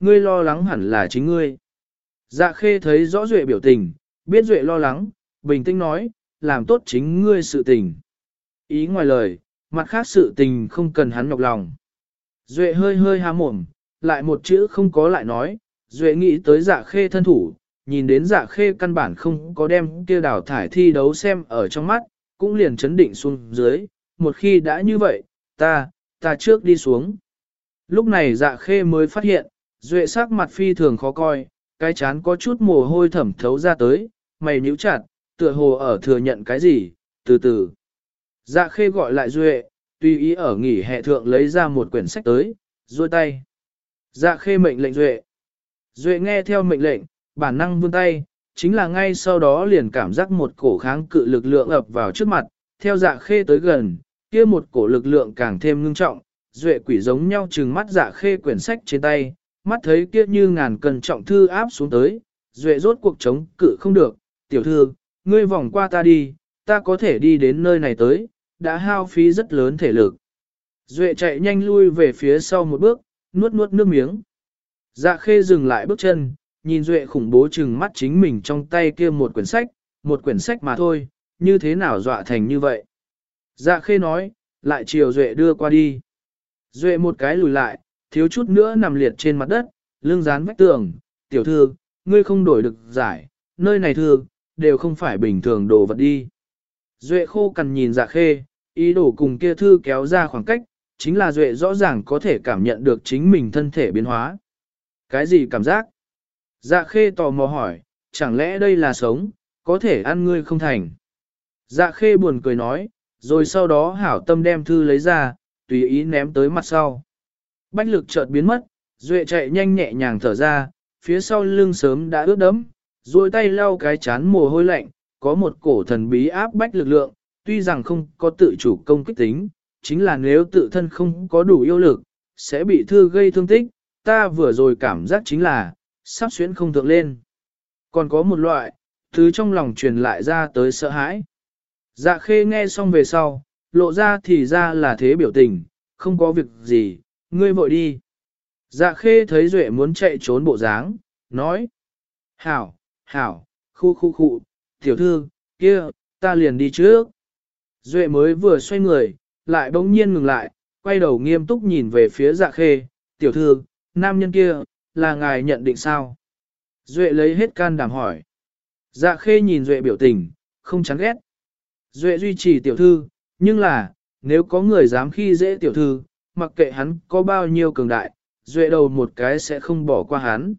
ngươi lo lắng hẳn là chính ngươi. Dạ khê thấy rõ Duệ biểu tình, biết Duệ lo lắng, bình tĩnh nói, làm tốt chính ngươi sự tình. Ý ngoài lời, mặt khác sự tình không cần hắn nhọc lòng. Duệ hơi hơi há mồm, lại một chữ không có lại nói, Duệ nghĩ tới dạ khê thân thủ, nhìn đến dạ khê căn bản không có đem kia đào thải thi đấu xem ở trong mắt, cũng liền chấn định xuống dưới, một khi đã như vậy, ta, ta trước đi xuống. Lúc này dạ khê mới phát hiện, Duệ sắc mặt phi thường khó coi, cái chán có chút mồ hôi thẩm thấu ra tới, mày nhíu chặt, tựa hồ ở thừa nhận cái gì, từ từ. Dạ khê gọi lại Duệ, tùy ý ở nghỉ hè thượng lấy ra một quyển sách tới, duỗi tay. Dạ khê mệnh lệnh Duệ. Duệ nghe theo mệnh lệnh, bản năng vươn tay, chính là ngay sau đó liền cảm giác một cổ kháng cự lực lượng ập vào trước mặt, theo dạ khê tới gần, kia một cổ lực lượng càng thêm ngưng trọng, Duệ quỷ giống nhau trừng mắt dạ khê quyển sách trên tay, mắt thấy kia như ngàn cân trọng thư áp xuống tới, Duệ rốt cuộc chống cự không được, tiểu thư, ngươi vòng qua ta đi, ta có thể đi đến nơi này tới, đã hao phí rất lớn thể lực. Duệ chạy nhanh lui về phía sau một bước, nuốt nuốt nước miếng. Dạ khê dừng lại bước chân, nhìn Duệ khủng bố chừng mắt chính mình trong tay kia một quyển sách, một quyển sách mà thôi, như thế nào dọa thành như vậy. Dạ khê nói, lại chiều Duệ đưa qua đi. Duệ một cái lùi lại, thiếu chút nữa nằm liệt trên mặt đất, lưng dán vách tường, tiểu thư, ngươi không đổi được giải, nơi này thư, đều không phải bình thường đồ vật đi. Duệ khô cằn nhìn dạ khê, ý đồ cùng kia thư kéo ra khoảng cách, chính là Duệ rõ ràng có thể cảm nhận được chính mình thân thể biến hóa. Cái gì cảm giác? Dạ khê tò mò hỏi, chẳng lẽ đây là sống, có thể ăn ngươi không thành? Dạ khê buồn cười nói, rồi sau đó hảo tâm đem thư lấy ra, tùy ý ném tới mặt sau. Bách lực chợt biến mất, Duệ chạy nhanh nhẹ nhàng thở ra, phía sau lưng sớm đã ướt đẫm, duỗi tay lau cái chán mồ hôi lạnh, có một cổ thần bí áp bách lực lượng, tuy rằng không có tự chủ công kích tính, chính là nếu tự thân không có đủ yêu lực, sẽ bị thư gây thương tích, ta vừa rồi cảm giác chính là, sắp xuyến không thượng lên. Còn có một loại, thứ trong lòng truyền lại ra tới sợ hãi. Dạ khê nghe xong về sau, lộ ra thì ra là thế biểu tình, không có việc gì, ngươi vội đi. Dạ khê thấy Duệ muốn chạy trốn bộ dáng, nói. Hảo, hảo, khu khu khu, tiểu thư, kia, ta liền đi trước. Duệ mới vừa xoay người, lại bỗng nhiên ngừng lại, quay đầu nghiêm túc nhìn về phía dạ khê, tiểu thư, nam nhân kia, là ngài nhận định sao? Duệ lấy hết can đảm hỏi. Dạ khê nhìn Duệ biểu tình, không chán ghét. Duệ duy trì tiểu thư, nhưng là, nếu có người dám khi dễ tiểu thư, mặc kệ hắn có bao nhiêu cường đại, Duệ đầu một cái sẽ không bỏ qua hắn.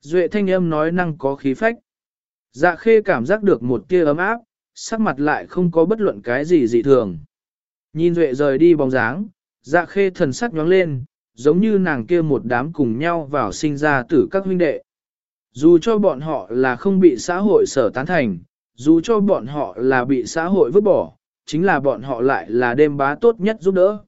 Duệ thanh âm nói năng có khí phách. Dạ khê cảm giác được một tia ấm áp, sắc mặt lại không có bất luận cái gì dị thường. Nhìn Duệ rời đi bóng dáng, dạ khê thần sắc nhóng lên, giống như nàng kia một đám cùng nhau vào sinh ra tử các huynh đệ. Dù cho bọn họ là không bị xã hội sở tán thành, dù cho bọn họ là bị xã hội vứt bỏ, chính là bọn họ lại là đêm bá tốt nhất giúp đỡ.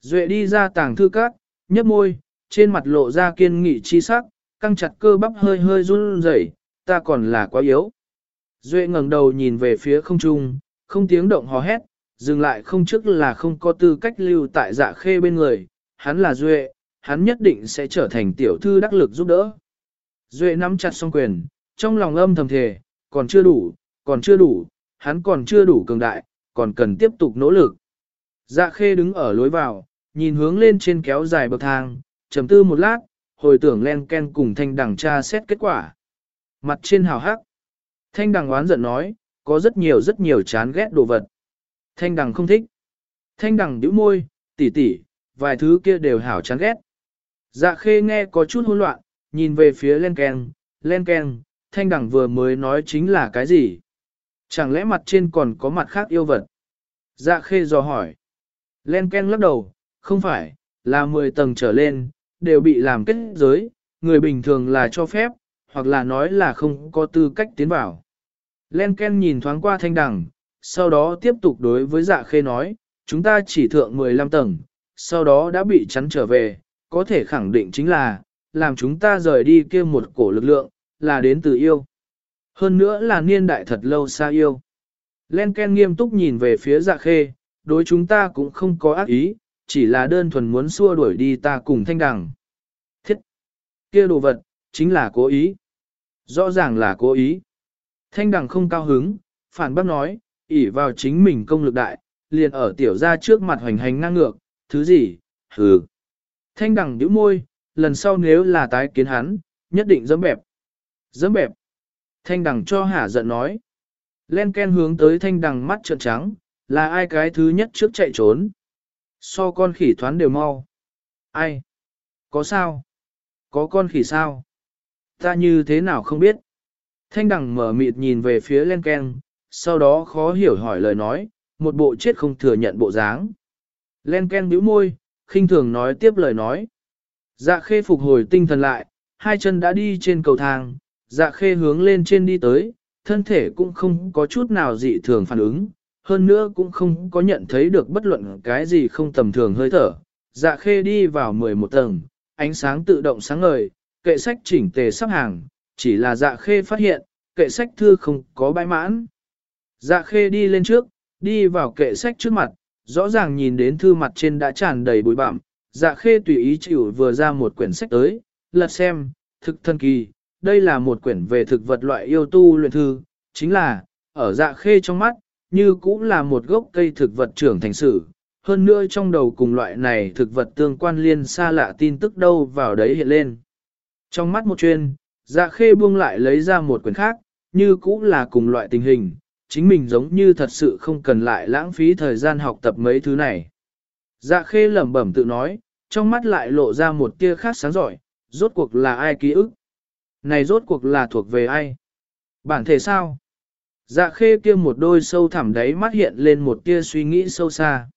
Duệ đi ra tàng thư các, nhấp môi, trên mặt lộ ra kiên nghị chi sắc, căng chặt cơ bắp hơi hơi run rẩy, ta còn là quá yếu. Duệ ngẩng đầu nhìn về phía không trung, không tiếng động hò hét, dừng lại không trước là không có tư cách lưu tại dạ khê bên người, hắn là Duệ, hắn nhất định sẽ trở thành tiểu thư đắc lực giúp đỡ. Duệ nắm chặt song quyền, trong lòng âm thầm thề, còn chưa đủ, còn chưa đủ, hắn còn chưa đủ cường đại, còn cần tiếp tục nỗ lực. Dạ khê đứng ở lối vào, nhìn hướng lên trên kéo dài bậc thang, trầm tư một lát, hồi tưởng len ken cùng thanh đằng tra xét kết quả. Mặt trên hào hắc. Thanh đằng oán giận nói, có rất nhiều rất nhiều chán ghét đồ vật. Thanh đằng không thích. Thanh đằng nhíu môi, tỉ tỉ, vài thứ kia đều hảo chán ghét. Dạ khê nghe có chút hỗn loạn, nhìn về phía len ken, len ken, thanh đằng vừa mới nói chính là cái gì? Chẳng lẽ mặt trên còn có mặt khác yêu vật? Dạ khê dò hỏi. Len ken lắc đầu, không phải, là 10 tầng trở lên, đều bị làm kết giới, người bình thường là cho phép, hoặc là nói là không có tư cách tiến vào. Len Ken nhìn thoáng qua thanh đẳng, sau đó tiếp tục đối với dạ khê nói, chúng ta chỉ thượng 15 tầng, sau đó đã bị chắn trở về, có thể khẳng định chính là, làm chúng ta rời đi kia một cổ lực lượng, là đến từ yêu. Hơn nữa là niên đại thật lâu xa yêu. Len Ken nghiêm túc nhìn về phía dạ khê, đối chúng ta cũng không có ác ý, chỉ là đơn thuần muốn xua đuổi đi ta cùng thanh đằng. Thiết! kia đồ vật, chính là cố ý. Rõ ràng là cố ý. Thanh đằng không cao hứng, phản bác nói, ỷ vào chính mình công lực đại, liền ở tiểu ra trước mặt hoành hành ngang ngược, thứ gì, hừ. Thanh đằng nhíu môi, lần sau nếu là tái kiến hắn, nhất định dẫm bẹp. Dẫm bẹp. Thanh đằng cho hả giận nói. Len Ken hướng tới thanh đằng mắt trợn trắng, là ai cái thứ nhất trước chạy trốn. So con khỉ thoán đều mau. Ai? Có sao? Có con khỉ sao? Ta như thế nào không biết? Thanh đằng mở mịt nhìn về phía Len Ken, sau đó khó hiểu hỏi lời nói, một bộ chết không thừa nhận bộ dáng. Len Ken bĩu môi, khinh thường nói tiếp lời nói. Dạ khê phục hồi tinh thần lại, hai chân đã đi trên cầu thang, dạ khê hướng lên trên đi tới, thân thể cũng không có chút nào dị thường phản ứng, hơn nữa cũng không có nhận thấy được bất luận cái gì không tầm thường hơi thở. Dạ khê đi vào 11 tầng, ánh sáng tự động sáng ngời, kệ sách chỉnh tề sắp hàng, chỉ là dạ khê phát hiện, kệ sách thư không có bãi mãn. Dạ khê đi lên trước, đi vào kệ sách trước mặt, rõ ràng nhìn đến thư mặt trên đã tràn đầy bụi bặm. Dạ khê tùy ý chịu vừa ra một quyển sách tới, lật xem, thực thân kỳ, đây là một quyển về thực vật loại yêu tu luyện thư, chính là, ở dạ khê trong mắt, như cũng là một gốc cây thực vật trưởng thành sự. Hơn nữa trong đầu cùng loại này thực vật tương quan liên xa lạ tin tức đâu vào đấy hiện lên. Trong mắt một chuyên, dạ khê buông lại lấy ra một quyển khác, như cũng là cùng loại tình hình, chính mình giống như thật sự không cần lại lãng phí thời gian học tập mấy thứ này. Dạ khê lẩm bẩm tự nói, trong mắt lại lộ ra một tia khác sáng giỏi, rốt cuộc là ai ký ức? Này rốt cuộc là thuộc về ai? Bản thể sao? Dạ khê kia một đôi sâu thẳm đáy mắt hiện lên một tia suy nghĩ sâu xa.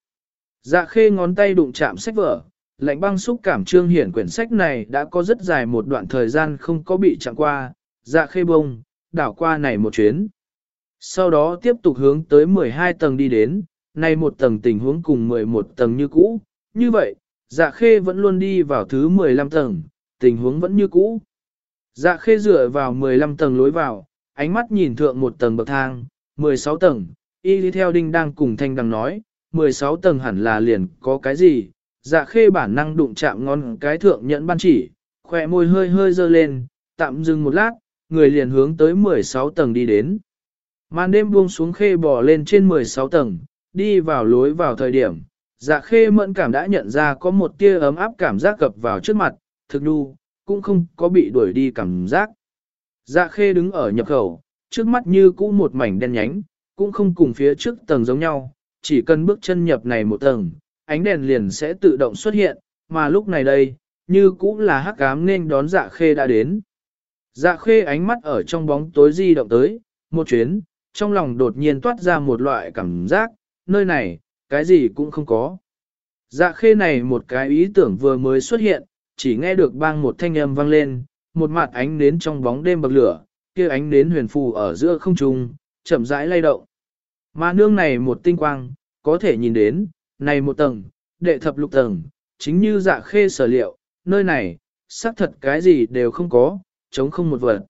Dạ khê ngón tay đụng chạm sách vở, lạnh băng xúc cảm trương hiển quyển sách này đã có rất dài một đoạn thời gian không có bị chạm qua, dạ khê bông, đảo qua này một chuyến. Sau đó tiếp tục hướng tới 12 tầng đi đến, nay một tầng tình huống cùng 11 tầng như cũ, như vậy, dạ khê vẫn luôn đi vào thứ 15 tầng, tình huống vẫn như cũ. Dạ khê dựa vào 15 tầng lối vào, ánh mắt nhìn thượng một tầng bậc thang, 16 tầng, y đi theo đinh đang cùng thanh đằng nói, 16 tầng hẳn là liền có cái gì, dạ khê bản năng đụng chạm ngon cái thượng nhẫn ban chỉ, khỏe môi hơi hơi dơ lên, tạm dừng một lát, người liền hướng tới 16 tầng đi đến. Màn đêm buông xuống khê bò lên trên 16 tầng, đi vào lối vào thời điểm, dạ khê mẫn cảm đã nhận ra có một tia ấm áp cảm giác cập vào trước mặt, thực đu, cũng không có bị đuổi đi cảm giác. Dạ khê đứng ở nhập khẩu, trước mắt như cũ một mảnh đen nhánh, cũng không cùng phía trước tầng giống nhau, chỉ cần bước chân nhập này một tầng, ánh đèn liền sẽ tự động xuất hiện, mà lúc này đây, như cũ là hắc ám nên đón dạ khê đã đến. Dạ khê ánh mắt ở trong bóng tối di động tới, một chuyến, trong lòng đột nhiên toát ra một loại cảm giác, nơi này, cái gì cũng không có. Dạ khê này một cái ý tưởng vừa mới xuất hiện, chỉ nghe được bang một thanh âm vang lên, một mặt ánh nến trong bóng đêm bậc lửa, kia ánh nến huyền phù ở giữa không trung, chậm rãi lay động. Mà nương này một tinh quang, có thể nhìn đến, này một tầng, đệ thập lục tầng, chính như dạ khê sở liệu, nơi này, xác thật cái gì đều không có, chống không một vật.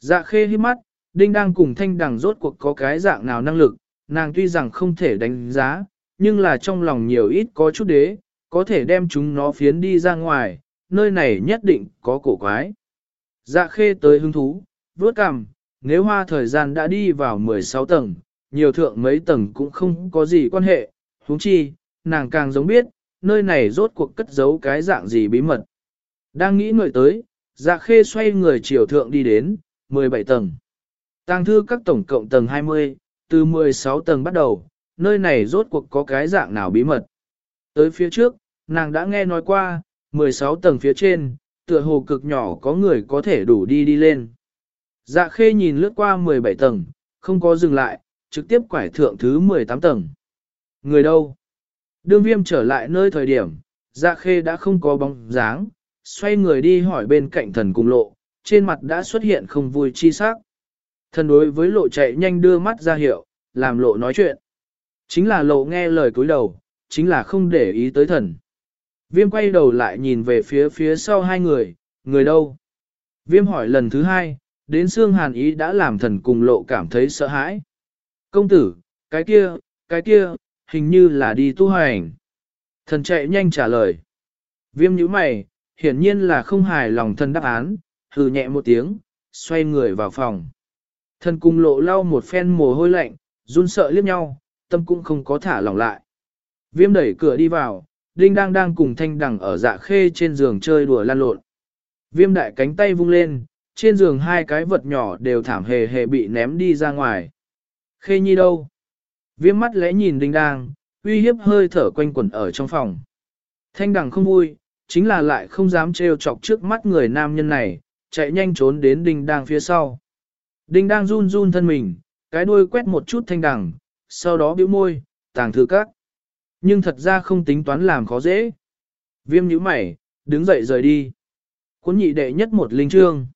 Dạ khê hít mắt, đinh đang cùng thanh đằng rốt cuộc có cái dạng nào năng lực, nàng tuy rằng không thể đánh giá, nhưng là trong lòng nhiều ít có chút đế, có thể đem chúng nó phiến đi ra ngoài, nơi này nhất định có cổ quái. Dạ khê tới hứng thú, vớt cằm, nếu hoa thời gian đã đi vào 16 tầng, nhiều thượng mấy tầng cũng không có gì quan hệ, huống chi, nàng càng giống biết, nơi này rốt cuộc cất giấu cái dạng gì bí mật. Đang nghĩ ngợi tới, dạ khê xoay người chiều thượng đi đến, 17 tầng. Tàng thư các tổng cộng tầng 20, từ 16 tầng bắt đầu, nơi này rốt cuộc có cái dạng nào bí mật. Tới phía trước, nàng đã nghe nói qua, 16 tầng phía trên, tựa hồ cực nhỏ có người có thể đủ đi đi lên. Dạ khê nhìn lướt qua 17 tầng, không có dừng lại, trực tiếp quải thượng thứ 18 tầng. Người đâu? Đương viêm trở lại nơi thời điểm, dạ khê đã không có bóng dáng, xoay người đi hỏi bên cạnh thần cùng lộ, trên mặt đã xuất hiện không vui chi sắc. Thần đối với lộ chạy nhanh đưa mắt ra hiệu, làm lộ nói chuyện. Chính là lộ nghe lời cúi đầu, chính là không để ý tới thần. Viêm quay đầu lại nhìn về phía phía sau hai người, người đâu? Viêm hỏi lần thứ hai, đến xương hàn ý đã làm thần cùng lộ cảm thấy sợ hãi. Công tử, cái kia, cái kia, hình như là đi tu hành. Thần chạy nhanh trả lời. Viêm nhíu mày, hiển nhiên là không hài lòng Thần đáp án, hừ nhẹ một tiếng, xoay người vào phòng. Thần cung lộ lau một phen mồ hôi lạnh, run sợ liếc nhau, tâm cũng không có thả lỏng lại. Viêm đẩy cửa đi vào, Đinh đang đang cùng thanh đằng ở dạ khê trên giường chơi đùa lan lộn. Viêm đại cánh tay vung lên, trên giường hai cái vật nhỏ đều thảm hề hề bị ném đi ra ngoài. Khê nhi đâu? Viêm mắt lẽ nhìn đinh đang, uy hiếp hơi thở quanh quẩn ở trong phòng. Thanh đằng không vui, chính là lại không dám trêu chọc trước mắt người nam nhân này, chạy nhanh trốn đến đinh đang phía sau. Đinh đang run run thân mình, cái đuôi quét một chút thanh đằng, sau đó bĩu môi, tàng thư các. Nhưng thật ra không tính toán làm khó dễ. Viêm nhíu mày, đứng dậy rời đi. Cuốn nhị đệ nhất một linh trương.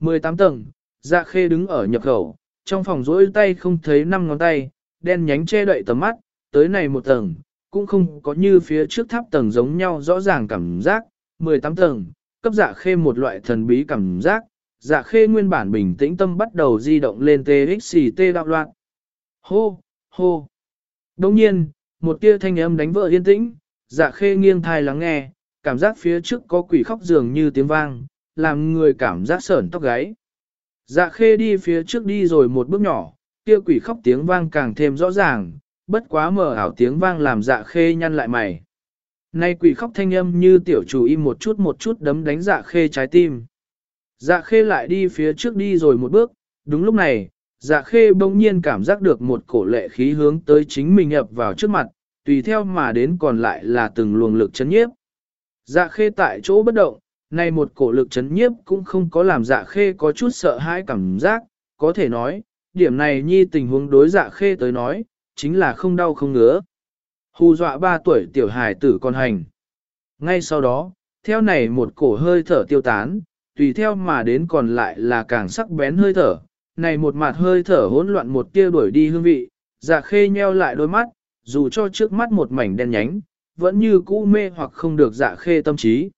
18 tầng, dạ khê đứng ở nhập khẩu, trong phòng rỗi tay không thấy năm ngón tay, đen nhánh che đậy tầm mắt, tới này một tầng, cũng không có như phía trước tháp tầng giống nhau rõ ràng cảm giác, 18 tầng, cấp dạ khê một loại thần bí cảm giác, dạ khê nguyên bản bình tĩnh tâm bắt đầu di động lên TXT đạo loạn. Hô, hô. Đồng nhiên, một tia thanh âm đánh vỡ yên tĩnh, dạ khê nghiêng thai lắng nghe, cảm giác phía trước có quỷ khóc dường như tiếng vang, làm người cảm giác sởn tóc gáy. Dạ khê đi phía trước đi rồi một bước nhỏ, kia quỷ khóc tiếng vang càng thêm rõ ràng, bất quá mờ ảo tiếng vang làm dạ khê nhăn lại mày. Nay quỷ khóc thanh âm như tiểu chủ im một chút một chút đấm đánh dạ khê trái tim. Dạ khê lại đi phía trước đi rồi một bước, đúng lúc này, dạ khê bỗng nhiên cảm giác được một cổ lệ khí hướng tới chính mình ập vào trước mặt, tùy theo mà đến còn lại là từng luồng lực chấn nhiếp. Dạ khê tại chỗ bất động, nay một cổ lực chấn nhiếp cũng không có làm dạ khê có chút sợ hãi cảm giác, có thể nói, điểm này nhi tình huống đối dạ khê tới nói, chính là không đau không ngứa. Hù dọa ba tuổi tiểu hài tử con hành. Ngay sau đó, theo này một cổ hơi thở tiêu tán, tùy theo mà đến còn lại là càng sắc bén hơi thở. Này một mặt hơi thở hỗn loạn một tia đuổi đi hương vị, dạ khê nheo lại đôi mắt, dù cho trước mắt một mảnh đen nhánh, vẫn như cũ mê hoặc không được dạ khê tâm trí.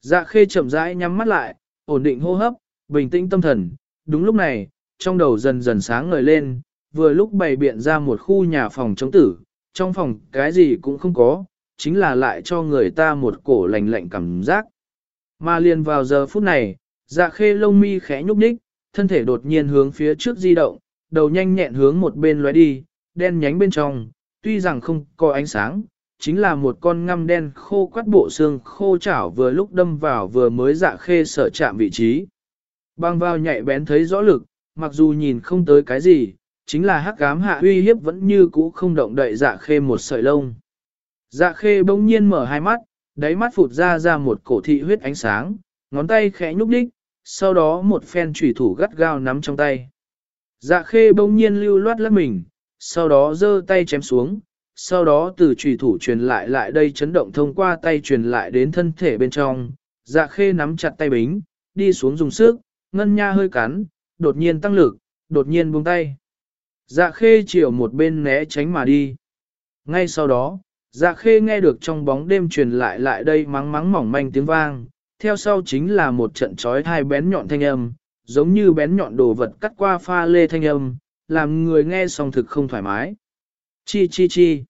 Dạ khê chậm rãi nhắm mắt lại, ổn định hô hấp, bình tĩnh tâm thần. Đúng lúc này, trong đầu dần dần sáng ngời lên, vừa lúc bày biện ra một khu nhà phòng chống tử, trong phòng cái gì cũng không có, chính là lại cho người ta một cổ lạnh lạnh cảm giác. Mà liền vào giờ phút này, dạ khê lông mi khẽ nhúc nhích, thân thể đột nhiên hướng phía trước di động, đầu nhanh nhẹn hướng một bên lóe đi, đen nhánh bên trong, tuy rằng không có ánh sáng, chính là một con ngăm đen khô quắt bộ xương khô chảo vừa lúc đâm vào vừa mới dạ khê sở chạm vị trí. Bang vào nhạy bén thấy rõ lực, mặc dù nhìn không tới cái gì, chính là hắc cám hạ uy hiếp vẫn như cũ không động đậy dạ khê một sợi lông. Dạ khê bỗng nhiên mở hai mắt, đáy mắt phụt ra ra một cổ thị huyết ánh sáng, ngón tay khẽ nhúc đích, sau đó một phen chủy thủ gắt gao nắm trong tay. Dạ khê bỗng nhiên lưu loát lắc mình, sau đó giơ tay chém xuống, sau đó từ trùy thủ truyền lại lại đây chấn động thông qua tay truyền lại đến thân thể bên trong, dạ khê nắm chặt tay bính, đi xuống dùng sức, ngân nha hơi cắn, đột nhiên tăng lực, đột nhiên buông tay. Dạ khê chiều một bên né tránh mà đi. Ngay sau đó, dạ khê nghe được trong bóng đêm truyền lại lại đây mắng mắng mỏng manh tiếng vang, theo sau chính là một trận trói thai bén nhọn thanh âm, giống như bén nhọn đồ vật cắt qua pha lê thanh âm, làm người nghe xong thực không thoải mái. Chi chi chi.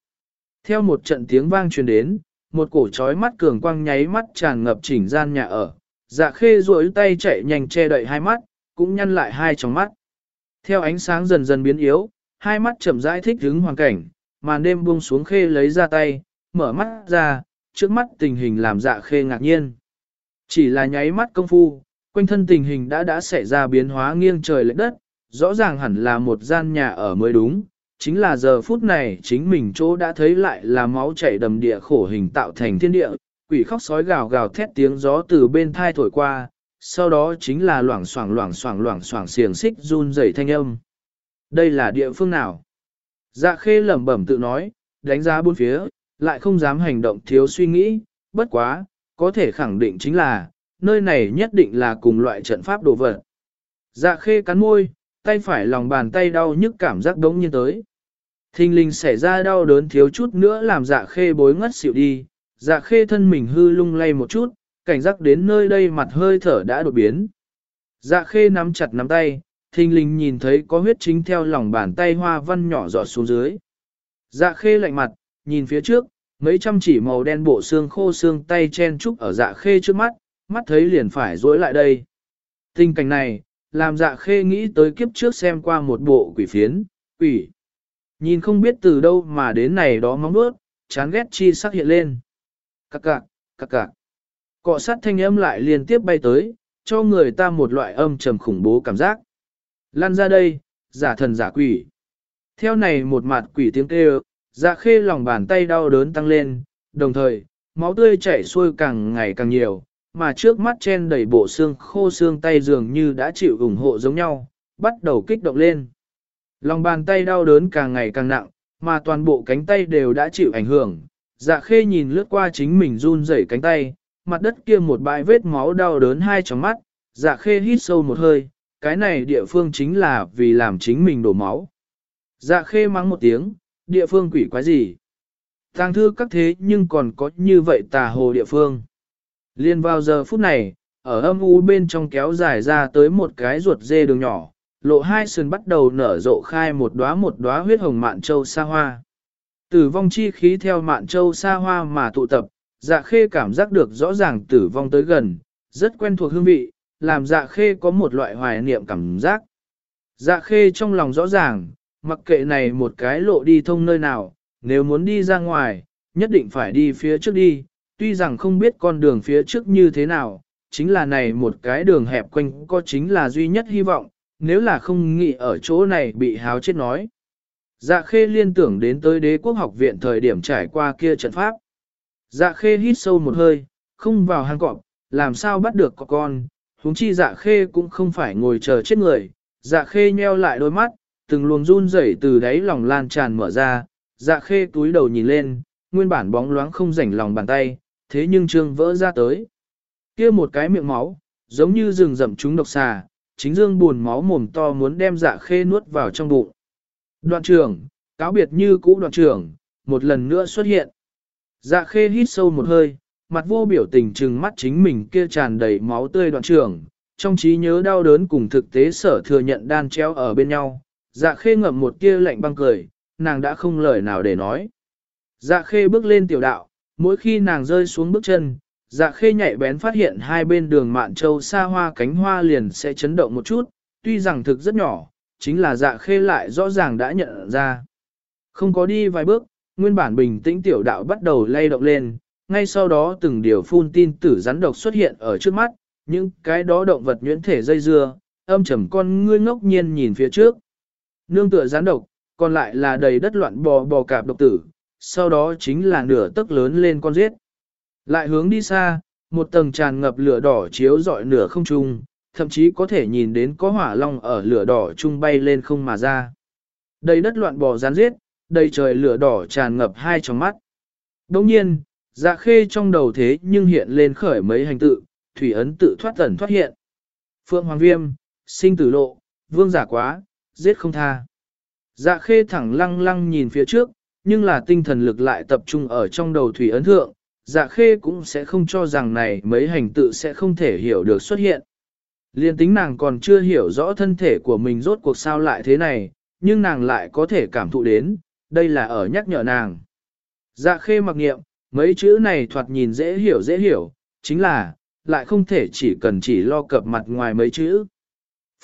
Theo một trận tiếng vang truyền đến, một cổ chói mắt cường quang nháy mắt tràn ngập chỉnh gian nhà ở. Dạ khê duỗi tay chạy nhanh che đậy hai mắt, cũng nhăn lại hai tròng mắt. Theo ánh sáng dần dần biến yếu, hai mắt chậm rãi thích ứng hoàn cảnh, màn đêm buông xuống khê lấy ra tay, mở mắt ra, trước mắt tình hình làm dạ khê ngạc nhiên. Chỉ là nháy mắt công phu, quanh thân tình hình đã đã xảy ra biến hóa nghiêng trời lệch đất, rõ ràng hẳn là một gian nhà ở mới đúng, chính là giờ phút này chính mình chỗ đã thấy lại là máu chảy đầm địa khổ hình tạo thành thiên địa, quỷ khóc sói gào gào thét tiếng gió từ bên thai thổi qua, sau đó chính là loảng xoảng loảng xoảng loảng xoảng xiềng xích run rẩy thanh âm. Đây là địa phương nào? Dạ khê lẩm bẩm tự nói, đánh giá bốn phía, lại không dám hành động thiếu suy nghĩ, bất quá, có thể khẳng định chính là, nơi này nhất định là cùng loại trận pháp đồ vật. Dạ khê cắn môi, tay phải lòng bàn tay đau nhức cảm giác đống nhiên tới. Thình linh xảy ra đau đớn thiếu chút nữa làm dạ khê bối ngất xỉu đi, dạ khê thân mình hư lung lay một chút, cảnh giác đến nơi đây mặt hơi thở đã đột biến. Dạ khê nắm chặt nắm tay, thình linh nhìn thấy có huyết chính theo lòng bàn tay hoa văn nhỏ giọt xuống dưới. Dạ khê lạnh mặt, nhìn phía trước, Mấy trăm chỉ màu đen bộ xương khô xương tay chen trúc ở dạ khê trước mắt, mắt thấy liền phải rối lại đây. Tình cảnh này, làm dạ khê nghĩ tới kiếp trước xem qua một bộ quỷ phiến, quỷ. Nhìn không biết từ đâu mà đến này đó móng bước, chán ghét chi sắc hiện lên. Cạc cạc, cạc cạc. Cọ sát thanh âm lại liên tiếp bay tới, cho người ta một loại âm trầm khủng bố cảm giác. Lan ra đây, giả thần giả quỷ. Theo này một mặt quỷ tiếng kêu, dạ khê lòng bàn tay đau đớn tăng lên, đồng thời, máu tươi chảy xuôi càng ngày càng nhiều, mà trước mắt chen đầy bộ xương khô xương tay dường như đã chịu ủng hộ giống nhau, bắt đầu kích động lên. Lòng bàn tay đau đớn càng ngày càng nặng, mà toàn bộ cánh tay đều đã chịu ảnh hưởng. Dạ khê nhìn lướt qua chính mình run rẩy cánh tay, mặt đất kia một bãi vết máu đau đớn hai tròng mắt, dạ khê hít sâu một hơi, cái này địa phương chính là vì làm chính mình đổ máu. Dạ khê mắng một tiếng, địa phương quỷ quái gì? Tàng thư các thế nhưng còn có như vậy tà hồ địa phương. Liên vào giờ phút này, ở âm u bên trong kéo dài ra tới một cái ruột dê đường nhỏ, lộ hai sườn bắt đầu nở rộ khai một đóa một đóa huyết hồng mạn châu sa hoa. Tử vong chi khí theo mạn châu sa hoa mà tụ tập, dạ khê cảm giác được rõ ràng tử vong tới gần, rất quen thuộc hương vị, làm dạ khê có một loại hoài niệm cảm giác. Dạ khê trong lòng rõ ràng, mặc kệ này một cái lộ đi thông nơi nào, nếu muốn đi ra ngoài, nhất định phải đi phía trước đi, tuy rằng không biết con đường phía trước như thế nào, chính là này một cái đường hẹp quanh có chính là duy nhất hy vọng, nếu là không nghĩ ở chỗ này bị háo chết nói. Dạ khê liên tưởng đến tới đế quốc học viện thời điểm trải qua kia trận pháp. Dạ khê hít sâu một hơi, không vào hang cọp, làm sao bắt được có con, huống chi dạ khê cũng không phải ngồi chờ chết người. Dạ khê nheo lại đôi mắt, từng luồng run rẩy từ đáy lòng lan tràn mở ra, dạ khê túi đầu nhìn lên, nguyên bản bóng loáng không rảnh lòng bàn tay, thế nhưng trương vỡ ra tới. kia một cái miệng máu, giống như rừng rậm chúng độc xà, chính dương buồn máu mồm to muốn đem dạ khê nuốt vào trong bụng. Đoạn trưởng, cáo biệt như cũ đoạn trưởng, một lần nữa xuất hiện. Dạ khê hít sâu một hơi, mặt vô biểu tình trừng mắt chính mình kia tràn đầy máu tươi đoạn trưởng, trong trí nhớ đau đớn cùng thực tế sở thừa nhận đan treo ở bên nhau. Dạ khê ngậm một kia lạnh băng cười, nàng đã không lời nào để nói. Dạ khê bước lên tiểu đạo, mỗi khi nàng rơi xuống bước chân, dạ khê nhạy bén phát hiện hai bên đường mạn châu xa hoa cánh hoa liền sẽ chấn động một chút, tuy rằng thực rất nhỏ, chính là dạ khê lại rõ ràng đã nhận ra. Không có đi vài bước, nguyên bản bình tĩnh tiểu đạo bắt đầu lay động lên, ngay sau đó từng điều phun tin tử rắn độc xuất hiện ở trước mắt, những cái đó động vật nhuyễn thể dây dưa, âm trầm con ngươi ngốc nhiên nhìn phía trước. Nương tựa gián độc, còn lại là đầy đất loạn bò bò cạp độc tử, sau đó chính là nửa tức lớn lên con giết. Lại hướng đi xa, một tầng tràn ngập lửa đỏ chiếu rọi nửa không trung, thậm chí có thể nhìn đến có hỏa long ở lửa đỏ trung bay lên không mà ra. Đầy đất loạn bò gián giết, đầy trời lửa đỏ tràn ngập hai trong mắt. Đồng nhiên, dạ khê trong đầu thế nhưng hiện lên khởi mấy hành tự, thủy ấn tự thoát tẩn thoát hiện. Phượng Hoàng Viêm, sinh tử lộ, vương giả quá, giết không tha. Dạ khê thẳng lăng lăng nhìn phía trước, nhưng là tinh thần lực lại tập trung ở trong đầu thủy ấn thượng, dạ khê cũng sẽ không cho rằng này mấy hành tự sẽ không thể hiểu được xuất hiện. Liên tính nàng còn chưa hiểu rõ thân thể của mình rốt cuộc sao lại thế này, nhưng nàng lại có thể cảm thụ đến, đây là ở nhắc nhở nàng. Dạ khê mặc nghiệm, mấy chữ này thoạt nhìn dễ hiểu dễ hiểu, chính là, lại không thể chỉ cần chỉ lo cập mặt ngoài mấy chữ.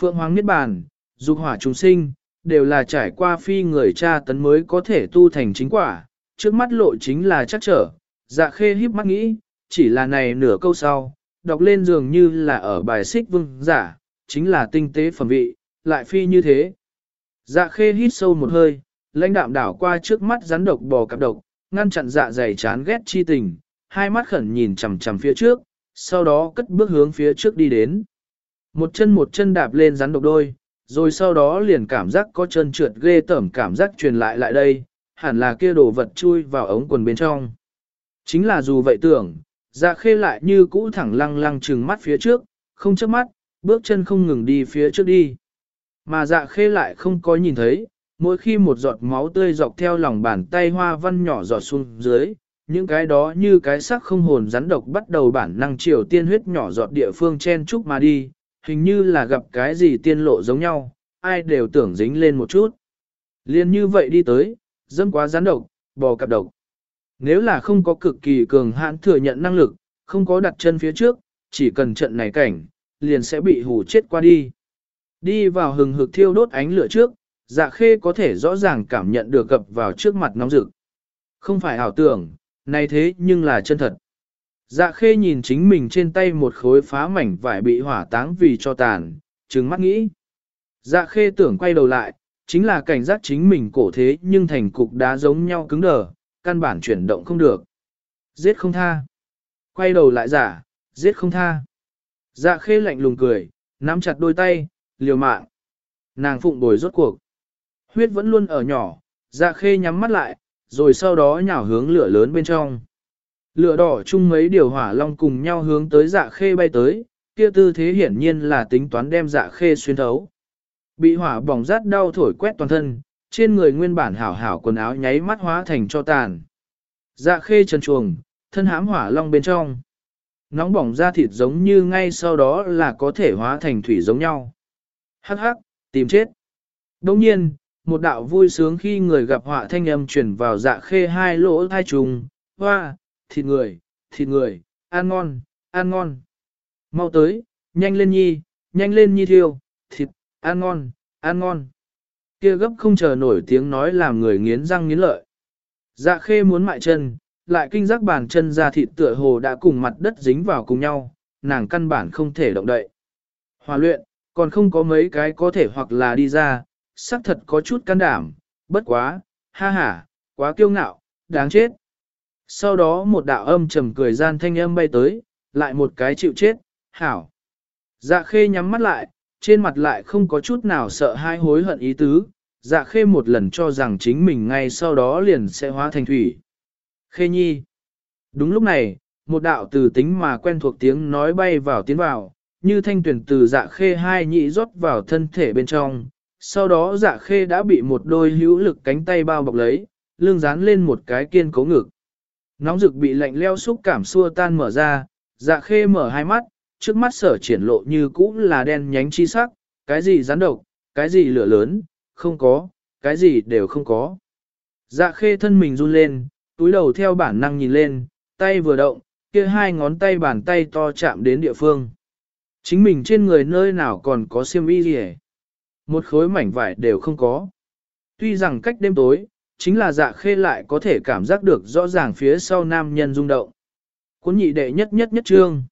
Phượng Hoàng Niết Bàn, dục hỏa chúng sinh, đều là trải qua phi người cha tấn mới có thể tu thành chính quả, trước mắt lộ chính là chắc trở, dạ khê híp mắt nghĩ, chỉ là này nửa câu sau, đọc lên dường như là ở bài xích vương giả, chính là tinh tế phẩm vị, lại phi như thế. Dạ khê hít sâu một hơi, lãnh đạm đảo qua trước mắt rắn độc bò cặp độc, ngăn chặn dạ dày chán ghét chi tình, hai mắt khẩn nhìn chằm chằm phía trước, sau đó cất bước hướng phía trước đi đến. Một chân một chân đạp lên rắn độc đôi, rồi sau đó liền cảm giác có chân trượt ghê tởm cảm giác truyền lại lại đây, hẳn là kia đồ vật chui vào ống quần bên trong. Chính là dù vậy tưởng, dạ khê lại như cũ thẳng lăng lăng trừng mắt phía trước, không chớp mắt, bước chân không ngừng đi phía trước đi. Mà dạ khê lại không có nhìn thấy, mỗi khi một giọt máu tươi dọc theo lòng bàn tay hoa văn nhỏ giọt xuống dưới, những cái đó như cái sắc không hồn rắn độc bắt đầu bản năng chiều tiên huyết nhỏ giọt địa phương chen chúc mà đi, hình như là gặp cái gì tiên lộ giống nhau, ai đều tưởng dính lên một chút. Liên như vậy đi tới, dâm quá rắn độc, bò cặp độc. Nếu là không có cực kỳ cường hãn thừa nhận năng lực, không có đặt chân phía trước, chỉ cần trận này cảnh, liền sẽ bị hù chết qua đi. Đi vào hừng hực thiêu đốt ánh lửa trước, dạ khê có thể rõ ràng cảm nhận được gập vào trước mặt nóng rực. Không phải ảo tưởng, này thế nhưng là chân thật. Dạ khê nhìn chính mình trên tay một khối phá mảnh vải bị hỏa táng vì cho tàn, trừng mắt nghĩ. Dạ khê tưởng quay đầu lại, chính là cảnh giác chính mình cổ thế nhưng thành cục đá giống nhau cứng đờ, căn bản chuyển động không được. Giết không tha. Quay đầu lại giả, giết không tha. Dạ khê lạnh lùng cười, nắm chặt đôi tay, liều mạng. Nàng phụng bồi rốt cuộc. Huyết vẫn luôn ở nhỏ, dạ khê nhắm mắt lại, rồi sau đó nhào hướng lửa lớn bên trong. Lửa đỏ chung mấy điều hỏa long cùng nhau hướng tới dạ khê bay tới, kia tư thế hiển nhiên là tính toán đem dạ khê xuyên thấu. Bị hỏa bỏng rát đau thổi quét toàn thân, trên người nguyên bản hảo hảo quần áo nháy mắt hóa thành cho tàn. Dạ khê trần chuồng, thân hãm hỏa long bên trong. Nóng bỏng da thịt giống như ngay sau đó là có thể hóa thành thủy giống nhau. Hắc hắc, tìm chết. Đồng nhiên, một đạo vui sướng khi người gặp họa thanh âm truyền vào dạ khê hai lỗ thai trùng, hoa, thịt người, thịt người, ăn ngon, ăn ngon. Mau tới, nhanh lên nhi, nhanh lên nhi thiêu, thịt, ăn ngon, ăn ngon. Kia gấp không chờ nổi tiếng nói làm người nghiến răng nghiến lợi. Dạ khê muốn mại chân, lại kinh giác bàn chân ra thịt tựa hồ đã cùng mặt đất dính vào cùng nhau, nàng căn bản không thể động đậy. Hòa luyện, còn không có mấy cái có thể hoặc là đi ra, xác thật có chút can đảm, bất quá, ha ha, quá kiêu ngạo, đáng chết. Sau đó một đạo âm trầm cười gian thanh âm bay tới, lại một cái chịu chết, hảo. Dạ khê nhắm mắt lại, trên mặt lại không có chút nào sợ hai hối hận ý tứ, dạ khê một lần cho rằng chính mình ngay sau đó liền sẽ hóa thành thủy. Khê nhi. Đúng lúc này, một đạo từ tính mà quen thuộc tiếng nói bay vào tiến vào, như thanh tuyển từ dạ khê hai nhị rót vào thân thể bên trong. Sau đó dạ khê đã bị một đôi hữu lực cánh tay bao bọc lấy, lưng dán lên một cái kiên cố ngực. Nóng rực bị lạnh leo xúc cảm xua tan mở ra, dạ khê mở hai mắt, trước mắt sở triển lộ như cũ là đen nhánh chi sắc, cái gì rắn độc, cái gì lửa lớn, không có, cái gì đều không có. Dạ khê thân mình run lên, túi đầu theo bản năng nhìn lên, tay vừa động, kia hai ngón tay bàn tay to chạm đến địa phương. Chính mình trên người nơi nào còn có xiêm y gì Một khối mảnh vải đều không có. Tuy rằng cách đêm tối, chính là dạ khê lại có thể cảm giác được rõ ràng phía sau nam nhân rung động. Cuốn nhị đệ nhất nhất nhất trương.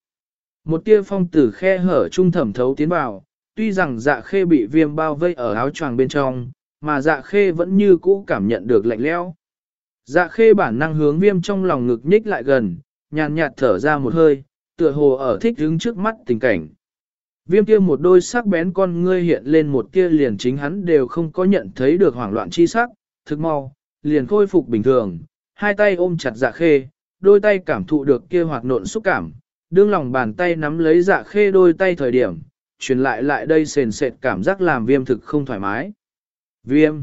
Một tia phong tử khe hở trung thẩm thấu tiến vào, tuy rằng dạ khê bị viêm bao vây ở áo choàng bên trong, mà dạ khê vẫn như cũ cảm nhận được lạnh lẽo. Dạ khê bản năng hướng viêm trong lòng ngực nhích lại gần, nhàn nhạt thở ra một hơi, tựa hồ ở thích đứng trước mắt tình cảnh. Viêm kia một đôi sắc bén con ngươi hiện lên một tia liền chính hắn đều không có nhận thấy được hoảng loạn chi sắc, thực mau, liền khôi phục bình thường, hai tay ôm chặt dạ khê, đôi tay cảm thụ được kia hoạt nộn xúc cảm, đương lòng bàn tay nắm lấy dạ khê đôi tay thời điểm, truyền lại lại đây sền sệt cảm giác làm viêm thực không thoải mái. Viêm.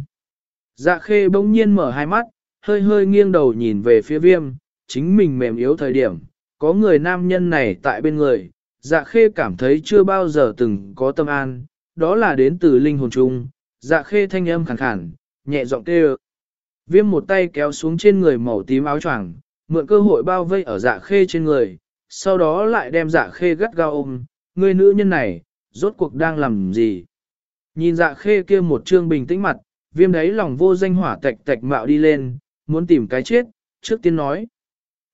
Dạ khê bỗng nhiên mở hai mắt, hơi hơi nghiêng đầu nhìn về phía viêm, chính mình mềm yếu thời điểm, có người nam nhân này tại bên người, dạ khê cảm thấy chưa bao giờ từng có tâm an, đó là đến từ linh hồn chung, dạ khê thanh âm khàn khàn, nhẹ giọng kêu. Viêm một tay kéo xuống trên người màu tím áo choàng, mượn cơ hội bao vây ở dạ khê trên người, sau đó lại đem dạ khê gắt gao ôm, người nữ nhân này, rốt cuộc đang làm gì? Nhìn dạ khê kia một trương bình tĩnh mặt, viêm đấy lòng vô danh hỏa tạch tạch mạo đi lên, muốn tìm cái chết, trước tiên nói.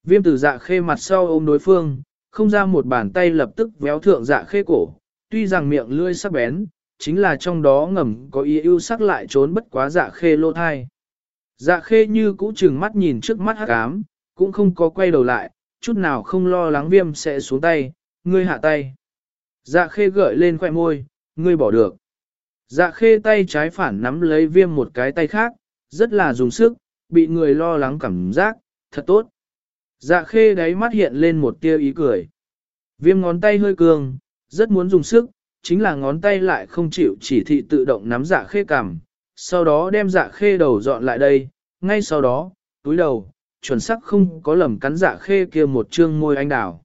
Viêm từ dạ khê mặt sau ôm đối phương, không ra một bàn tay lập tức véo thượng dạ khê cổ, tuy rằng miệng lưỡi sắc bén, chính là trong đó ngầm có ý ưu sắc lại trốn bất quá dạ khê lô thai. Dạ khê như cũ chừng mắt nhìn trước mắt hắc ám, cũng không có quay đầu lại, chút nào không lo lắng viêm sẽ xuống tay, ngươi hạ tay. Dạ khê gợi lên khoẻ môi, ngươi bỏ được. Dạ khê tay trái phản nắm lấy viêm một cái tay khác, rất là dùng sức, bị người lo lắng cảm giác, thật tốt. Dạ khê đáy mắt hiện lên một tia ý cười. Viêm ngón tay hơi cường, rất muốn dùng sức, chính là ngón tay lại không chịu chỉ thị tự động nắm dạ khê cằm, sau đó đem dạ khê đầu dọn lại đây, ngay sau đó, túi đầu, chuẩn sắc không có lầm cắn dạ khê kia một trương môi anh đào.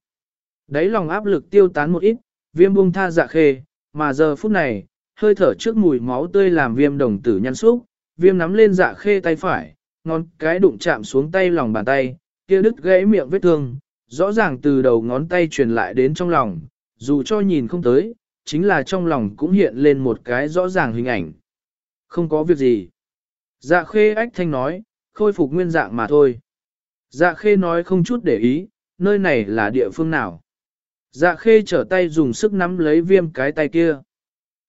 Đấy lòng áp lực tiêu tán một ít, viêm buông tha dạ khê, mà giờ phút này, hơi thở trước mùi máu tươi làm viêm đồng tử nhăn xúc, viêm nắm lên dạ khê tay phải, ngón cái đụng chạm xuống tay lòng bàn tay, kia đứt gãy miệng vết thương, rõ ràng từ đầu ngón tay truyền lại đến trong lòng, dù cho nhìn không tới, chính là trong lòng cũng hiện lên một cái rõ ràng hình ảnh. Không có việc gì. Dạ khê ách thanh nói, khôi phục nguyên dạng mà thôi. Dạ khê nói không chút để ý, nơi này là địa phương nào. Dạ khê trở tay dùng sức nắm lấy viêm cái tay kia.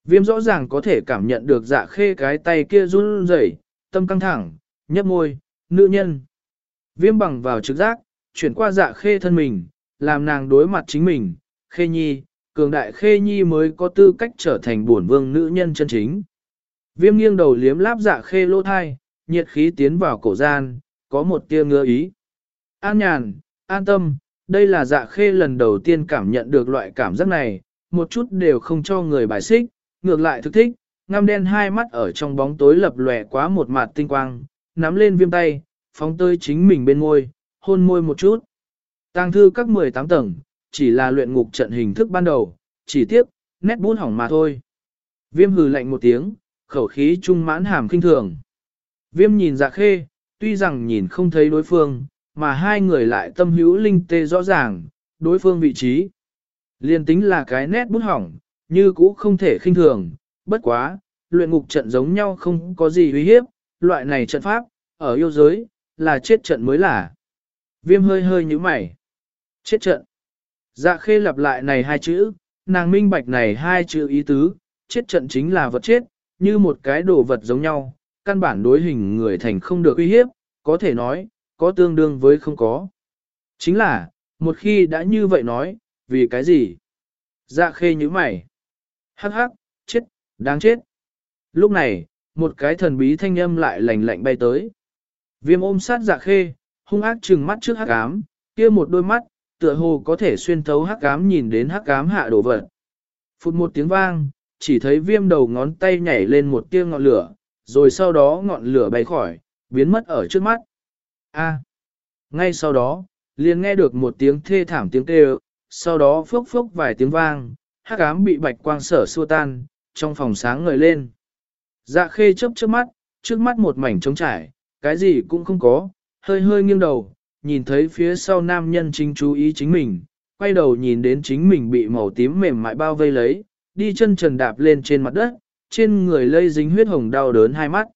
Viêm rõ ràng có thể cảm nhận được dạ khê cái tay kia run rẩy, tâm căng thẳng, nhấp môi, nữ nhân. Viêm bằng vào trực giác, chuyển qua dạ khê thân mình, làm nàng đối mặt chính mình, khê nhi, cường đại khê nhi mới có tư cách trở thành bổn vương nữ nhân chân chính. Viêm nghiêng đầu liếm láp dạ khê lỗ thai, nhiệt khí tiến vào cổ gian, có một tia ngứa ý. An nhàn, an tâm, đây là dạ khê lần đầu tiên cảm nhận được loại cảm giác này, một chút đều không cho người bài xích, ngược lại thực thích, ngăm đen hai mắt ở trong bóng tối lập lòe quá một mặt tinh quang, nắm lên viêm tay, phóng tơi chính mình bên môi, hôn môi một chút. Tàng thư các 18 tầng, chỉ là luyện ngục trận hình thức ban đầu, chỉ tiếp, nét bút hỏng mà thôi. Viêm hừ lạnh một tiếng, khẩu khí trung mãn hàm kinh thường. Viêm nhìn dạ khê, tuy rằng nhìn không thấy đối phương, mà hai người lại tâm hữu linh tê rõ ràng, đối phương vị trí. Liên tính là cái nét bút hỏng, như cũ không thể khinh thường, bất quá, luyện ngục trận giống nhau không có gì uy hiếp, loại này trận pháp, ở yêu giới, là chết trận mới là. Viêm hơi hơi như mày. Chết trận. Dạ khê lặp lại này hai chữ, nàng minh bạch này hai chữ ý tứ, chết trận chính là vật chết, như một cái đồ vật giống nhau, căn bản đối hình người thành không được uy hiếp, có thể nói, có tương đương với không có. Chính là, một khi đã như vậy nói, vì cái gì? Dạ khê như mày. Hắc hắc, chết, đáng chết. Lúc này, một cái thần bí thanh âm lại lạnh lạnh bay tới. Viêm ôm sát dạ khê, hung ác trừng mắt trước hắc ám, kia một đôi mắt, tựa hồ có thể xuyên thấu hắc ám nhìn đến hắc ám hạ đổ vật. Phút một tiếng vang, chỉ thấy viêm đầu ngón tay nhảy lên một tia ngọn lửa, rồi sau đó ngọn lửa bay khỏi, biến mất ở trước mắt. A. Ngay sau đó, liền nghe được một tiếng thê thảm tiếng kêu, sau đó phốc phốc vài tiếng vang, hắc ám bị bạch quang sở xua tan, trong phòng sáng ngời lên. Dạ khê chớp trước mắt, trước mắt một mảnh trống trải, cái gì cũng không có, hơi hơi nghiêng đầu, nhìn thấy phía sau nam nhân chính chú ý chính mình, quay đầu nhìn đến chính mình bị màu tím mềm mại bao vây lấy, đi chân trần đạp lên trên mặt đất, trên người lây dính huyết hồng đau đớn hai mắt.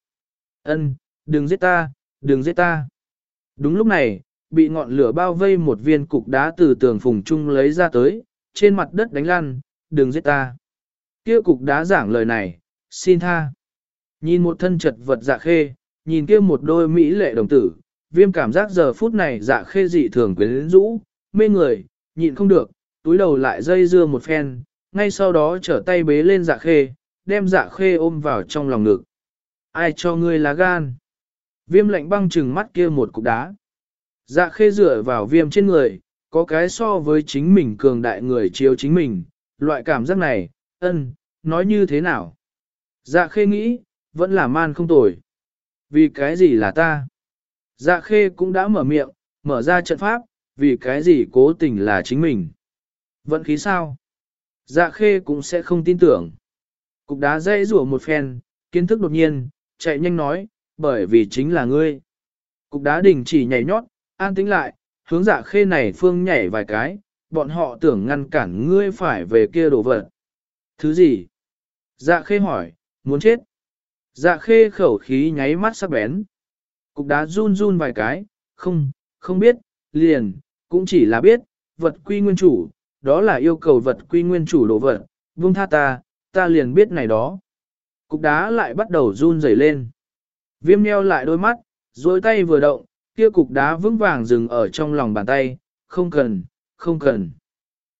Ân, đừng giết ta, đừng giết ta. Đúng lúc này, bị ngọn lửa bao vây một viên cục đá từ tường phùng trung lấy ra tới, trên mặt đất đánh lăn, đừng giết ta. Kia cục đá giảng lời này, xin tha. Nhìn một thân chật vật dạ khê, nhìn kia một đôi mỹ lệ đồng tử, viêm cảm giác giờ phút này dạ khê dị thường quyến rũ, mê người, nhịn không được, túi đầu lại dây dưa một phen, ngay sau đó trở tay bế lên dạ khê, đem dạ khê ôm vào trong lòng ngực. Ai cho ngươi lá gan? Viêm lạnh băng chừng mắt kia một cục đá. Dạ khê dựa vào viêm trên người, có cái so với chính mình cường đại người chiếu chính mình, loại cảm giác này, ân, nói như thế nào? Dạ khê nghĩ, vẫn là man không tồi. Vì cái gì là ta? Dạ khê cũng đã mở miệng, mở ra trận pháp, vì cái gì cố tình là chính mình. Vận khí sao? Dạ khê cũng sẽ không tin tưởng. Cục đá dây rủa một phen, kiến thức đột nhiên, chạy nhanh nói, bởi vì chính là ngươi. Cục đá đình chỉ nhảy nhót, an tĩnh lại, hướng dạ khê này phương nhảy vài cái, bọn họ tưởng ngăn cản ngươi phải về kia đổ vật. Thứ gì? Dạ khê hỏi, muốn chết. Dạ khê khẩu khí nháy mắt sắc bén. Cục đá run run vài cái, không, không biết, liền, cũng chỉ là biết, vật quy nguyên chủ, đó là yêu cầu vật quy nguyên chủ đồ vật, vung tha ta, ta liền biết này đó. Cục đá lại bắt đầu run rẩy lên. Viêm nheo lại đôi mắt, dối tay vừa động, kia cục đá vững vàng dừng ở trong lòng bàn tay, không cần, không cần.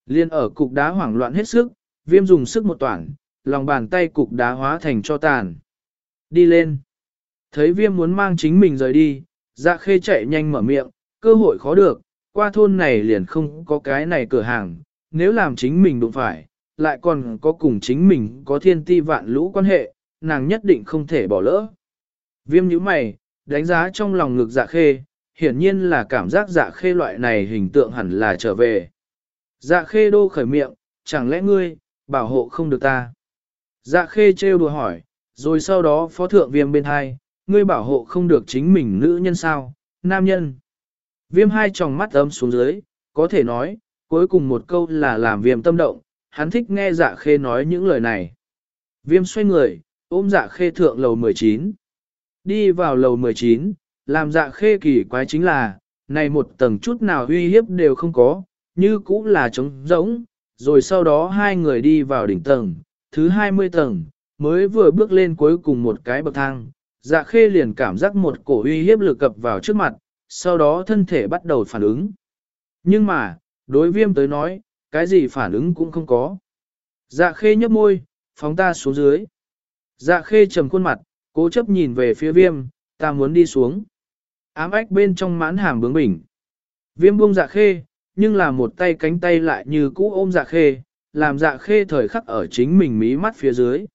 Liên ở cục đá hoảng loạn hết sức, viêm dùng sức một toản, lòng bàn tay cục đá hóa thành cho tàn. Đi lên. Thấy viêm muốn mang chính mình rời đi, dạ khê chạy nhanh mở miệng, cơ hội khó được, qua thôn này liền không có cái này cửa hàng, nếu làm chính mình đụng phải, lại còn có cùng chính mình có thiên ti vạn lũ quan hệ, nàng nhất định không thể bỏ lỡ. Viêm nhíu mày, đánh giá trong lòng ngực dạ khê, hiển nhiên là cảm giác dạ khê loại này hình tượng hẳn là trở về. Dạ khê đô khởi miệng, chẳng lẽ ngươi, bảo hộ không được ta. Dạ khê trêu đùa hỏi, rồi sau đó phó thượng viêm bên hai, ngươi bảo hộ không được chính mình nữ nhân sao, nam nhân. Viêm hai tròng mắt ấm xuống dưới, có thể nói, cuối cùng một câu là làm viêm tâm động, hắn thích nghe dạ khê nói những lời này. Viêm xoay người, ôm dạ khê thượng lầu 19. Đi vào lầu 19, làm dạ khê kỳ quái chính là, này một tầng chút nào uy hiếp đều không có, như cũ là trống rỗng, rồi sau đó hai người đi vào đỉnh tầng, thứ 20 tầng, mới vừa bước lên cuối cùng một cái bậc thang, dạ khê liền cảm giác một cổ uy hiếp lực cập vào trước mặt, sau đó thân thể bắt đầu phản ứng. Nhưng mà, đối viêm tới nói, cái gì phản ứng cũng không có. Dạ khê nhấp môi, phóng ta xuống dưới. Dạ khê trầm khuôn mặt, cố chấp nhìn về phía viêm, ta muốn đi xuống. Ám ách bên trong mãn hàm bướng bỉnh. Viêm buông dạ khê, nhưng là một tay cánh tay lại như cũ ôm dạ khê, làm dạ khê thời khắc ở chính mình mí mắt phía dưới.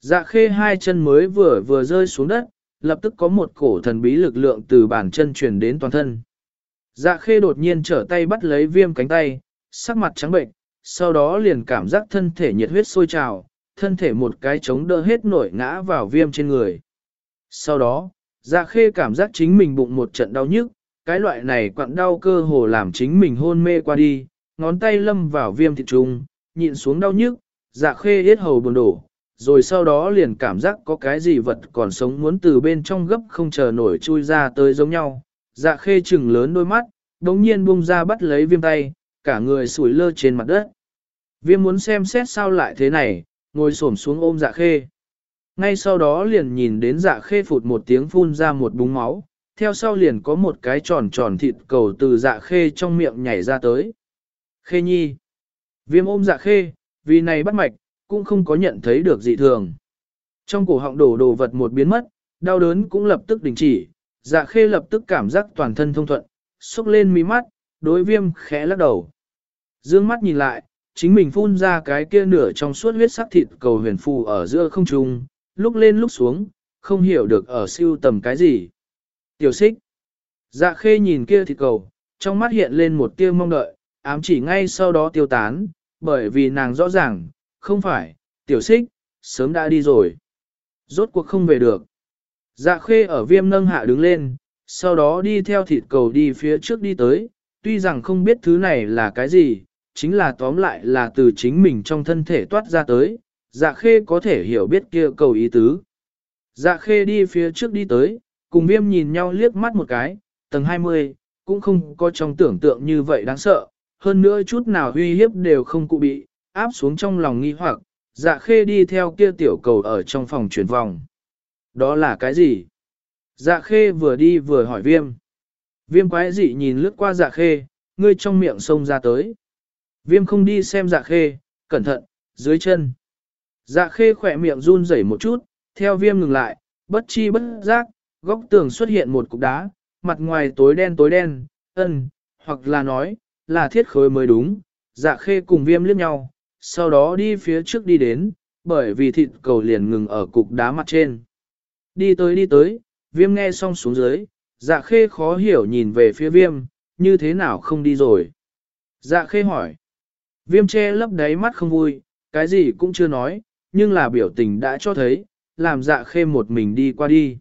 Dạ khê hai chân mới vừa vừa rơi xuống đất, lập tức có một cổ thần bí lực lượng từ bàn chân truyền đến toàn thân. Dạ khê đột nhiên trở tay bắt lấy viêm cánh tay, sắc mặt trắng bệnh, sau đó liền cảm giác thân thể nhiệt huyết sôi trào, thân thể một cái chống đỡ hết nổi ngã vào viêm trên người. Sau đó, dạ khê cảm giác chính mình bụng một trận đau nhức, cái loại này quặn đau cơ hồ làm chính mình hôn mê qua đi, ngón tay lâm vào viêm thịt trùng, nhịn xuống đau nhức, dạ khê hết hầu buồn đổ, rồi sau đó liền cảm giác có cái gì vật còn sống muốn từ bên trong gấp không chờ nổi chui ra tới giống nhau. Dạ khê chừng lớn đôi mắt, đống nhiên buông ra bắt lấy viêm tay, cả người sủi lơ trên mặt đất. Viêm muốn xem xét sao lại thế này, ngồi xổm xuống ôm dạ khê. Ngay sau đó liền nhìn đến dạ khê phụt một tiếng phun ra một búng máu, theo sau liền có một cái tròn tròn thịt cầu từ dạ khê trong miệng nhảy ra tới. Khê nhi. Viêm ôm dạ khê, vì này bắt mạch, cũng không có nhận thấy được dị thường. Trong cổ họng đổ đồ vật một biến mất, đau đớn cũng lập tức đình chỉ, dạ khê lập tức cảm giác toàn thân thông thuận, xúc lên mí mắt, đối viêm khẽ lắc đầu. Dương mắt nhìn lại, chính mình phun ra cái kia nửa trong suốt huyết sắc thịt cầu huyền phù ở giữa không trung, lúc lên lúc xuống, không hiểu được ở siêu tầm cái gì. Tiểu xích. Dạ khê nhìn kia thịt cầu, trong mắt hiện lên một tia mong đợi, ám chỉ ngay sau đó tiêu tán, bởi vì nàng rõ ràng, không phải, tiểu xích, sớm đã đi rồi. Rốt cuộc không về được. Dạ khê ở viêm nâng hạ đứng lên, sau đó đi theo thịt cầu đi phía trước đi tới, tuy rằng không biết thứ này là cái gì, chính là tóm lại là từ chính mình trong thân thể toát ra tới, dạ khê có thể hiểu biết kia cầu ý tứ. Dạ khê đi phía trước đi tới, cùng viêm nhìn nhau liếc mắt một cái, tầng 20, cũng không có trong tưởng tượng như vậy đáng sợ, hơn nữa chút nào uy hiếp đều không cụ bị, áp xuống trong lòng nghi hoặc, dạ khê đi theo kia tiểu cầu ở trong phòng chuyển vòng. Đó là cái gì? Dạ khê vừa đi vừa hỏi viêm. Viêm quái dị nhìn lướt qua dạ khê, ngươi trong miệng sông ra tới. Viêm không đi xem dạ khê, cẩn thận, dưới chân. Dạ khê khỏe miệng run rẩy một chút, theo viêm ngừng lại, bất chi bất giác, góc tường xuất hiện một cục đá, mặt ngoài tối đen tối đen, ân, hoặc là nói, là thiết khối mới đúng. Dạ khê cùng viêm liếc nhau, sau đó đi phía trước đi đến, bởi vì thịt cầu liền ngừng ở cục đá mặt trên. Đi tới đi tới, viêm nghe xong xuống dưới, dạ khê khó hiểu nhìn về phía viêm, như thế nào không đi rồi. Dạ khê hỏi. Viêm che lấp đáy mắt không vui, cái gì cũng chưa nói, nhưng là biểu tình đã cho thấy, làm dạ khê một mình đi qua đi.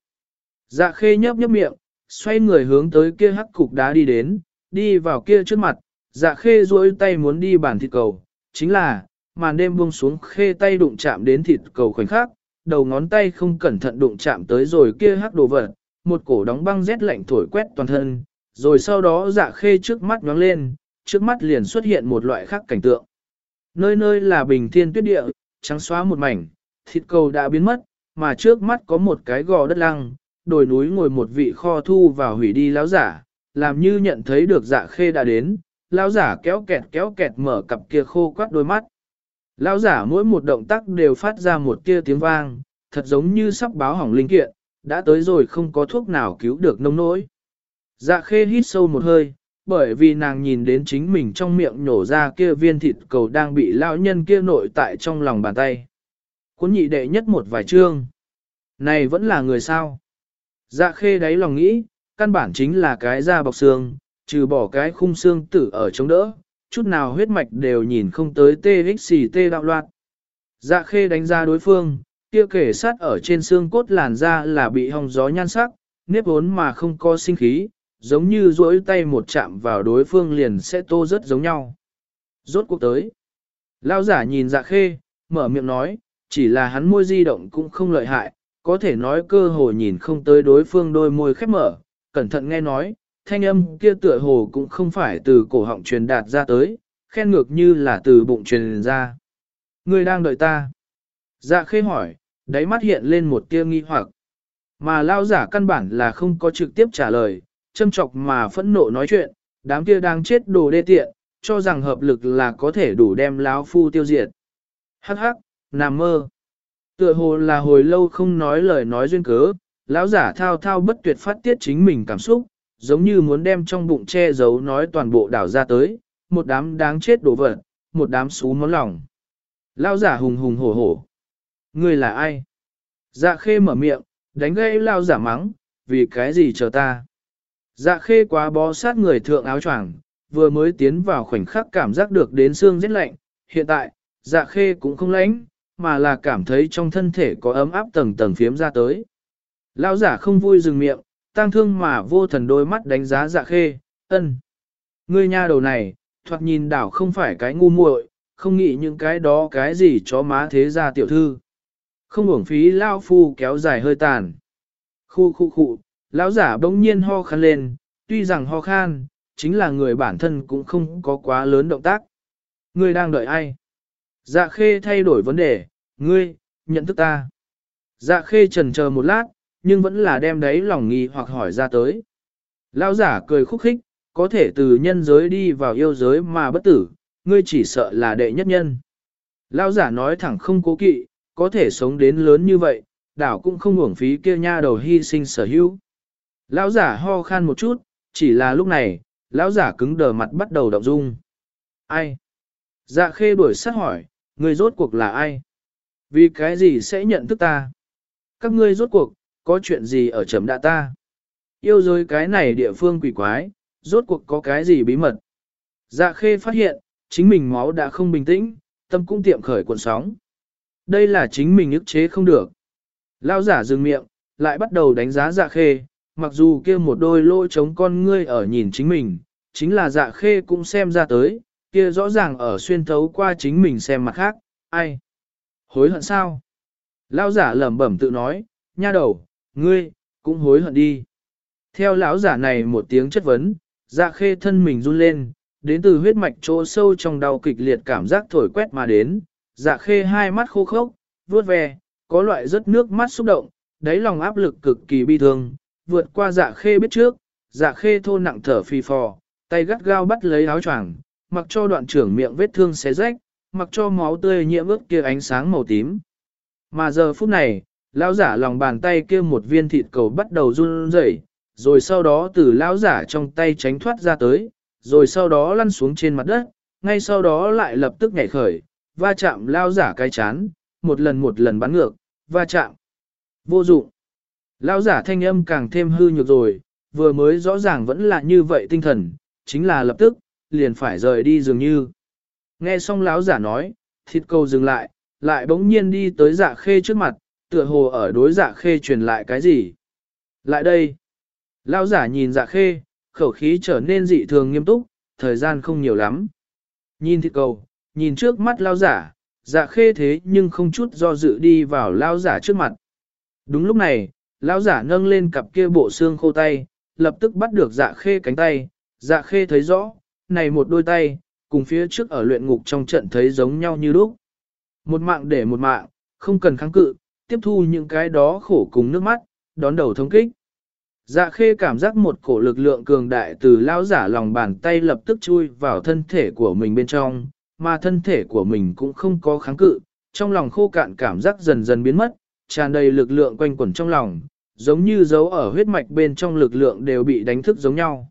Dạ khê nhấp nhấp miệng, xoay người hướng tới kia hắc cục đá đi đến, đi vào kia trước mặt, dạ khê duỗi tay muốn đi bản thịt cầu, chính là, màn đêm buông xuống khê tay đụng chạm đến thịt cầu khoảnh khắc, đầu ngón tay không cẩn thận đụng chạm tới rồi kia hắc đồ vật, một cổ đóng băng rét lạnh thổi quét toàn thân, rồi sau đó dạ khê trước mắt nhóng lên, trước mắt liền xuất hiện một loại khác cảnh tượng. Nơi nơi là bình thiên tuyết địa, trắng xóa một mảnh, thịt cầu đã biến mất, mà trước mắt có một cái gò đất lăng, đồi núi ngồi một vị kho thu và hủy đi lão giả, làm như nhận thấy được dạ khê đã đến, lão giả kéo kẹt kéo kẹt mở cặp kia khô quắt đôi mắt. Lão giả mỗi một động tác đều phát ra một tia tiếng vang, thật giống như sắp báo hỏng linh kiện, đã tới rồi không có thuốc nào cứu được nông nỗi. Dạ khê hít sâu một hơi, bởi vì nàng nhìn đến chính mình trong miệng nhổ ra kia viên thịt cầu đang bị lão nhân kia nội tại trong lòng bàn tay. Cuốn nhị đệ nhất một vài chương. Này vẫn là người sao? Dạ khê đáy lòng nghĩ, căn bản chính là cái da bọc xương, trừ bỏ cái khung xương tử ở chống đỡ, chút nào huyết mạch đều nhìn không tới TXT đạo loạt. Dạ khê đánh ra đối phương, kia kể sát ở trên xương cốt làn da là bị hong gió nhan sắc, nếp vốn mà không có sinh khí, giống như duỗi tay một chạm vào đối phương liền sẽ tô rất giống nhau. Rốt cuộc tới. Lao giả nhìn dạ khê, mở miệng nói, chỉ là hắn môi di động cũng không lợi hại, có thể nói cơ hồ nhìn không tới đối phương đôi môi khép mở, cẩn thận nghe nói, thanh âm kia tựa hồ cũng không phải từ cổ họng truyền đạt ra tới, khen ngược như là từ bụng truyền ra. Người đang đợi ta. Dạ khê hỏi, đáy mắt hiện lên một tia nghi hoặc. Mà lao giả căn bản là không có trực tiếp trả lời, châm chọc mà phẫn nộ nói chuyện, đám kia đang chết đồ đê tiện, cho rằng hợp lực là có thể đủ đem lão phu tiêu diệt. Hắc hắc, nằm mơ. Tựa hồ là hồi lâu không nói lời nói duyên cớ, lão giả thao thao bất tuyệt phát tiết chính mình cảm xúc, giống như muốn đem trong bụng che giấu nói toàn bộ đảo ra tới, một đám đáng chết đổ vật, một đám xú món lòng. Lão giả hùng hùng hổ hổ. Ngươi là ai? Dạ khê mở miệng, đánh gây lao giả mắng, vì cái gì chờ ta? Dạ khê quá bó sát người thượng áo choàng, vừa mới tiến vào khoảnh khắc cảm giác được đến xương rất lạnh, hiện tại, dạ khê cũng không lạnh, mà là cảm thấy trong thân thể có ấm áp tầng tầng phiếm ra tới. Lão giả không vui dừng miệng, tang thương mà vô thần đôi mắt đánh giá dạ khê, ân. Ngươi nha đầu này, thoạt nhìn đảo không phải cái ngu muội, không nghĩ những cái đó cái gì chó má thế ra tiểu thư. Không uổng phí lao phu kéo dài hơi tàn. Khu khu khu, lão giả bỗng nhiên ho khăn lên, tuy rằng ho khan, chính là người bản thân cũng không có quá lớn động tác. Ngươi đang đợi ai? Dạ khê thay đổi vấn đề, ngươi, nhận thức ta. Dạ khê trần chờ một lát, nhưng vẫn là đem đấy lòng nghi hoặc hỏi ra tới. Lão giả cười khúc khích, có thể từ nhân giới đi vào yêu giới mà bất tử, ngươi chỉ sợ là đệ nhất nhân. Lão giả nói thẳng không cố kỵ, có thể sống đến lớn như vậy, đảo cũng không uổng phí kia nha đầu hy sinh sở hữu. Lão giả ho khan một chút, chỉ là lúc này, lão giả cứng đờ mặt bắt đầu động dung. Ai? Dạ khê đuổi sát hỏi, người rốt cuộc là ai? Vì cái gì sẽ nhận thức ta? Các ngươi rốt cuộc, có chuyện gì ở chấm đạ ta? Yêu rồi cái này địa phương quỷ quái, rốt cuộc có cái gì bí mật? Dạ khê phát hiện, chính mình máu đã không bình tĩnh, tâm cũng tiệm khởi cuộn sóng. Đây là chính mình ức chế không được. Lao giả dừng miệng, lại bắt đầu đánh giá dạ khê, mặc dù kia một đôi lỗ trống con ngươi ở nhìn chính mình, chính là dạ khê cũng xem ra tới, kia rõ ràng ở xuyên thấu qua chính mình xem mặt khác, ai? Hối hận sao? Lao giả lẩm bẩm tự nói, nha đầu, ngươi, cũng hối hận đi. Theo lão giả này một tiếng chất vấn, dạ khê thân mình run lên, đến từ huyết mạch chỗ sâu trong đau kịch liệt cảm giác thổi quét mà đến, dạ khê hai mắt khô khốc, vuốt ve, có loại rất nước mắt xúc động, đáy lòng áp lực cực kỳ bi thương, vượt qua dạ khê biết trước, dạ khê thô nặng thở phì phò, tay gắt gao bắt lấy áo choàng, mặc cho đoạn trưởng miệng vết thương xé rách, mặc cho máu tươi nhiễm ướt kia ánh sáng màu tím. Mà giờ phút này, lão giả lòng bàn tay kia một viên thịt cầu bắt đầu run rẩy, rồi sau đó từ lão giả trong tay tránh thoát ra tới, rồi sau đó lăn xuống trên mặt đất, ngay sau đó lại lập tức nhảy khởi, va chạm lão giả cái chán, một lần một lần bắn ngược, va chạm. Vô dụng. Lão giả thanh âm càng thêm hư nhược rồi, vừa mới rõ ràng vẫn là như vậy tinh thần, chính là lập tức, liền phải rời đi dường như. Nghe xong lão giả nói, thịt cầu dừng lại, lại bỗng nhiên đi tới dạ khê trước mặt, tựa hồ ở đối dạ khê truyền lại cái gì. Lại đây. Lão giả nhìn dạ khê, khẩu khí trở nên dị thường nghiêm túc, thời gian không nhiều lắm. Nhìn thịt cầu, nhìn trước mắt lão giả, dạ khê thế nhưng không chút do dự đi vào lão giả trước mặt. Đúng lúc này, lão giả nâng lên cặp kia bộ xương khô tay, lập tức bắt được dạ khê cánh tay, dạ khê thấy rõ, này một đôi tay, cùng phía trước ở luyện ngục trong trận thấy giống nhau như lúc. Một mạng để một mạng, không cần kháng cự, tiếp thu những cái đó khổ cùng nước mắt, đón đầu thống kích. Dạ khê cảm giác một cổ lực lượng cường đại từ lao giả lòng bàn tay lập tức chui vào thân thể của mình bên trong, mà thân thể của mình cũng không có kháng cự, trong lòng khô cạn cảm giác dần dần biến mất, tràn đầy lực lượng quanh quẩn trong lòng, giống như dấu ở huyết mạch bên trong lực lượng đều bị đánh thức giống nhau.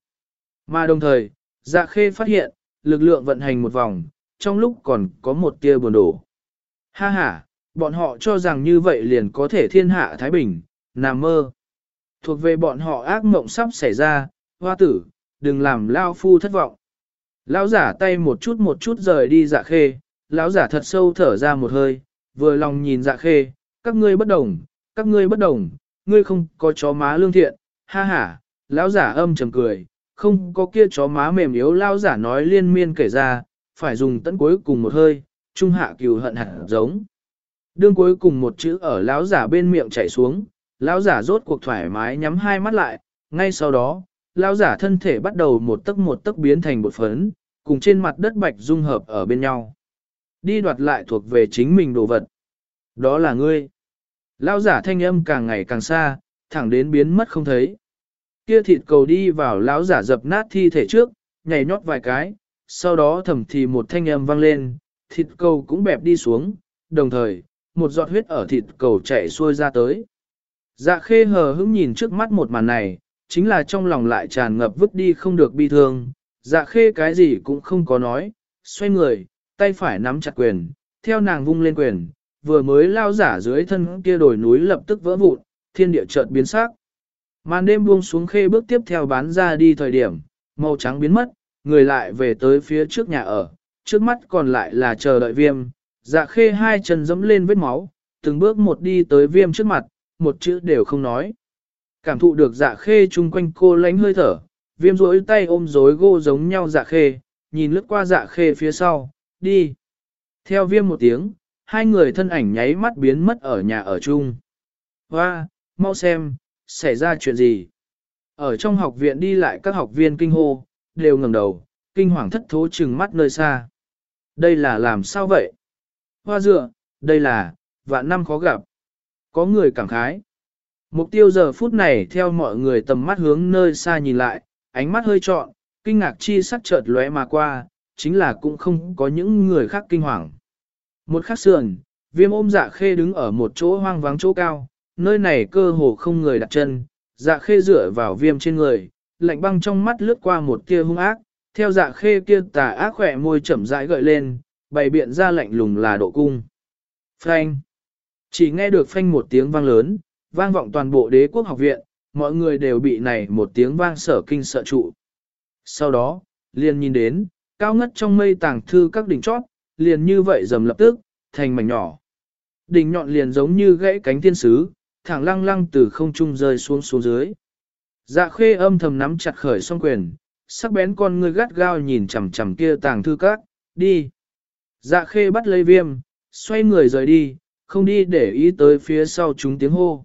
Mà đồng thời, dạ khê phát hiện, lực lượng vận hành một vòng, trong lúc còn có một tia buồn đổ. Ha ha, bọn họ cho rằng như vậy liền có thể thiên hạ Thái Bình, nằm mơ. Thuộc về bọn họ ác mộng sắp xảy ra, hoa tử, đừng làm lao phu thất vọng. Lão giả tay một chút một chút rời đi dạ khê, lão giả thật sâu thở ra một hơi, vừa lòng nhìn dạ khê, các ngươi bất đồng, các ngươi bất đồng, ngươi không có chó má lương thiện, ha ha, lão giả âm trầm cười, không có kia chó má mềm yếu lão giả nói liên miên kể ra, phải dùng tận cuối cùng một hơi, trung hạ cừu hận hẳn giống. Đương cuối cùng một chữ ở lão giả bên miệng chảy xuống, lão giả rốt cuộc thoải mái nhắm hai mắt lại, ngay sau đó, lão giả thân thể bắt đầu một tấc một tấc biến thành bột phấn, cùng trên mặt đất bạch dung hợp ở bên nhau. Đi đoạt lại thuộc về chính mình đồ vật. Đó là ngươi. Lão giả thanh âm càng ngày càng xa, thẳng đến biến mất không thấy. Kia thịt cầu đi vào lão giả dập nát thi thể trước, nhảy nhót vài cái, sau đó thầm thì một thanh âm vang lên, thịt cầu cũng bẹp đi xuống, đồng thời, một giọt huyết ở thịt cầu chạy xuôi ra tới. Dạ khê hờ hững nhìn trước mắt một màn này, chính là trong lòng lại tràn ngập vứt đi không được bi thương. Dạ khê cái gì cũng không có nói, xoay người, tay phải nắm chặt quyền, theo nàng vung lên quyền, vừa mới lao giả dưới thân kia đồi núi lập tức vỡ vụn, thiên địa chợt biến sắc. Màn đêm buông xuống khê bước tiếp theo bán ra đi thời điểm, màu trắng biến mất, người lại về tới phía trước nhà ở, trước mắt còn lại là chờ đợi viêm, dạ khê hai chân dẫm lên vết máu, từng bước một đi tới viêm trước mặt, một chữ đều không nói. Cảm thụ được dạ khê chung quanh cô lánh hơi thở, viêm rỗi tay ôm rối gô giống nhau dạ khê, nhìn lướt qua dạ khê phía sau, đi. Theo viêm một tiếng, hai người thân ảnh nháy mắt biến mất ở nhà ở chung. Hoa, mau xem, xảy ra chuyện gì? Ở trong học viện đi lại các học viên kinh hô, đều ngẩng đầu, kinh hoàng thất thố chừng mắt nơi xa. Đây là làm sao vậy? Hoa dựa, đây là, vạn năm khó gặp. Có người cảm khái. Mục tiêu giờ phút này theo mọi người tầm mắt hướng nơi xa nhìn lại, ánh mắt hơi trọn, kinh ngạc chi sắc chợt lóe mà qua, chính là cũng không có những người khác kinh hoàng. Một khắc sườn, viêm ôm dạ khê đứng ở một chỗ hoang vắng chỗ cao, nơi này cơ hồ không người đặt chân, dạ khê dựa vào viêm trên người, lạnh băng trong mắt lướt qua một tia hung ác, theo dạ khê kia tà ác khỏe môi chậm rãi gợi lên, bày biện ra lạnh lùng là độ cung. Phanh! Chỉ nghe được phanh một tiếng vang lớn, vang vọng toàn bộ đế quốc học viện, mọi người đều bị này một tiếng vang sở kinh sợ trụ. Sau đó, liền nhìn đến, cao ngất trong mây tàng thư các đỉnh chót, liền như vậy dầm lập tức, thành mảnh nhỏ. Đỉnh nhọn liền giống như gãy cánh thiên sứ, thẳng lăng lăng từ không trung rơi xuống xuống dưới. Dạ khê âm thầm nắm chặt khởi song quyền, sắc bén con ngươi gắt gao nhìn chằm chằm kia tàng thư các, đi. Dạ khê bắt lấy viêm, xoay người rời đi, không đi để ý tới phía sau chúng tiếng hô.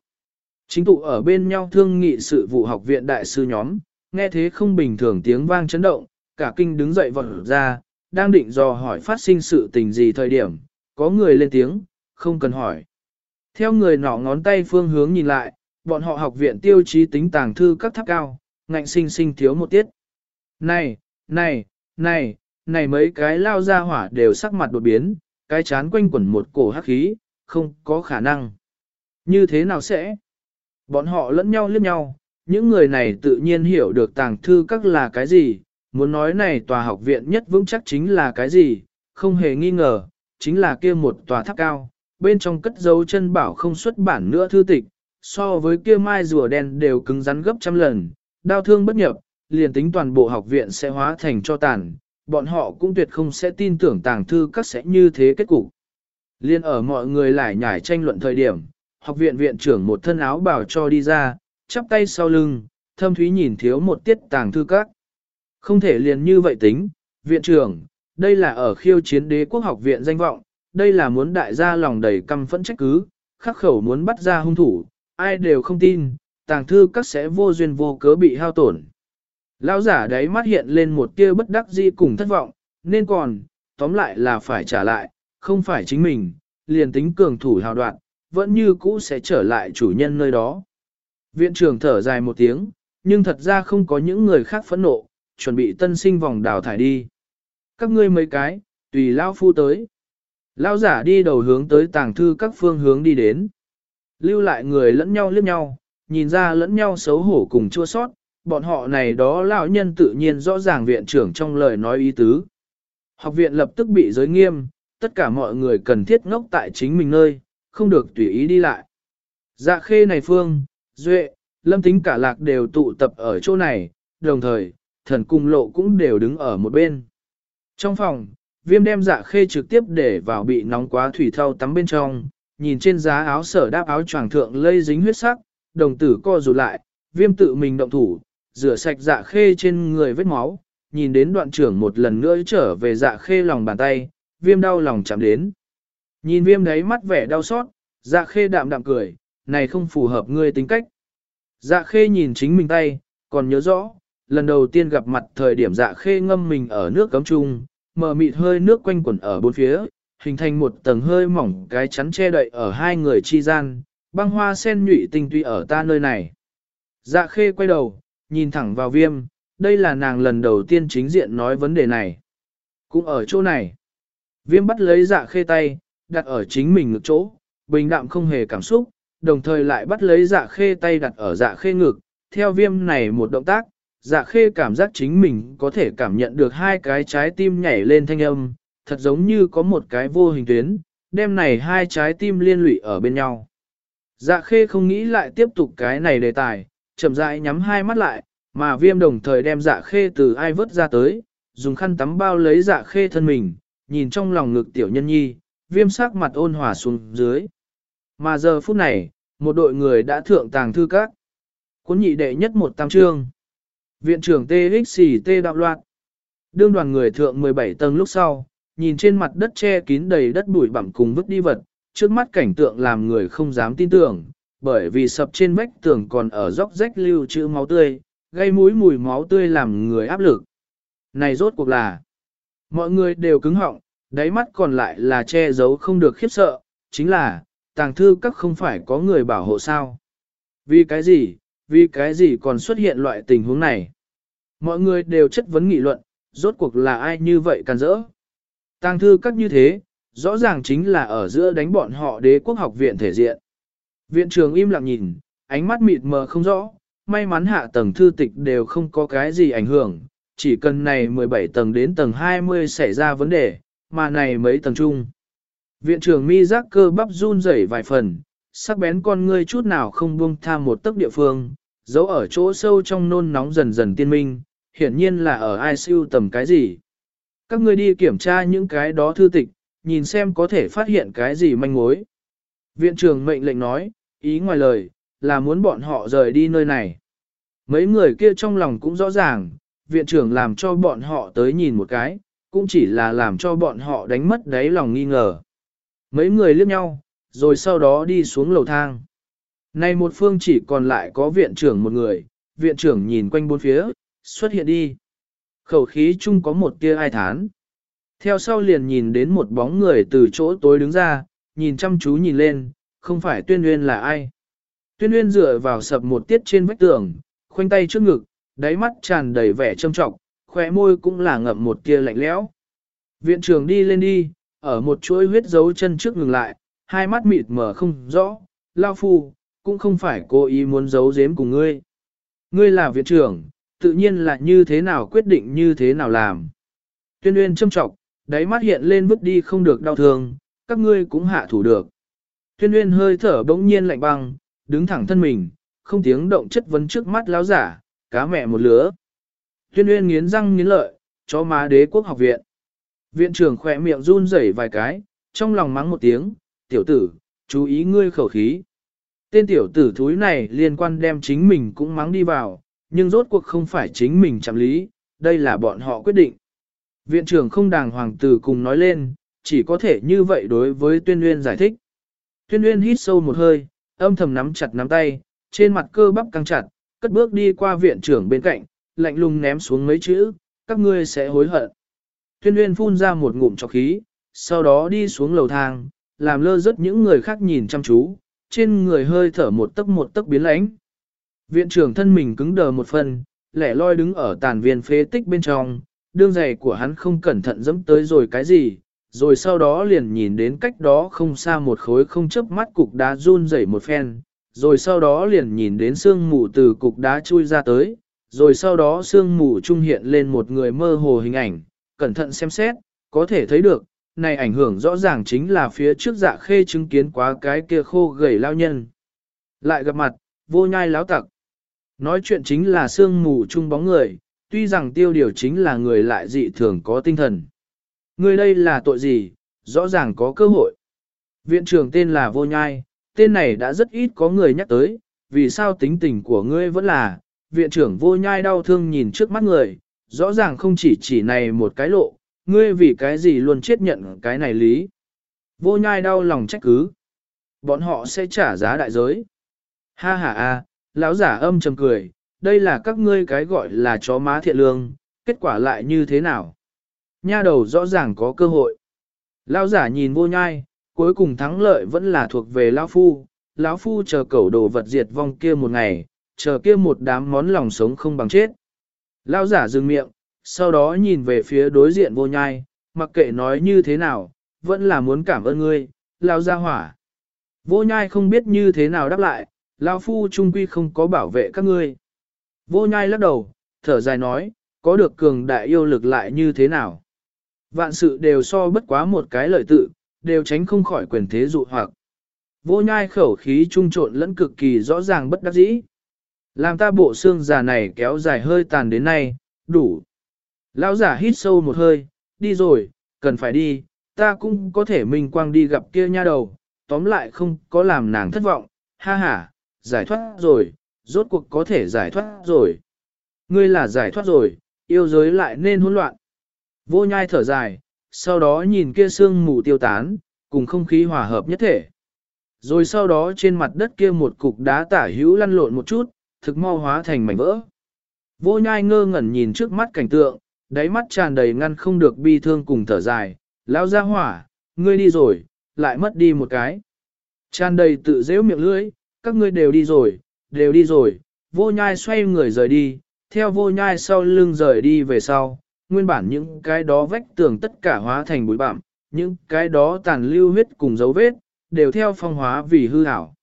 Chính tụ ở bên nhau thương nghị sự vụ học viện đại sư nhóm, nghe thế không bình thường tiếng vang chấn động, cả kinh đứng dậy vọt ra, đang định dò hỏi phát sinh sự tình gì thời điểm, có người lên tiếng, không cần hỏi. Theo người nọ ngón tay phương hướng nhìn lại, bọn họ học viện tiêu chí tính tàng thư các tháp cao, ngạnh sinh sinh thiếu một tiết. Này, này, này, này mấy cái lao ra hỏa đều sắc mặt đột biến, cái chán quanh quẩn một cổ hắc khí, không có khả năng. Như thế nào sẽ? Bọn họ lẫn nhau liếc nhau, những người này tự nhiên hiểu được tàng thư các là cái gì, muốn nói này tòa học viện nhất vững chắc chính là cái gì, không hề nghi ngờ, chính là kia một tòa tháp cao, bên trong cất dấu chân bảo không xuất bản nữa thư tịch, so với kia mai rùa đen đều cứng rắn gấp trăm lần, đau thương bất nhập, liền tính toàn bộ học viện sẽ hóa thành cho tàn, bọn họ cũng tuyệt không sẽ tin tưởng tàng thư các sẽ như thế kết cục. Liên ở mọi người lại nhảy tranh luận thời điểm, học viện viện trưởng một thân áo bảo cho đi ra, chắp tay sau lưng, thâm thúy nhìn thiếu một tiết tàng thư các. Không thể liền như vậy tính, viện trưởng, đây là ở khiêu chiến đế quốc học viện danh vọng, đây là muốn đại gia lòng đầy căm phẫn trách cứ, khắc khẩu muốn bắt ra hung thủ, ai đều không tin, tàng thư các sẽ vô duyên vô cớ bị hao tổn. Lão giả đấy mắt hiện lên một tia bất đắc dĩ cùng thất vọng, nên còn, tóm lại là phải trả lại, không phải chính mình, liền tính cường thủ hào đoạn, vẫn như cũ sẽ trở lại chủ nhân nơi đó. Viện trưởng thở dài một tiếng, nhưng thật ra không có những người khác phẫn nộ, chuẩn bị tân sinh vòng đào thải đi. Các ngươi mấy cái, tùy Lao Phu tới. Lao giả đi đầu hướng tới tàng thư các phương hướng đi đến. Lưu lại người lẫn nhau liếc nhau, nhìn ra lẫn nhau xấu hổ cùng chua sót, bọn họ này đó lão nhân tự nhiên rõ ràng viện trưởng trong lời nói ý tứ. Học viện lập tức bị giới nghiêm, tất cả mọi người cần thiết ngốc tại chính mình nơi, không được tùy ý đi lại. Dạ khê này phương, duệ, lâm tính cả lạc đều tụ tập ở chỗ này, đồng thời, thần cung lộ cũng đều đứng ở một bên. Trong phòng, viêm đem dạ khê trực tiếp để vào bị nóng quá thủy thau tắm bên trong, nhìn trên giá áo sở đáp áo choàng thượng lây dính huyết sắc, đồng tử co rụt lại, viêm tự mình động thủ, rửa sạch dạ khê trên người vết máu, nhìn đến đoạn trưởng một lần nữa trở về dạ khê lòng bàn tay, viêm đau lòng chạm đến. Nhìn viêm đấy mắt vẻ đau xót, dạ khê đạm đạm cười, này không phù hợp ngươi tính cách. Dạ khê nhìn chính mình tay, còn nhớ rõ, lần đầu tiên gặp mặt thời điểm dạ khê ngâm mình ở nước cấm trung, mờ mịt hơi nước quanh quẩn ở bốn phía, hình thành một tầng hơi mỏng cái chắn che đậy ở hai người chi gian, băng hoa sen nhụy tinh tuy ở ta nơi này. Dạ khê quay đầu, nhìn thẳng vào viêm, đây là nàng lần đầu tiên chính diện nói vấn đề này. Cũng ở chỗ này. Viêm bắt lấy dạ khê tay, đặt ở chính mình ngực chỗ, bình đạm không hề cảm xúc, đồng thời lại bắt lấy dạ khê tay đặt ở dạ khê ngực. Theo viêm này một động tác, dạ khê cảm giác chính mình có thể cảm nhận được hai cái trái tim nhảy lên thanh âm, thật giống như có một cái vô hình tuyến, đem này hai trái tim liên lụy ở bên nhau. Dạ khê không nghĩ lại tiếp tục cái này đề tài, chậm rãi nhắm hai mắt lại, mà viêm đồng thời đem dạ khê từ ai vớt ra tới, dùng khăn tắm bao lấy dạ khê thân mình, nhìn trong lòng ngực tiểu nhân nhi, viêm sắc mặt ôn hòa xuống dưới. Mà giờ phút này, một đội người đã thượng tàng thư các. Cuốn nhị đệ nhất một tam trương. Viện trưởng TXT đạo loạn. Đương đoàn người thượng 17 tầng lúc sau, nhìn trên mặt đất che kín đầy đất bụi bặm cùng vứt đi vật, trước mắt cảnh tượng làm người không dám tin tưởng, bởi vì sập trên vách tường còn ở dốc rách lưu trữ máu tươi, gây mũi mùi máu tươi làm người áp lực. Này rốt cuộc là, mọi người đều cứng họng, đáy mắt còn lại là che giấu không được khiếp sợ, chính là, tàng thư các không phải có người bảo hộ sao. Vì cái gì, vì cái gì còn xuất hiện loại tình huống này. Mọi người đều chất vấn nghị luận, rốt cuộc là ai như vậy can dỡ. Tàng thư các như thế, rõ ràng chính là ở giữa đánh bọn họ đế quốc học viện thể diện. Viện trường im lặng nhìn, ánh mắt mịt mờ không rõ, may mắn hạ tầng thư tịch đều không có cái gì ảnh hưởng, chỉ cần này 17 tầng đến tầng 20 xảy ra vấn đề, mà này mấy tầng chung. Viện trưởng mi giác cơ bắp run rẩy vài phần, sắc bén con ngươi chút nào không buông tham một tấc địa phương, giấu ở chỗ sâu trong nôn nóng dần dần tiên minh, hiển nhiên là ở ai siêu tầm cái gì. Các ngươi đi kiểm tra những cái đó thư tịch, nhìn xem có thể phát hiện cái gì manh mối. Viện trưởng mệnh lệnh nói, ý ngoài lời, là muốn bọn họ rời đi nơi này. Mấy người kia trong lòng cũng rõ ràng, viện trưởng làm cho bọn họ tới nhìn một cái, cũng chỉ là làm cho bọn họ đánh mất đáy lòng nghi ngờ. Mấy người liếc nhau, rồi sau đó đi xuống lầu thang. Này một phương chỉ còn lại có viện trưởng một người, viện trưởng nhìn quanh bốn phía, xuất hiện đi. Khẩu khí chung có một tia ai thán. Theo sau liền nhìn đến một bóng người từ chỗ tối đứng ra, nhìn chăm chú nhìn lên, không phải tuyên nguyên là ai. Tuyên nguyên dựa vào sập một tiết trên vách tường, khoanh tay trước ngực, đáy mắt tràn đầy vẻ trâm trọng, khóe môi cũng là ngậm một tia lạnh lẽo. Viện trưởng đi lên đi, ở một chuỗi huyết dấu chân trước ngừng lại, hai mắt mịt mờ không rõ, lao phu, cũng không phải cố ý muốn giấu giếm cùng ngươi. Ngươi là viện trưởng, tự nhiên là như thế nào quyết định như thế nào làm. Tuyên uyên châm trọng, đáy mắt hiện lên vứt đi không được đau thương, các ngươi cũng hạ thủ được. Tuyên uyên hơi thở bỗng nhiên lạnh băng, đứng thẳng thân mình, không tiếng động chất vấn trước mắt láo giả, cá mẹ một lứa. Tuyên uyên nghiến răng nghiến lợi, cho má đế quốc học viện. Viện trưởng khỏe miệng run rẩy vài cái, trong lòng mắng một tiếng, tiểu tử, chú ý ngươi khẩu khí. Tên tiểu tử thúi này liên quan đem chính mình cũng mắng đi vào, nhưng rốt cuộc không phải chính mình chạm lý, đây là bọn họ quyết định. Viện trưởng không đàng hoàng tử cùng nói lên, chỉ có thể như vậy đối với tuyên nguyên giải thích. Tuyên nguyên hít sâu một hơi, âm thầm nắm chặt nắm tay, trên mặt cơ bắp căng chặt, cất bước đi qua viện trưởng bên cạnh, lạnh lùng ném xuống mấy chữ, các ngươi sẽ hối hận. Tuyên nguyên phun ra một ngụm trọc khí, sau đó đi xuống lầu thang, làm lơ rất những người khác nhìn chăm chú, trên người hơi thở một tấc một tấc biến lãnh. Viện trưởng thân mình cứng đờ một phần, lẻ loi đứng ở tàn viên phế tích bên trong, đương giày của hắn không cẩn thận dẫm tới rồi cái gì, rồi sau đó liền nhìn đến cách đó không xa một khối không chớp mắt cục đá run rẩy một phen, rồi sau đó liền nhìn đến sương mù từ cục đá chui ra tới, rồi sau đó sương mù trung hiện lên một người mơ hồ hình ảnh, cẩn thận xem xét, có thể thấy được, này ảnh hưởng rõ ràng chính là phía trước dạ khê chứng kiến quá cái kia khô gầy lao nhân. Lại gặp mặt, vô nhai láo tặc. Nói chuyện chính là sương mù chung bóng người, tuy rằng tiêu điều chính là người lại dị thường có tinh thần. Ngươi đây là tội gì, rõ ràng có cơ hội. Viện trưởng tên là vô nhai, tên này đã rất ít có người nhắc tới, vì sao tính tình của ngươi vẫn là, viện trưởng vô nhai đau thương nhìn trước mắt người, rõ ràng không chỉ chỉ này một cái lộ, ngươi vì cái gì luôn chết nhận cái này lý. Vô nhai đau lòng trách cứ. Bọn họ sẽ trả giá đại giới. Ha ha a, lão giả âm trầm cười, đây là các ngươi cái gọi là chó má thiện lương, kết quả lại như thế nào? Nha đầu rõ ràng có cơ hội. Lão giả nhìn vô nhai, cuối cùng thắng lợi vẫn là thuộc về lão phu, lão phu chờ cẩu đồ vật diệt vong kia một ngày, chờ kia một đám món lòng sống không bằng chết. Lão giả dừng miệng, sau đó nhìn về phía đối diện vô nhai, mặc kệ nói như thế nào, vẫn là muốn cảm ơn ngươi, lão gia hỏa. Vô nhai không biết như thế nào đáp lại, lão phu trung quy không có bảo vệ các ngươi. Vô nhai lắc đầu, thở dài nói, có được cường đại yêu lực lại như thế nào. Vạn sự đều so bất quá một cái lợi tự, đều tránh không khỏi quyền thế dụ hoặc. Vô nhai khẩu khí trung trộn lẫn cực kỳ rõ ràng bất đắc dĩ. Làm ta bộ xương già này kéo dài hơi tàn đến nay, đủ. Lão giả hít sâu một hơi, đi rồi, cần phải đi, ta cũng có thể minh quang đi gặp kia nha đầu, tóm lại không có làm nàng thất vọng, ha ha, giải thoát rồi, rốt cuộc có thể giải thoát rồi. Ngươi là giải thoát rồi, yêu giới lại nên hỗn loạn. Vô nhai thở dài, sau đó nhìn kia sương mù tiêu tán, cùng không khí hòa hợp nhất thể. Rồi sau đó trên mặt đất kia một cục đá tả hữu lăn lộn một chút, thực mau hóa thành mảnh vỡ. Vô nhai ngơ ngẩn nhìn trước mắt cảnh tượng, đáy mắt tràn đầy ngăn không được bi thương cùng thở dài, lao ra hỏa, ngươi đi rồi, lại mất đi một cái. Tràn đầy tự dễu miệng lưỡi, các ngươi đều đi rồi, đều đi rồi, vô nhai xoay người rời đi, theo vô nhai sau lưng rời đi về sau, nguyên bản những cái đó vách tường tất cả hóa thành bụi bặm, những cái đó tàn lưu huyết cùng dấu vết, đều theo phong hóa vì hư ảo.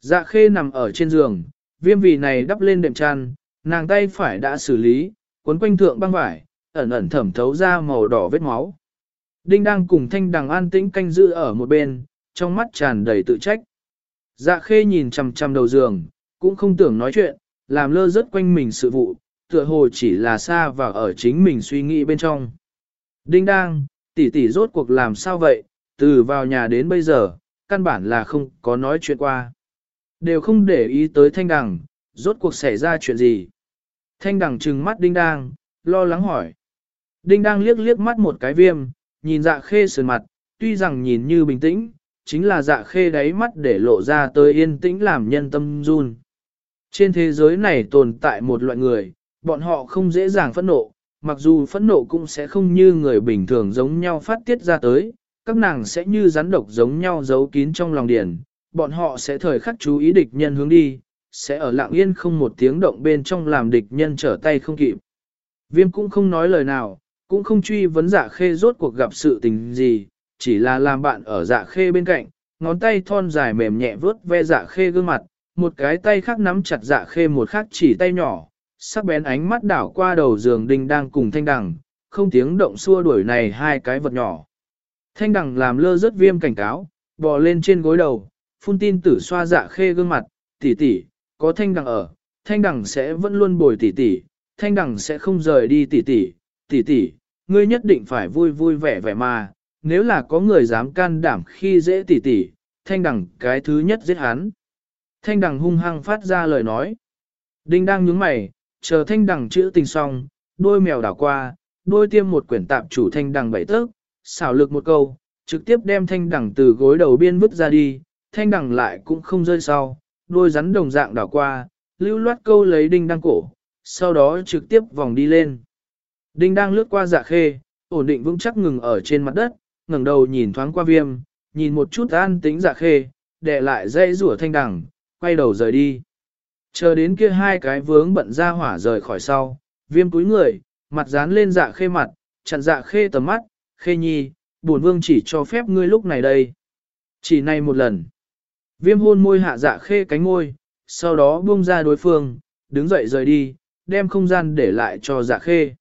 Dạ khê nằm ở trên giường, viêm vì này đắp lên đệm chăn, nàng tay phải đã xử lý, cuốn quanh thượng băng vải, ẩn ẩn thẩm thấu ra màu đỏ vết máu. Đinh đang cùng thanh đằng an tĩnh canh giữ ở một bên, trong mắt tràn đầy tự trách. Dạ khê nhìn chằm chằm đầu giường, cũng không tưởng nói chuyện, làm lơ rất quanh mình sự vụ, tựa hồ chỉ là xa và ở chính mình suy nghĩ bên trong. Đinh đang, tỷ tỷ rốt cuộc làm sao vậy, từ vào nhà đến bây giờ, căn bản là không có nói chuyện qua. Đều không để ý tới thanh đằng, rốt cuộc xảy ra chuyện gì. Thanh đằng trừng mắt đinh đang, lo lắng hỏi. Đinh đang liếc liếc mắt một cái viêm, nhìn dạ khê sườn mặt, tuy rằng nhìn như bình tĩnh, chính là dạ khê đáy mắt để lộ ra tới yên tĩnh làm nhân tâm run. Trên thế giới này tồn tại một loại người, bọn họ không dễ dàng phẫn nộ, mặc dù phẫn nộ cũng sẽ không như người bình thường giống nhau phát tiết ra tới, các nàng sẽ như rắn độc giống nhau giấu kín trong lòng điển, bọn họ sẽ thời khắc chú ý địch nhân hướng đi, sẽ ở lặng yên không một tiếng động bên trong làm địch nhân trở tay không kịp. Viêm cũng không nói lời nào, cũng không truy vấn dạ khê rốt cuộc gặp sự tình gì, chỉ là làm bạn ở dạ khê bên cạnh, ngón tay thon dài mềm nhẹ vớt ve dạ khê gương mặt, một cái tay khác nắm chặt dạ khê một khác chỉ tay nhỏ, sắc bén ánh mắt đảo qua đầu giường đinh đang cùng thanh đằng, không tiếng động xua đuổi này hai cái vật nhỏ. Thanh đằng làm lơ rất viêm cảnh cáo, bò lên trên gối đầu, phun tin tử xoa dạ khê gương mặt, tỷ tỷ, có thanh đằng ở, thanh đằng sẽ vẫn luôn bồi tỷ tỷ, thanh đằng sẽ không rời đi tỷ tỷ, tỷ tỷ, ngươi nhất định phải vui vui vẻ vẻ mà, nếu là có người dám can đảm khi dễ tỷ tỷ, thanh đằng cái thứ nhất giết hắn. Thanh đằng hung hăng phát ra lời nói. Đinh đang nhướng mày, chờ thanh đằng chữ tình xong, đôi mèo đảo qua, đôi tiêm một quyển tạp chủ thanh đằng bảy tức, xảo lực một câu, trực tiếp đem thanh đằng từ gối đầu biên vứt ra đi, thanh đằng lại cũng không rơi sau, đôi rắn đồng dạng đảo qua, lưu loát câu lấy đinh đăng cổ, sau đó trực tiếp vòng đi lên. Đinh đang lướt qua dạ khê, ổn định vững chắc ngừng ở trên mặt đất, ngẩng đầu nhìn thoáng qua viêm, nhìn một chút an tính dạ khê, để lại dây rủa thanh đằng, quay đầu rời đi. Chờ đến kia hai cái vướng bận ra hỏa rời khỏi sau, viêm túi người, mặt dán lên dạ khê mặt, chặn dạ khê tầm mắt, khê nhi, bổn vương chỉ cho phép ngươi lúc này đây. Chỉ này một lần. Viêm hôn môi hạ dạ khê cánh môi, sau đó buông ra đối phương, đứng dậy rời đi, đem không gian để lại cho dạ khê.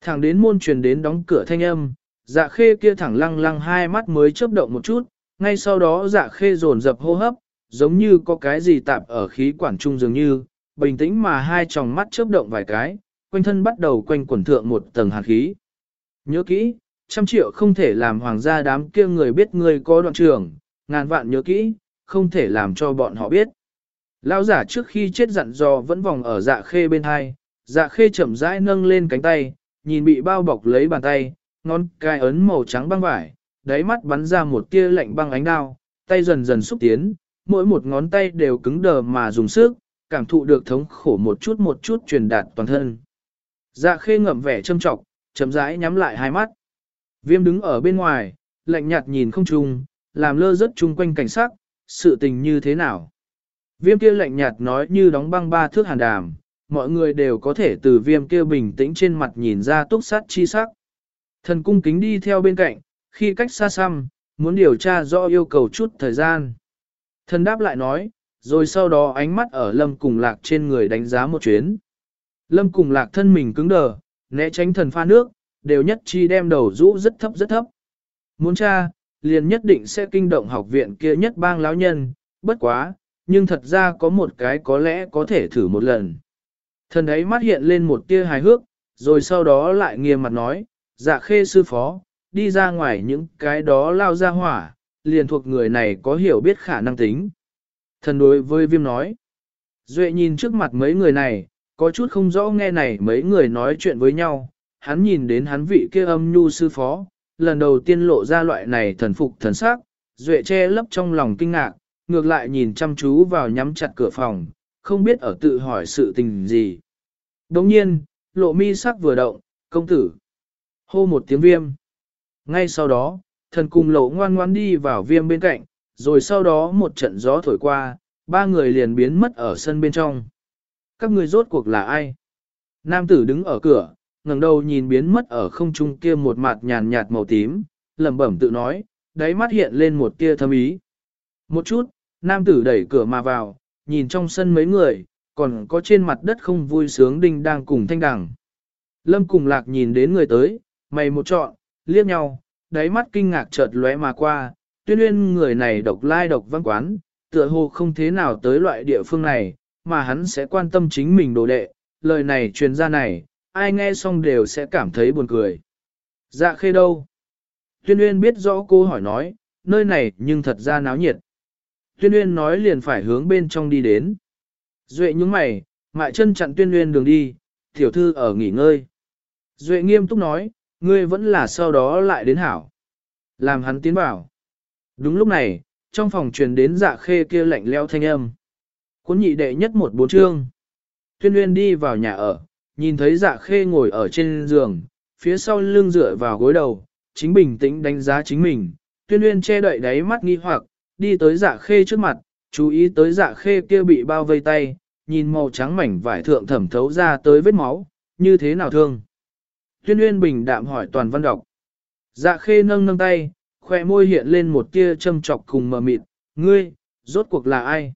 Thẳng đến môn truyền đến đóng cửa thanh âm, dạ khê kia thẳng lăng lăng hai mắt mới chớp động một chút, ngay sau đó dạ khê dồn dập hô hấp, giống như có cái gì tạp ở khí quản trung dường như, bình tĩnh mà hai tròng mắt chớp động vài cái, quanh thân bắt đầu quanh quẩn thượng một tầng hàn khí. Nhớ kỹ, trăm triệu không thể làm hoàng gia đám kia người biết người có đoạn trường, ngàn vạn nhớ kỹ, không thể làm cho bọn họ biết. Lão giả trước khi chết dặn dò vẫn vòng ở dạ khê bên hai, dạ khê chậm rãi nâng lên cánh tay, nhìn bị bao bọc lấy bàn tay, ngón cái ấn màu trắng băng vải, đáy mắt bắn ra một tia lạnh băng ánh đao, tay dần dần xúc tiến, mỗi một ngón tay đều cứng đờ mà dùng sức, cảm thụ được thống khổ một chút một chút truyền đạt toàn thân. Dạ khê ngậm vẻ châm trọng, chấm rãi nhắm lại hai mắt. Viêm đứng ở bên ngoài, lạnh nhạt nhìn không trung, làm lơ rất chung quanh cảnh sắc, sự tình như thế nào. Viêm kia lạnh nhạt nói như đóng băng ba thước hàn đàm, mọi người đều có thể từ viêm kia bình tĩnh trên mặt nhìn ra túc sát chi sắc. Thần cung kính đi theo bên cạnh, khi cách xa xăm, muốn điều tra rõ yêu cầu chút thời gian. Thần đáp lại nói, rồi sau đó ánh mắt ở lâm cùng lạc trên người đánh giá một chuyến. Lâm cùng lạc thân mình cứng đờ, né tránh thần pha nước, đều nhất chi đem đầu rũ rất thấp rất thấp. Muốn cha, liền nhất định sẽ kinh động học viện kia nhất bang lão nhân, bất quá, nhưng thật ra có một cái có lẽ có thể thử một lần. Thần ấy mắt hiện lên một tia hài hước, rồi sau đó lại nghiêm mặt nói, dạ khê sư phó, đi ra ngoài những cái đó lao ra hỏa, liền thuộc người này có hiểu biết khả năng tính. Thần đối với viêm nói, Duệ nhìn trước mặt mấy người này, có chút không rõ nghe này mấy người nói chuyện với nhau, hắn nhìn đến hắn vị kia âm nhu sư phó, lần đầu tiên lộ ra loại này thần phục thần sắc, Duệ che lấp trong lòng kinh ngạc, ngược lại nhìn chăm chú vào nhắm chặt cửa phòng, không biết ở tự hỏi sự tình gì. Đồng nhiên, lộ mi sắc vừa động, công tử. Hô một tiếng viêm. Ngay sau đó, thần cùng lộ ngoan ngoan đi vào viêm bên cạnh, rồi sau đó một trận gió thổi qua, ba người liền biến mất ở sân bên trong. Các người rốt cuộc là ai? Nam tử đứng ở cửa, ngẩng đầu nhìn biến mất ở không trung kia một mặt nhàn nhạt màu tím, lẩm bẩm tự nói, đáy mắt hiện lên một tia thâm ý. Một chút, nam tử đẩy cửa mà vào, nhìn trong sân mấy người, còn có trên mặt đất không vui sướng đinh đang cùng thanh đằng. Lâm cùng lạc nhìn đến người tới, mày một trọn, liếc nhau, đáy mắt kinh ngạc chợt lóe mà qua, tuyên uyên người này độc lai độc văn quán, tựa hồ không thế nào tới loại địa phương này, mà hắn sẽ quan tâm chính mình đồ đệ, lời này truyền ra này, ai nghe xong đều sẽ cảm thấy buồn cười. Dạ khê đâu? Tuyên uyên biết rõ cô hỏi nói, nơi này nhưng thật ra náo nhiệt. Tuyên uyên nói liền phải hướng bên trong đi đến. Duệ nhúng mày, mại chân chặn tuyên uyên đường đi, tiểu thư ở nghỉ ngơi. Duệ nghiêm túc nói, ngươi vẫn là sau đó lại đến hảo. Làm hắn tiến vào. Đúng lúc này, trong phòng truyền đến dạ khê kia lạnh leo thanh âm. Cuốn nhị đệ nhất một bốn chương. Tuyên Nguyên đi vào nhà ở, nhìn thấy dạ khê ngồi ở trên giường, phía sau lưng dựa vào gối đầu, chính bình tĩnh đánh giá chính mình. Tuyên Nguyên che đậy đáy mắt nghi hoặc, đi tới dạ khê trước mặt, chú ý tới dạ khê kia bị bao vây tay, nhìn màu trắng mảnh vải thượng thẩm thấu ra tới vết máu, như thế nào thương. Tuyên Uyên bình đạm hỏi toàn văn đọc. Dạ khê nâng nâng tay, khoe môi hiện lên một tia châm chọc cùng mờ mịt, ngươi, rốt cuộc là ai?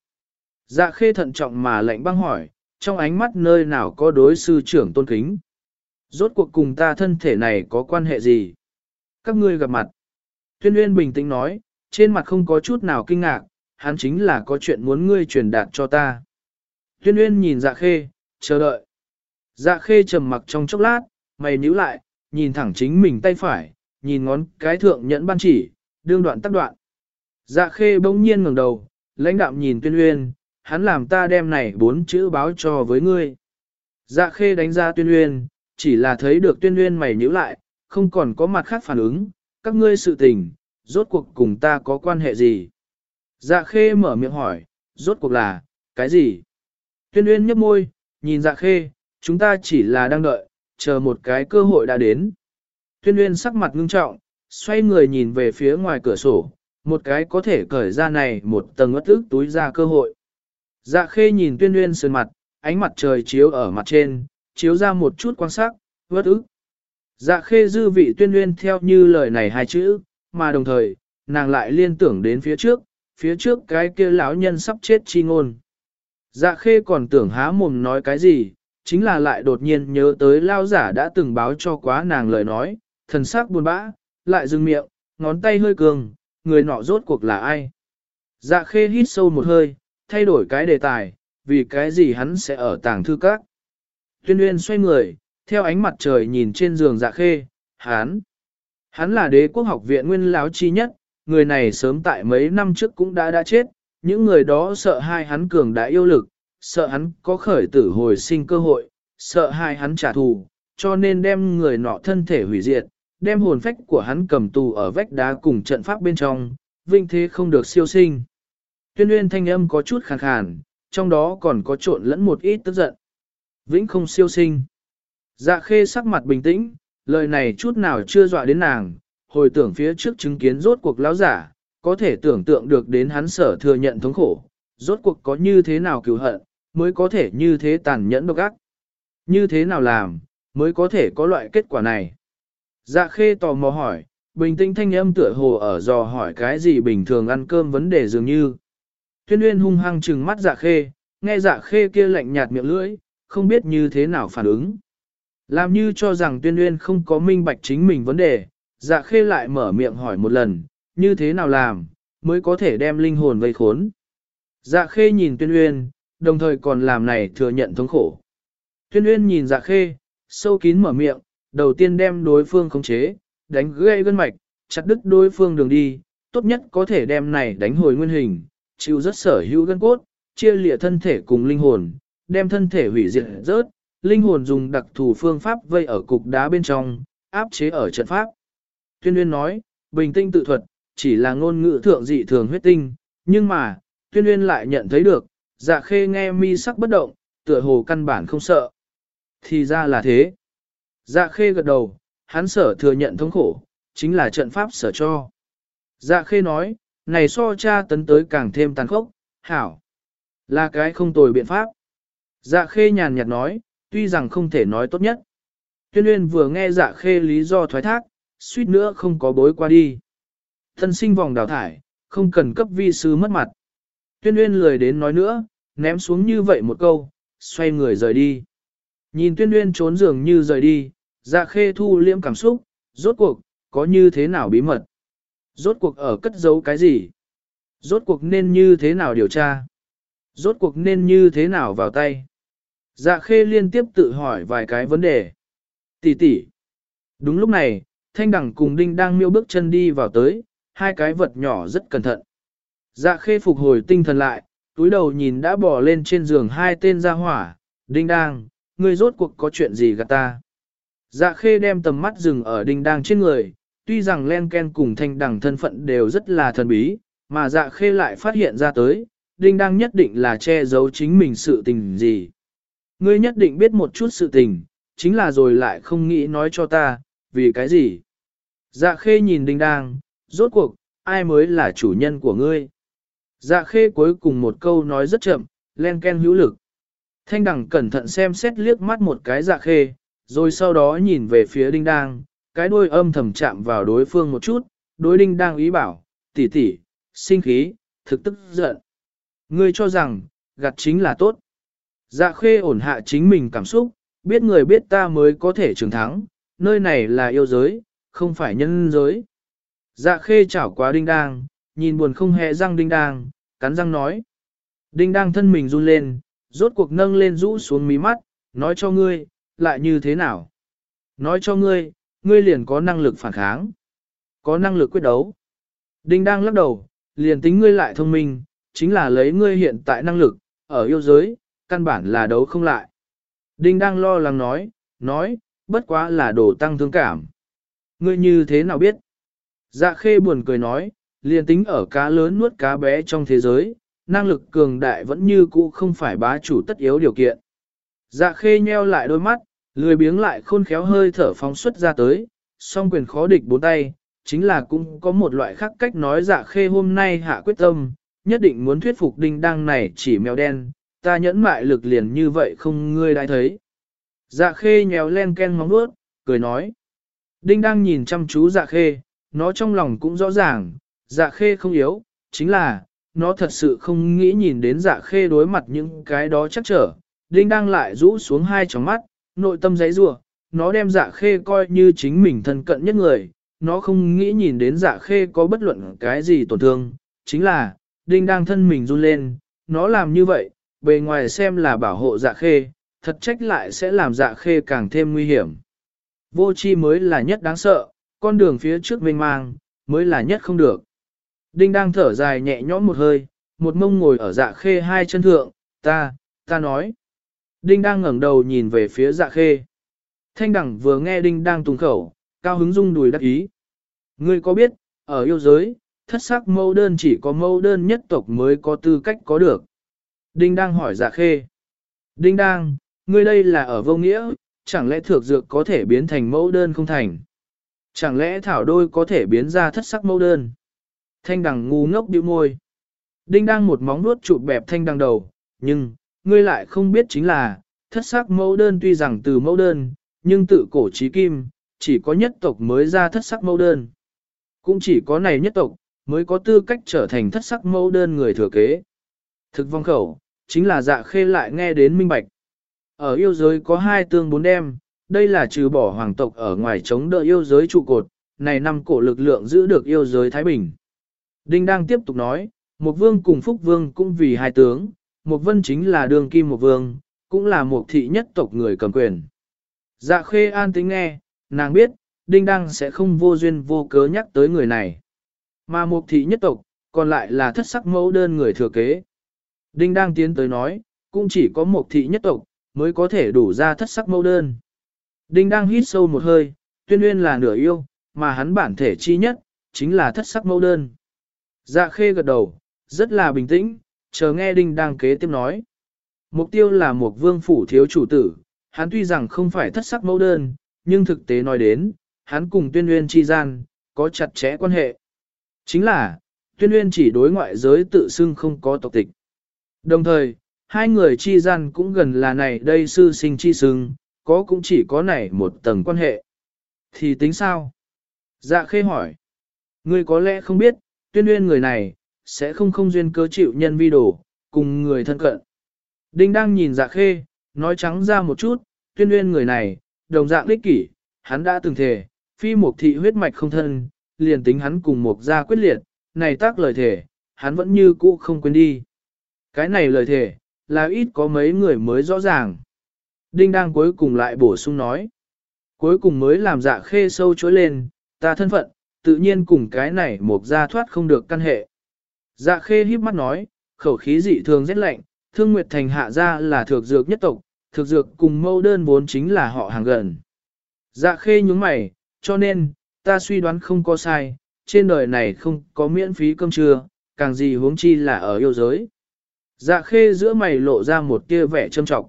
Dạ khê thận trọng mà lạnh băng hỏi, trong ánh mắt nơi nào có đối sư trưởng tôn kính. Rốt cuộc cùng ta thân thể này có quan hệ gì? Các ngươi gặp mặt. Tuyên Uyên bình tĩnh nói, trên mặt không có chút nào kinh ngạc, hắn chính là có chuyện muốn ngươi truyền đạt cho ta. Tuyên Uyên nhìn dạ khê, chờ đợi. Dạ khê trầm mặc trong chốc lát, mày nhíu lại, nhìn thẳng chính mình tay phải, nhìn ngón cái thượng nhẫn ban chỉ, đương đoạn tắt đoạn. Dạ khê bỗng nhiên ngẩng đầu, lãnh đạm nhìn tuyên uyên, hắn làm ta đem này bốn chữ báo cho với ngươi. Dạ khê đánh ra tuyên uyên, chỉ là thấy được tuyên uyên mày nhíu lại, không còn có mặt khác phản ứng, các ngươi sự tình, rốt cuộc cùng ta có quan hệ gì. Dạ khê mở miệng hỏi, rốt cuộc là, cái gì? Tuyên uyên nhấp môi, nhìn dạ khê, chúng ta chỉ là đang đợi, chờ một cái cơ hội đã đến. Tuyên Nguyên sắc mặt ngưng trọng, xoay người nhìn về phía ngoài cửa sổ, một cái có thể cởi ra này một tầng ất ức túi ra cơ hội. Dạ khê nhìn Tuyên Nguyên sơn mặt, ánh mặt trời chiếu ở mặt trên, chiếu ra một chút quan sắc, vớt ức. Dạ khê dư vị Tuyên Nguyên theo như lời này hai chữ, mà đồng thời, nàng lại liên tưởng đến phía trước, phía trước cái kia lão nhân sắp chết chi ngôn. Dạ khê còn tưởng há mồm nói cái gì, chính là lại đột nhiên nhớ tới lao giả đã từng báo cho quá nàng lời nói, thần sắc buồn bã, lại dừng miệng, ngón tay hơi cường, người nọ rốt cuộc là ai. Dạ khê hít sâu một hơi, thay đổi cái đề tài, vì cái gì hắn sẽ ở tàng thư các. Tuyên uyên xoay người, theo ánh mặt trời nhìn trên giường dạ khê, hắn. Hắn là đế quốc học viện nguyên láo chi nhất, người này sớm tại mấy năm trước cũng đã đã chết, những người đó sợ hai hắn cường đã yêu lực, sợ hắn có khởi tử hồi sinh cơ hội, sợ hai hắn trả thù, cho nên đem người nọ thân thể hủy diệt, đem hồn phách của hắn cầm tù ở vách đá cùng trận pháp bên trong, vinh thế không được siêu sinh. Tuyên uyên thanh âm có chút khàn khàn, trong đó còn có trộn lẫn một ít tức giận. Vĩnh không siêu sinh. Dạ khê sắc mặt bình tĩnh, lời này chút nào chưa dọa đến nàng, hồi tưởng phía trước chứng kiến rốt cuộc lão giả, có thể tưởng tượng được đến hắn sở thừa nhận thống khổ, rốt cuộc có như thế nào cứu hận, mới có thể như thế tàn nhẫn độc ác. Như thế nào làm, mới có thể có loại kết quả này. Dạ khê tò mò hỏi, bình tĩnh thanh âm tựa hồ ở dò hỏi cái gì bình thường ăn cơm vấn đề dường như. Tuyên Uyên hung hăng trừng mắt dạ khê, nghe dạ khê kia lạnh nhạt miệng lưỡi, không biết như thế nào phản ứng. Làm như cho rằng Tuyên Uyên không có minh bạch chính mình vấn đề, dạ khê lại mở miệng hỏi một lần, như thế nào làm, mới có thể đem linh hồn vây khốn. Dạ khê nhìn Tuyên Uyên, đồng thời còn làm này thừa nhận thống khổ. Tuyên Uyên nhìn dạ khê, sâu kín mở miệng, đầu tiên đem đối phương khống chế, đánh gãy gân mạch, chặt đứt đối phương đường đi, tốt nhất có thể đem này đánh hồi nguyên hình, chịu rất sở hữu gân cốt, chia lìa thân thể cùng linh hồn, đem thân thể hủy diệt rớt, linh hồn dùng đặc thù phương pháp vây ở cục đá bên trong, áp chế ở trận pháp. Tuyên Uyên nói, bình tinh tự thuật, chỉ là ngôn ngữ thượng dị thường huyết tinh, nhưng mà, Tuyên Uyên lại nhận thấy được, dạ khê nghe mi sắc bất động, tựa hồ căn bản không sợ. Thì ra là thế. Dạ khê gật đầu, hắn sở thừa nhận thống khổ, chính là trận pháp sở cho. Dạ khê nói, này so cha tấn tới càng thêm tàn khốc, hảo. Là cái không tồi biện pháp. Dạ khê nhàn nhạt nói, tuy rằng không thể nói tốt nhất. Tuyên Uyên vừa nghe dạ khê lý do thoái thác, suýt nữa không có bối qua đi. Thân sinh vòng đào thải, không cần cấp vi sư mất mặt. Tuyên Uyên lười đến nói nữa, ném xuống như vậy một câu, xoay người rời đi. Nhìn Tuyên Uyên trốn giường như rời đi, dạ khê thu liễm cảm xúc, rốt cuộc, có như thế nào bí mật. Rốt cuộc ở cất giấu cái gì? Rốt cuộc nên như thế nào điều tra? Rốt cuộc nên như thế nào vào tay? Dạ khê liên tiếp tự hỏi vài cái vấn đề. Tỷ tỷ. Đúng lúc này, thanh đẳng cùng đinh đang miêu bước chân đi vào tới, hai cái vật nhỏ rất cẩn thận. Dạ khê phục hồi tinh thần lại, túi đầu nhìn đã bỏ lên trên giường hai tên gia hỏa, đinh đang, ngươi rốt cuộc có chuyện gì gạt ta. Dạ khê đem tầm mắt dừng ở đinh đang trên người, tuy rằng len ken cùng thanh đẳng thân phận đều rất là thần bí, mà dạ khê lại phát hiện ra tới, đinh đang nhất định là che giấu chính mình sự tình gì. Ngươi nhất định biết một chút sự tình, chính là rồi lại không nghĩ nói cho ta, vì cái gì. Dạ khê nhìn đinh đang, rốt cuộc, ai mới là chủ nhân của ngươi. Dạ khê cuối cùng một câu nói rất chậm, len ken hữu lực. Thanh đẳng cẩn thận xem xét liếc mắt một cái dạ khê, rồi sau đó nhìn về phía đinh đang, cái đuôi âm thầm chạm vào đối phương một chút, đối đinh đang ý bảo, tỷ tỷ, sinh khí, thực tức giận. Ngươi cho rằng, gặt chính là tốt. Dạ khê ổn hạ chính mình cảm xúc, biết người biết ta mới có thể trưởng thắng, nơi này là yêu giới, không phải nhân giới. Dạ khê chảo quá đinh đang, nhìn buồn không hề răng đinh đang, cắn răng nói. Đinh đang thân mình run lên, rốt cuộc nâng lên rũ xuống mí mắt, nói cho ngươi, lại như thế nào? Nói cho ngươi, ngươi liền có năng lực phản kháng, có năng lực quyết đấu. Đinh đang lắc đầu, liền tính ngươi lại thông minh, chính là lấy ngươi hiện tại năng lực, ở yêu giới, căn bản là đấu không lại. Đinh đang lo lắng nói, nói, bất quá là đổ tăng thương cảm. Ngươi như thế nào biết? Dạ khê buồn cười nói, liền tính ở cá lớn nuốt cá bé trong thế giới, năng lực cường đại vẫn như cũ không phải bá chủ tất yếu điều kiện. Dạ khê nheo lại đôi mắt, lười biếng lại khôn khéo hơi thở phóng xuất ra tới, song quyền khó địch bốn tay, chính là cũng có một loại khác cách nói dạ khê hôm nay hạ quyết tâm, nhất định muốn thuyết phục đinh đăng này chỉ mèo đen, ta nhẫn mại lực liền như vậy không ngươi đã thấy. Dạ khê nhéo len ken móng nuốt, cười nói. Đinh đang nhìn chăm chú dạ khê, nó trong lòng cũng rõ ràng, dạ khê không yếu, chính là, nó thật sự không nghĩ nhìn đến dạ khê đối mặt những cái đó chắc trở. Đinh đang lại rũ xuống hai tròng mắt, nội tâm giấy rủa nó đem dạ khê coi như chính mình thân cận nhất người, nó không nghĩ nhìn đến dạ khê có bất luận cái gì tổn thương, chính là, đinh đang thân mình run lên, nó làm như vậy, bề ngoài xem là bảo hộ dạ khê, thật trách lại sẽ làm dạ khê càng thêm nguy hiểm. Vô chi mới là nhất đáng sợ, con đường phía trước mênh mang, mới là nhất không được. Đinh đang thở dài nhẹ nhõm một hơi, một mông ngồi ở dạ khê hai chân thượng, ta, ta nói. Đinh đang ngẩng đầu nhìn về phía dạ khê. Thanh đẳng vừa nghe Đinh đang tùng khẩu, cao hứng rung đùi đắc ý. Ngươi có biết, ở yêu giới, thất sắc mẫu đơn chỉ có mẫu đơn nhất tộc mới có tư cách có được. Đinh đang hỏi dạ khê. Đinh đang, ngươi đây là ở vô nghĩa, chẳng lẽ thược dược có thể biến thành mẫu đơn không thành? Chẳng lẽ thảo đôi có thể biến ra thất sắc mẫu đơn? Thanh đằng ngu ngốc bĩu môi. Đinh đang một móng nuốt chụp bẹp thanh đằng đầu, nhưng, ngươi lại không biết chính là, thất sắc mẫu đơn tuy rằng từ mẫu đơn, nhưng tự cổ trí kim, chỉ có nhất tộc mới ra thất sắc mẫu đơn. Cũng chỉ có này nhất tộc, mới có tư cách trở thành thất sắc mẫu đơn người thừa kế. Thực vong khẩu, chính là dạ khê lại nghe đến minh bạch. Ở yêu giới có hai tương bốn đem, đây là trừ bỏ hoàng tộc ở ngoài chống đỡ yêu giới trụ cột, này năm cổ lực lượng giữ được yêu giới Thái Bình. Đinh đang tiếp tục nói, một vương cùng phúc vương cũng vì hai tướng, một vân chính là đường kim một vương, cũng là một thị nhất tộc người cầm quyền. Dạ khê an tính nghe, nàng biết, đinh đăng sẽ không vô duyên vô cớ nhắc tới người này. Mà một thị nhất tộc, còn lại là thất sắc mẫu đơn người thừa kế. Đinh đang tiến tới nói, cũng chỉ có một thị nhất tộc, mới có thể đủ ra thất sắc mẫu đơn. Đinh đang hít sâu một hơi, tuyên nguyên là nửa yêu, mà hắn bản thể chi nhất, chính là thất sắc mẫu đơn. Dạ khê gật đầu, rất là bình tĩnh, chờ nghe đinh đang kế tiếp nói. Mục tiêu là một vương phủ thiếu chủ tử, hắn tuy rằng không phải thất sắc mẫu đơn, nhưng thực tế nói đến, hắn cùng tuyên nguyên chi gian, có chặt chẽ quan hệ. Chính là, tuyên nguyên chỉ đối ngoại giới tự xưng không có tộc tịch. Đồng thời, hai người chi gian cũng gần là này đây sư sinh chi xưng, có cũng chỉ có này một tầng quan hệ. Thì tính sao? Dạ khê hỏi. Ngươi có lẽ không biết, tuyên uyên người này, sẽ không không duyên cớ chịu nhân vi đổ cùng người thân cận. Đinh đang nhìn dạ khê, nói trắng ra một chút, tuyên uyên người này, đồng dạng đích kỷ, hắn đã từng thề, phi mục thị huyết mạch không thân, liền tính hắn cùng mục gia quyết liệt, này tác lời thề, hắn vẫn như cũ không quên đi. Cái này lời thề, là ít có mấy người mới rõ ràng. Đinh đang cuối cùng lại bổ sung nói. Cuối cùng mới làm dạ khê sâu chối lên, ta thân phận, tự nhiên cùng cái này một gia thoát không được căn hệ. Dạ khê híp mắt nói, khẩu khí dị thường rất lạnh, thương nguyệt thành hạ ra là thược dược nhất tộc, thực dược cùng mâu đơn vốn chính là họ hàng gần. Dạ khê nhúng mày, cho nên, ta suy đoán không có sai, trên đời này không có miễn phí cơm trưa, càng gì huống chi là ở yêu giới. Dạ khê giữa mày lộ ra một tia vẻ trâm trọng.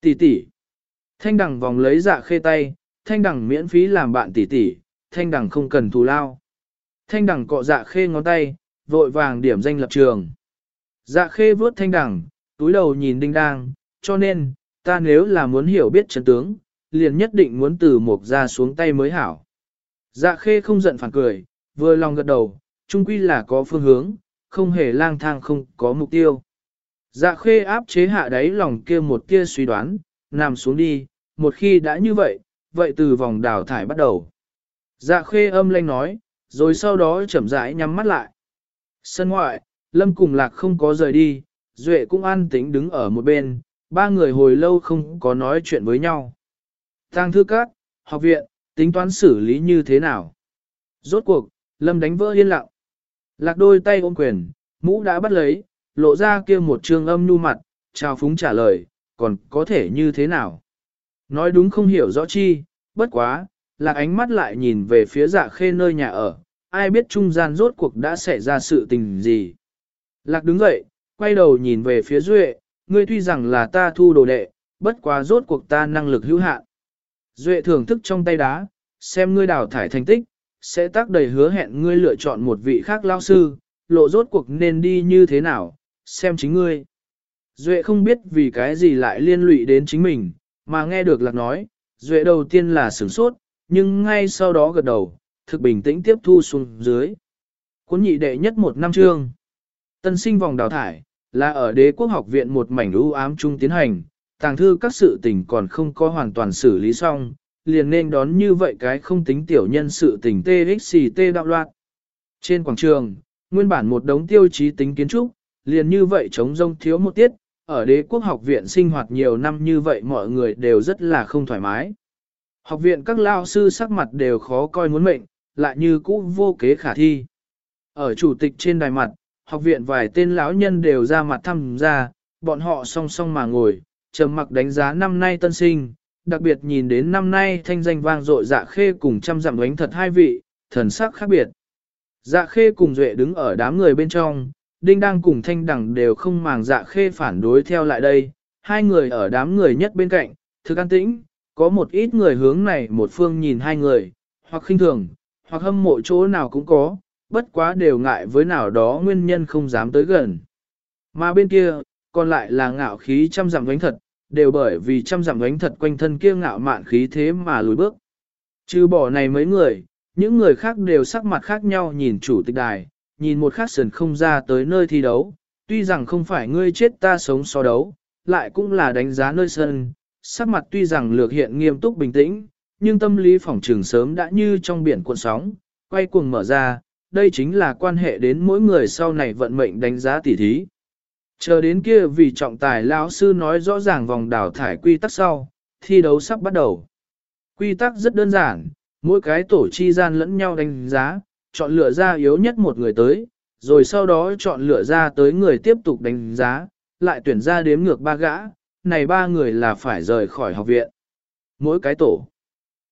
Tỷ tỷ. Thanh đẳng vòng lấy dạ khê tay, thanh đẳng miễn phí làm bạn tỷ tỷ, thanh đẳng không cần thù lao. Thanh đẳng cọ dạ khê ngón tay, vội vàng điểm danh lập trường. Dạ khê vớt thanh đẳng, túi đầu nhìn đinh đang, cho nên, ta nếu là muốn hiểu biết chân tướng, liền nhất định muốn từ một ra xuống tay mới hảo. Dạ khê không giận phản cười, vừa lòng gật đầu, chung quy là có phương hướng, không hề lang thang không có mục tiêu. Dạ khê áp chế hạ đáy lòng kia một kia suy đoán, nằm xuống đi, một khi đã như vậy, vậy từ vòng đào thải bắt đầu. Dạ khê âm lanh nói, rồi sau đó chậm rãi nhắm mắt lại. Sân ngoại, Lâm cùng Lạc không có rời đi, Duệ cũng an tĩnh đứng ở một bên, ba người hồi lâu không có nói chuyện với nhau. Tăng thư các, học viện, tính toán xử lý như thế nào? Rốt cuộc, Lâm đánh vỡ yên lặng. Lạc đôi tay ôm quyền, mũ đã bắt lấy, lộ ra kia một trương âm nu mặt, trao phúng trả lời, còn có thể như thế nào? Nói đúng không hiểu rõ chi, bất quá, lạc ánh mắt lại nhìn về phía dạ khê nơi nhà ở, ai biết trung gian rốt cuộc đã xảy ra sự tình gì. Lạc đứng dậy, quay đầu nhìn về phía Duệ, ngươi tuy rằng là ta thu đồ đệ, bất quá rốt cuộc ta năng lực hữu hạn. Duệ thưởng thức trong tay đá, xem ngươi đào thải thành tích, sẽ tác đầy hứa hẹn ngươi lựa chọn một vị khác lao sư, lộ rốt cuộc nên đi như thế nào, xem chính ngươi. Duệ không biết vì cái gì lại liên lụy đến chính mình, mà nghe được lạc nói, Duệ đầu tiên là sửng sốt, nhưng ngay sau đó gật đầu, thực bình tĩnh tiếp thu xuống dưới. Cuốn nhị đệ nhất một năm chương. Tân sinh vòng đào thải, là ở đế quốc học viện một mảnh ưu ám chung tiến hành, tàng thư các sự tình còn không có hoàn toàn xử lý xong, liền nên đón như vậy cái không tính tiểu nhân sự tình TXT đạo loạn. Trên quảng trường, nguyên bản một đống tiêu chí tính kiến trúc, liền như vậy chống rông thiếu một tiết, ở đế quốc học viện sinh hoạt nhiều năm như vậy mọi người đều rất là không thoải mái. Học viện các lao sư sắc mặt đều khó coi muốn mệnh, lại như cũ vô kế khả thi. Ở chủ tịch trên đài mặt, học viện vài tên lão nhân đều ra mặt thăm ra, bọn họ song song mà ngồi, trầm mặc đánh giá năm nay tân sinh, đặc biệt nhìn đến năm nay thanh danh vang dội dạ khê cùng trăm dặm đánh thật hai vị, thần sắc khác biệt. Dạ khê cùng duệ đứng ở đám người bên trong, đinh đang cùng thanh đẳng đều không màng dạ khê phản đối theo lại đây, hai người ở đám người nhất bên cạnh, thực an tĩnh, có một ít người hướng này một phương nhìn hai người, hoặc khinh thường, hoặc hâm mộ chỗ nào cũng có, bất quá đều ngại với nào đó nguyên nhân không dám tới gần. Mà bên kia, còn lại là ngạo khí trăm dặm đánh thật, đều bởi vì trăm dặm đánh thật quanh thân kia ngạo mạn khí thế mà lùi bước. Trừ bỏ này mấy người, những người khác đều sắc mặt khác nhau nhìn chủ tịch đài, nhìn một khắc sườn không ra tới nơi thi đấu, tuy rằng không phải ngươi chết ta sống so đấu, lại cũng là đánh giá nơi sân, sắc mặt tuy rằng lược hiện nghiêm túc bình tĩnh, nhưng tâm lý phỏng trường sớm đã như trong biển cuộn sóng, quay cuồng mở ra, đây chính là quan hệ đến mỗi người sau này vận mệnh đánh giá tỉ thí. Chờ đến kia vì trọng tài lão sư nói rõ ràng vòng đảo thải quy tắc sau, thi đấu sắp bắt đầu. Quy tắc rất đơn giản, mỗi cái tổ chi gian lẫn nhau đánh giá, chọn lựa ra yếu nhất một người tới, rồi sau đó chọn lựa ra tới người tiếp tục đánh giá, lại tuyển ra đếm ngược ba gã, này ba người là phải rời khỏi học viện. Mỗi cái tổ.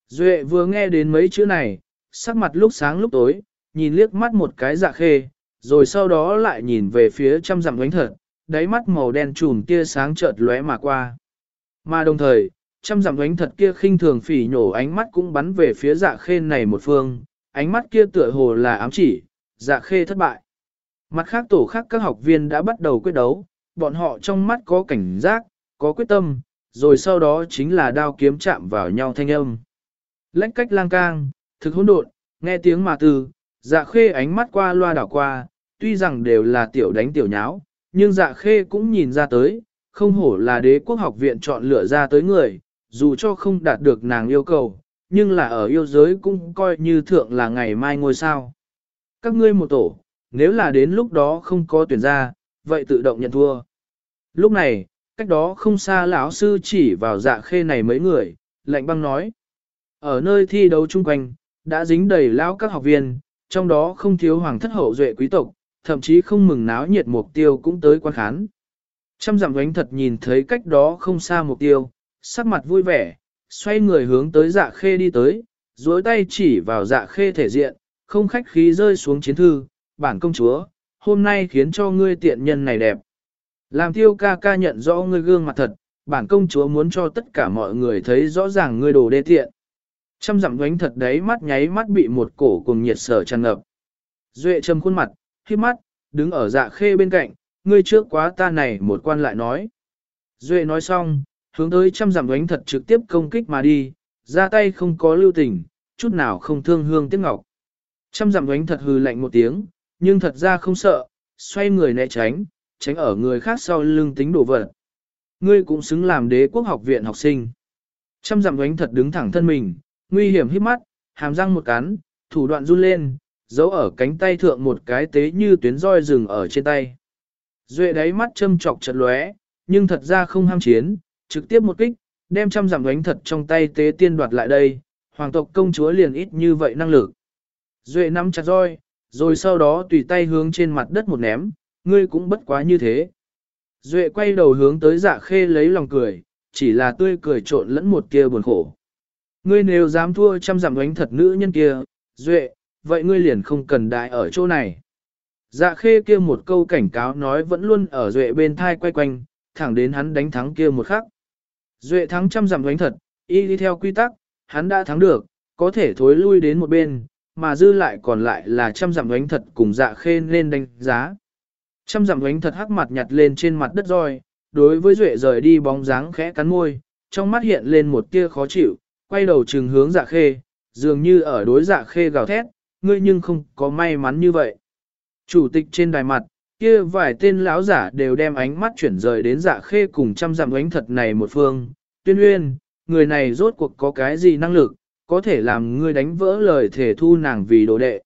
Duệ vừa nghe đến mấy chữ này, sắc mặt lúc sáng lúc tối, nhìn liếc mắt một cái dạ khê, rồi sau đó lại nhìn về phía trăm dặm ánh thật, đáy mắt màu đen trùm tia sáng chợt lóe mà qua. Mà đồng thời, trăm dặm ánh thật kia khinh thường phỉ nhổ ánh mắt cũng bắn về phía dạ khê này một phương, ánh mắt kia tựa hồ là ám chỉ, dạ khê thất bại. Mặt khác tổ khác các học viên đã bắt đầu quyết đấu, bọn họ trong mắt có cảnh giác, có quyết tâm, rồi sau đó chính là đao kiếm chạm vào nhau thanh âm. Lách cách lang cang, thực hỗn độn, nghe tiếng mà từ, dạ khê ánh mắt qua loa đảo qua, tuy rằng đều là tiểu đánh tiểu nháo, nhưng dạ khê cũng nhìn ra tới, không hổ là đế quốc học viện chọn lựa ra tới người, dù cho không đạt được nàng yêu cầu, nhưng là ở yêu giới cũng coi như thượng là ngày mai ngôi sao. Các ngươi một tổ, nếu là đến lúc đó không có tuyển ra, vậy tự động nhận thua. Lúc này, cách đó không xa lão sư chỉ vào dạ khê này mấy người, lạnh băng nói. Ở nơi thi đấu chung quanh, đã dính đầy lão các học viên, trong đó không thiếu hoàng thất hậu duệ quý tộc, thậm chí không mừng náo nhiệt mục tiêu cũng tới quan khán. Trăm dặm ánh thật nhìn thấy cách đó không xa mục tiêu, sắc mặt vui vẻ, xoay người hướng tới dạ khê đi tới, duỗi tay chỉ vào dạ khê thể diện, không khách khí rơi xuống chiến thư, bản công chúa, hôm nay khiến cho ngươi tiện nhân này đẹp. Làm tiêu ca ca nhận rõ ngươi gương mặt thật, bản công chúa muốn cho tất cả mọi người thấy rõ ràng ngươi đồ đê tiện. Trăm dặm đánh thật đấy mắt nháy mắt bị một cổ cùng nhiệt sở tràn ngập. Duệ trầm khuôn mặt, khi mắt, đứng ở dạ khê bên cạnh, ngươi trước quá ta này một quan lại nói. Duệ nói xong, hướng tới trăm dặm đánh thật trực tiếp công kích mà đi, ra tay không có lưu tình, chút nào không thương hương tiếc ngọc. Trăm dặm đánh thật hừ lạnh một tiếng, nhưng thật ra không sợ, xoay người né tránh, tránh ở người khác sau lưng tính đồ vật. Ngươi cũng xứng làm đế quốc học viện học sinh. Trăm dặm đánh thật đứng thẳng thân mình, nguy hiểm hít mắt, hàm răng một cắn, thủ đoạn run lên, giấu ở cánh tay thượng một cái tế như tuyến roi rừng ở trên tay. Duệ đáy mắt châm chọc chật lóe, nhưng thật ra không ham chiến, trực tiếp một kích, đem trăm giảm đánh thật trong tay tế tiên đoạt lại đây, hoàng tộc công chúa liền ít như vậy năng lực. Duệ nắm chặt roi, rồi sau đó tùy tay hướng trên mặt đất một ném, ngươi cũng bất quá như thế. Duệ quay đầu hướng tới dạ khê lấy lòng cười, chỉ là tươi cười trộn lẫn một kia buồn khổ. Ngươi nếu dám thua trăm giảm đánh thật nữ nhân kia, Duệ, vậy ngươi liền không cần đại ở chỗ này. Dạ khê kia một câu cảnh cáo nói vẫn luôn ở Duệ bên thai quay quanh, thẳng đến hắn đánh thắng kia một khắc. Duệ thắng trăm giảm đánh thật, y đi theo quy tắc, hắn đã thắng được, có thể thối lui đến một bên, mà dư lại còn lại là trăm giảm đánh thật cùng dạ khê nên đánh giá. Trăm giảm ánh thật hắc mặt nhặt lên trên mặt đất roi, đối với Duệ rời đi bóng dáng khẽ cắn môi, trong mắt hiện lên một tia khó chịu, quay đầu trừng hướng dạ khê, dường như ở đối dạ khê gào thét, ngươi nhưng không có may mắn như vậy. Chủ tịch trên đài mặt, kia vài tên lão giả đều đem ánh mắt chuyển rời đến dạ khê cùng trăm dặm ánh thật này một phương. Tuyên uyên, người này rốt cuộc có cái gì năng lực, có thể làm ngươi đánh vỡ lời thể thu nàng vì đồ đệ.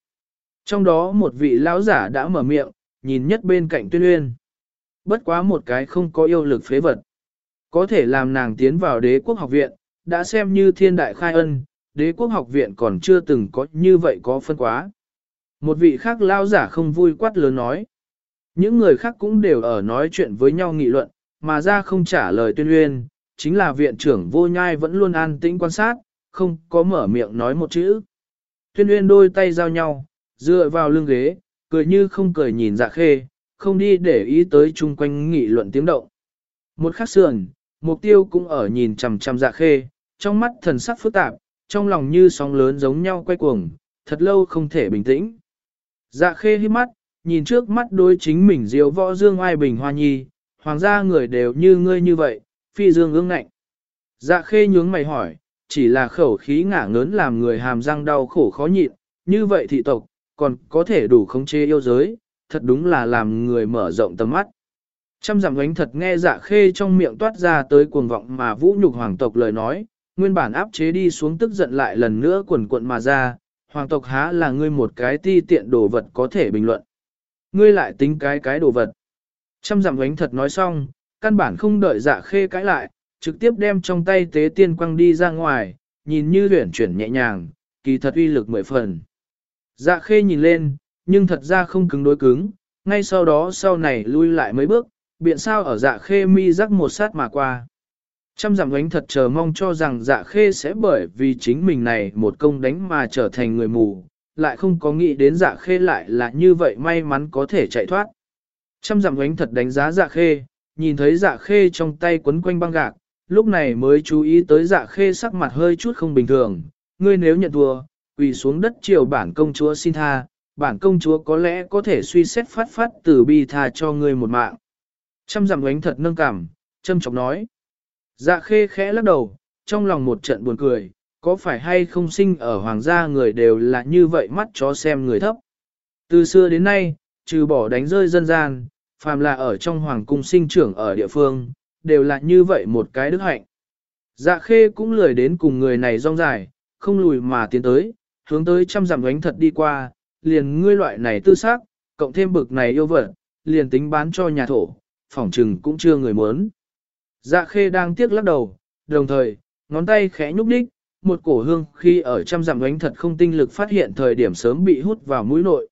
Trong đó một vị lão giả đã mở miệng, nhìn nhất bên cạnh tuyên uyên. Bất quá một cái không có yêu lực phế vật. Có thể làm nàng tiến vào đế quốc học viện, đã xem như thiên đại khai ân, đế quốc học viện còn chưa từng có như vậy có phân quá. Một vị khác lao giả không vui quát lớn nói. Những người khác cũng đều ở nói chuyện với nhau nghị luận, mà ra không trả lời tuyên uyên, chính là viện trưởng vô nhai vẫn luôn an tĩnh quan sát, không có mở miệng nói một chữ. Tuyên uyên đôi tay giao nhau, dựa vào lưng ghế, cười như không cười nhìn dạ khê, không đi để ý tới chung quanh nghị luận tiếng động. Một khắc sườn, mục tiêu cũng ở nhìn chằm chằm dạ khê, trong mắt thần sắc phức tạp, trong lòng như sóng lớn giống nhau quay cuồng, thật lâu không thể bình tĩnh. Dạ khê hít mắt, nhìn trước mắt đối chính mình diệu võ dương ai bình hoa nhi, hoàng gia người đều như ngươi như vậy, phi dương ương nạnh Dạ khê nhướng mày hỏi, chỉ là khẩu khí ngả ngớn làm người hàm răng đau khổ khó nhịn, như vậy thị tộc, còn có thể đủ khống chế yêu giới, thật đúng là làm người mở rộng tầm mắt. Trăm giảm ánh thật nghe dạ khê trong miệng toát ra tới cuồng vọng mà vũ nhục hoàng tộc lời nói, nguyên bản áp chế đi xuống tức giận lại lần nữa quần cuộn mà ra, hoàng tộc há là ngươi một cái ti tiện đồ vật có thể bình luận. Ngươi lại tính cái cái đồ vật. Trăm giảm ánh thật nói xong, căn bản không đợi dạ khê cãi lại, trực tiếp đem trong tay tế tiên quăng đi ra ngoài, nhìn như luyện chuyển nhẹ nhàng, kỳ thật uy lực mười phần. Dạ khê nhìn lên, nhưng thật ra không cứng đối cứng, ngay sau đó sau này lui lại mấy bước, biện sao ở dạ khê mi rắc một sát mà qua. Trăm giảm ánh thật chờ mong cho rằng dạ khê sẽ bởi vì chính mình này một công đánh mà trở thành người mù, lại không có nghĩ đến dạ khê lại là như vậy may mắn có thể chạy thoát. Trăm giảm ánh thật đánh giá dạ khê, nhìn thấy dạ khê trong tay quấn quanh băng gạc, lúc này mới chú ý tới dạ khê sắc mặt hơi chút không bình thường, ngươi nếu nhận thua, quỳ xuống đất chiều bản công chúa xin tha, bản công chúa có lẽ có thể suy xét phát phát từ bi tha cho ngươi một mạng. Trăm dặm ánh thật nâng cảm, châm chọc nói. Dạ khê khẽ lắc đầu, trong lòng một trận buồn cười, có phải hay không sinh ở hoàng gia người đều là như vậy mắt chó xem người thấp. Từ xưa đến nay, trừ bỏ đánh rơi dân gian, phàm là ở trong hoàng cung sinh trưởng ở địa phương, đều là như vậy một cái đức hạnh. Dạ khê cũng lười đến cùng người này rong dài, không lùi mà tiến tới, hướng tới trăm dặm ánh thật đi qua, liền ngươi loại này tư xác, cộng thêm bực này yêu vật, liền tính bán cho nhà thổ, phỏng trừng cũng chưa người muốn. Dạ khê đang tiếc lắc đầu, đồng thời, ngón tay khẽ nhúc đích, một cổ hương khi ở trăm dặm ánh thật không tinh lực phát hiện thời điểm sớm bị hút vào mũi nội.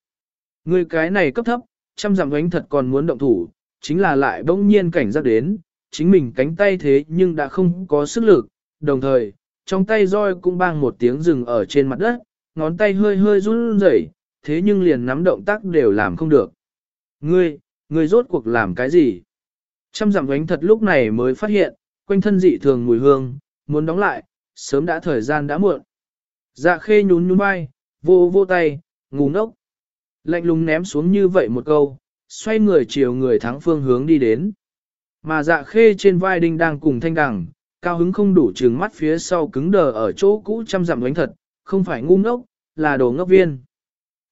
Người cái này cấp thấp, trăm dặm ánh thật còn muốn động thủ, chính là lại bỗng nhiên cảnh giác đến, chính mình cánh tay thế nhưng đã không có sức lực, đồng thời, trong tay roi cũng bang một tiếng rừng ở trên mặt đất, ngón tay hơi hơi run rẩy, thế nhưng liền nắm động tác đều làm không được. Ngươi, ngươi rốt cuộc làm cái gì? Trăm dặm gánh thật lúc này mới phát hiện, quanh thân dị thường mùi hương, muốn đóng lại, sớm đã thời gian đã muộn. Dạ khê nhún nhún vai, vô vô tay, ngu ngốc. Lạnh lùng ném xuống như vậy một câu, xoay người chiều người thắng phương hướng đi đến. Mà dạ khê trên vai đinh đang cùng thanh đằng, cao hứng không đủ trừng mắt phía sau cứng đờ ở chỗ cũ trăm dặm đánh thật, không phải ngu ngốc, là đồ ngốc viên.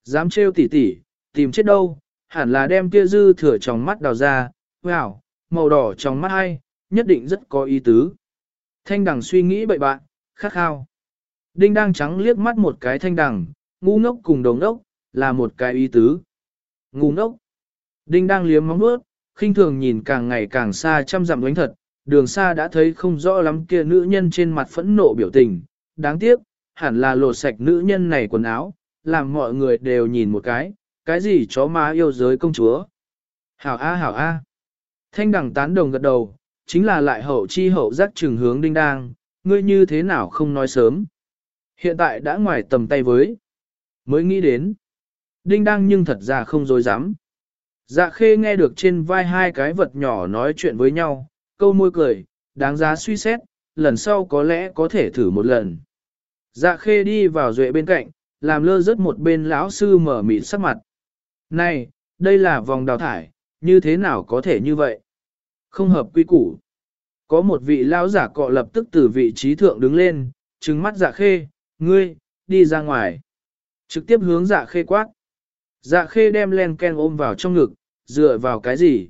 Dám trêu tỉ tỉ, tìm chết đâu, hẳn là đem kia dư thừa trong mắt đào ra, wow, màu đỏ trong mắt hay, nhất định rất có ý tứ. Thanh đằng suy nghĩ bậy bạn, khát khao. Đinh đang trắng liếc mắt một cái thanh đằng, ngu ngốc cùng đồng ngốc, là một cái ý tứ. Ngu ngốc. Đinh đang liếm móng nuốt, khinh thường nhìn càng ngày càng xa trăm dặm đánh thật, đường xa đã thấy không rõ lắm kia nữ nhân trên mặt phẫn nộ biểu tình. Đáng tiếc, hẳn là lột sạch nữ nhân này quần áo, làm mọi người đều nhìn một cái, cái gì chó má yêu giới công chúa. Hảo A hảo A. Thanh đẳng tán đồng gật đầu, chính là lại hậu chi hậu giác trừng hướng đinh đang, ngươi như thế nào không nói sớm. Hiện tại đã ngoài tầm tay với. Mới nghĩ đến. Đinh đang nhưng thật ra không dối dám. Dạ khê nghe được trên vai hai cái vật nhỏ nói chuyện với nhau, câu môi cười, đáng giá suy xét, lần sau có lẽ có thể thử một lần. Dạ khê đi vào duệ bên cạnh, làm lơ rớt một bên lão sư mở mịt sắc mặt. Này, đây là vòng đào thải, như thế nào có thể như vậy? Không hợp quy củ. Có một vị lão giả cọ lập tức từ vị trí thượng đứng lên, trừng mắt dạ khê, ngươi, đi ra ngoài. Trực tiếp hướng dạ khê quát. Dạ khê đem len ken ôm vào trong ngực, dựa vào cái gì?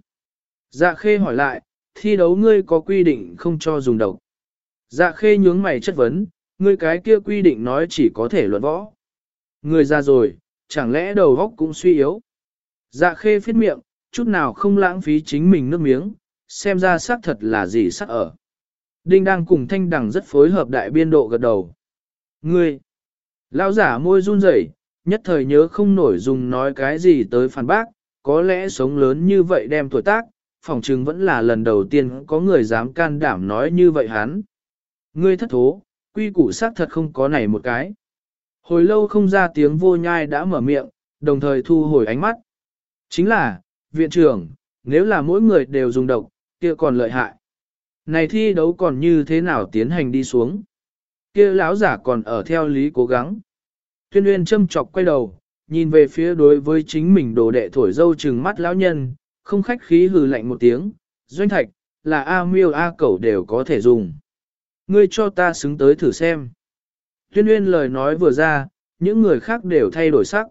Dạ khê hỏi lại, thi đấu ngươi có quy định không cho dùng độc. Dạ khê nhướng mày chất vấn, ngươi cái kia quy định nói chỉ có thể luận võ. Ngươi ra rồi, chẳng lẽ đầu góc cũng suy yếu. Dạ khê phết miệng, chút nào không lãng phí chính mình nước miếng, xem ra xác thật là gì sắc ở. Đinh đang cùng thanh đằng rất phối hợp đại biên độ gật đầu. Ngươi, lão giả môi run rẩy, nhất thời nhớ không nổi dùng nói cái gì tới phản bác, có lẽ sống lớn như vậy đem tuổi tác, phòng chừng vẫn là lần đầu tiên có người dám can đảm nói như vậy hắn. Ngươi thất thố, quy củ xác thật không có này một cái. Hồi lâu không ra tiếng vô nhai đã mở miệng, đồng thời thu hồi ánh mắt. Chính là, viện trưởng, nếu là mỗi người đều dùng độc, kia còn lợi hại. Này thi đấu còn như thế nào tiến hành đi xuống? Kia lão giả còn ở theo lý cố gắng. Tuyên Uyên châm chọc quay đầu, nhìn về phía đối với chính mình đồ đệ thổi dâu trừng mắt lão nhân, không khách khí hừ lạnh một tiếng, doanh thạch, là A miêu A cẩu đều có thể dùng. Ngươi cho ta xứng tới thử xem. Tuyên Uyên lời nói vừa ra, những người khác đều thay đổi sắc.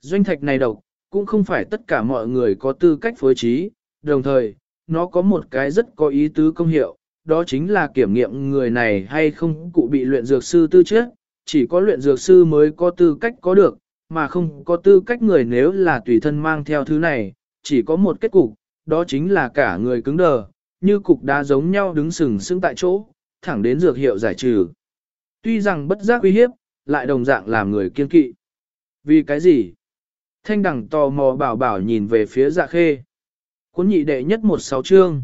Doanh thạch này độc, cũng không phải tất cả mọi người có tư cách phối trí, đồng thời, nó có một cái rất có ý tứ công hiệu, đó chính là kiểm nghiệm người này hay không cụ bị luyện dược sư tư chất, chỉ có luyện dược sư mới có tư cách có được, mà không có tư cách người nếu là tùy thân mang theo thứ này, chỉ có một kết cục, đó chính là cả người cứng đờ, như cục đá giống nhau đứng sừng sững tại chỗ, thẳng đến dược hiệu giải trừ. Tuy rằng bất giác uy hiếp, lại đồng dạng làm người kiên kỵ. Vì cái gì? Thanh đẳng tò mò bảo bảo nhìn về phía dạ khê. Cuốn nhị đệ nhất một sáu chương.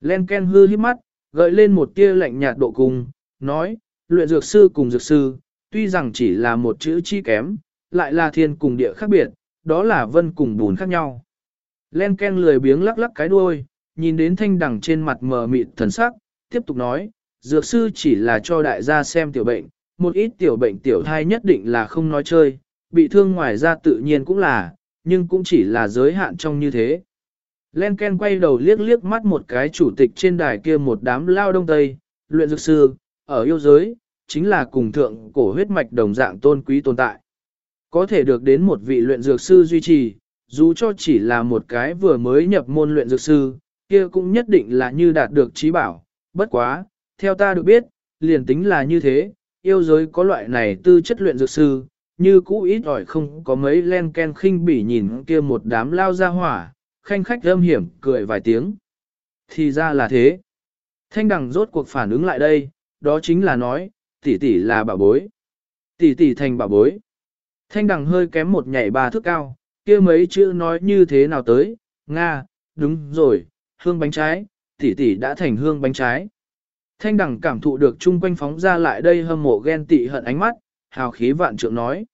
Len Ken hư hít mắt, gợi lên một tia lạnh nhạt độ cùng, nói, luyện dược sư cùng dược sư, tuy rằng chỉ là một chữ chi kém, lại là thiên cùng địa khác biệt, đó là vân cùng bùn khác nhau. Len Ken lười biếng lắc lắc cái đuôi, nhìn đến thanh đẳng trên mặt mờ mịt thần sắc, tiếp tục nói, dược sư chỉ là cho đại gia xem tiểu bệnh, một ít tiểu bệnh tiểu thai nhất định là không nói chơi, bị thương ngoài ra tự nhiên cũng là, nhưng cũng chỉ là giới hạn trong như thế. Len Ken quay đầu liếc liếc mắt một cái chủ tịch trên đài kia một đám lao đông tây, luyện dược sư, ở yêu giới, chính là cùng thượng cổ huyết mạch đồng dạng tôn quý tồn tại. Có thể được đến một vị luyện dược sư duy trì, dù cho chỉ là một cái vừa mới nhập môn luyện dược sư, kia cũng nhất định là như đạt được trí bảo. Bất quá, theo ta được biết, liền tính là như thế, yêu giới có loại này tư chất luyện dược sư, như cũ ít ỏi không có mấy len ken khinh bỉ nhìn kia một đám lao ra hỏa, khanh khách âm hiểm, cười vài tiếng. Thì ra là thế. Thanh đằng rốt cuộc phản ứng lại đây, đó chính là nói, tỷ tỷ là bà bối. Tỷ tỷ thành bà bối. Thanh đằng hơi kém một nhảy ba thước cao, kia mấy chữ nói như thế nào tới, Nga, đúng rồi, hương bánh trái, tỷ tỷ đã thành hương bánh trái. Thanh đẳng cảm thụ được chung quanh phóng ra lại đây hâm mộ ghen tị hận ánh mắt, hào khí vạn trượng nói.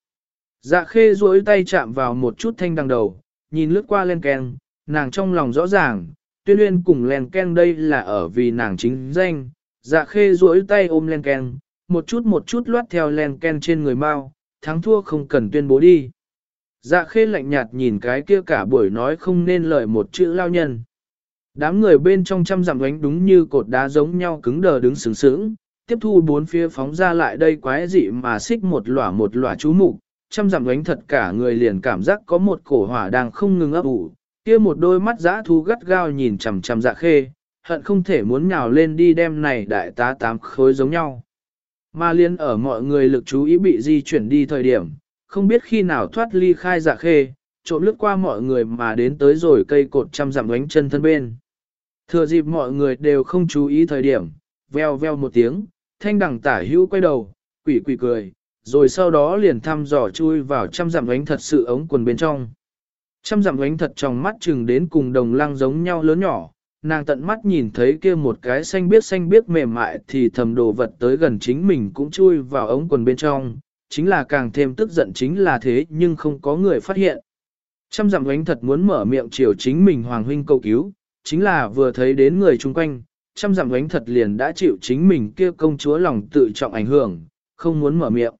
Dạ khê duỗi tay chạm vào một chút thanh đằng đầu, nhìn lướt qua lên ken, nàng trong lòng rõ ràng, tuyên uyên cùng len ken đây là ở vì nàng chính danh, dạ khê duỗi tay ôm len ken, một chút một chút loát theo len ken trên người mau, thắng thua không cần tuyên bố đi. Dạ khê lạnh nhạt nhìn cái kia cả buổi nói không nên lời một chữ lao nhân. Đám người bên trong trăm dặm đánh đúng như cột đá giống nhau cứng đờ đứng sướng sướng, tiếp thu bốn phía phóng ra lại đây quái dị mà xích một lỏa một lỏa chú mục trăm dặm đánh thật cả người liền cảm giác có một cổ hỏa đang không ngừng ấp ủ, kia một đôi mắt dã thú gắt gao nhìn chằm chằm dạ khê, hận không thể muốn nhào lên đi đem này đại tá tám khối giống nhau. Mà liên ở mọi người lực chú ý bị di chuyển đi thời điểm, không biết khi nào thoát ly khai dạ khê, trộm lướt qua mọi người mà đến tới rồi cây cột trăm dặm đánh chân thân bên. Thừa dịp mọi người đều không chú ý thời điểm, veo veo một tiếng, thanh đẳng tả hữu quay đầu, quỷ quỷ cười, rồi sau đó liền thăm dò chui vào trăm dặm ánh thật sự ống quần bên trong. Trăm dặm ánh thật trong mắt chừng đến cùng đồng lăng giống nhau lớn nhỏ, nàng tận mắt nhìn thấy kia một cái xanh biếc xanh biếc mềm mại thì thầm đồ vật tới gần chính mình cũng chui vào ống quần bên trong, chính là càng thêm tức giận chính là thế nhưng không có người phát hiện. Trăm dặm ánh thật muốn mở miệng chiều chính mình hoàng huynh cầu cứu, chính là vừa thấy đến người chung quanh, trăm dặm ánh thật liền đã chịu chính mình kia công chúa lòng tự trọng ảnh hưởng, không muốn mở miệng.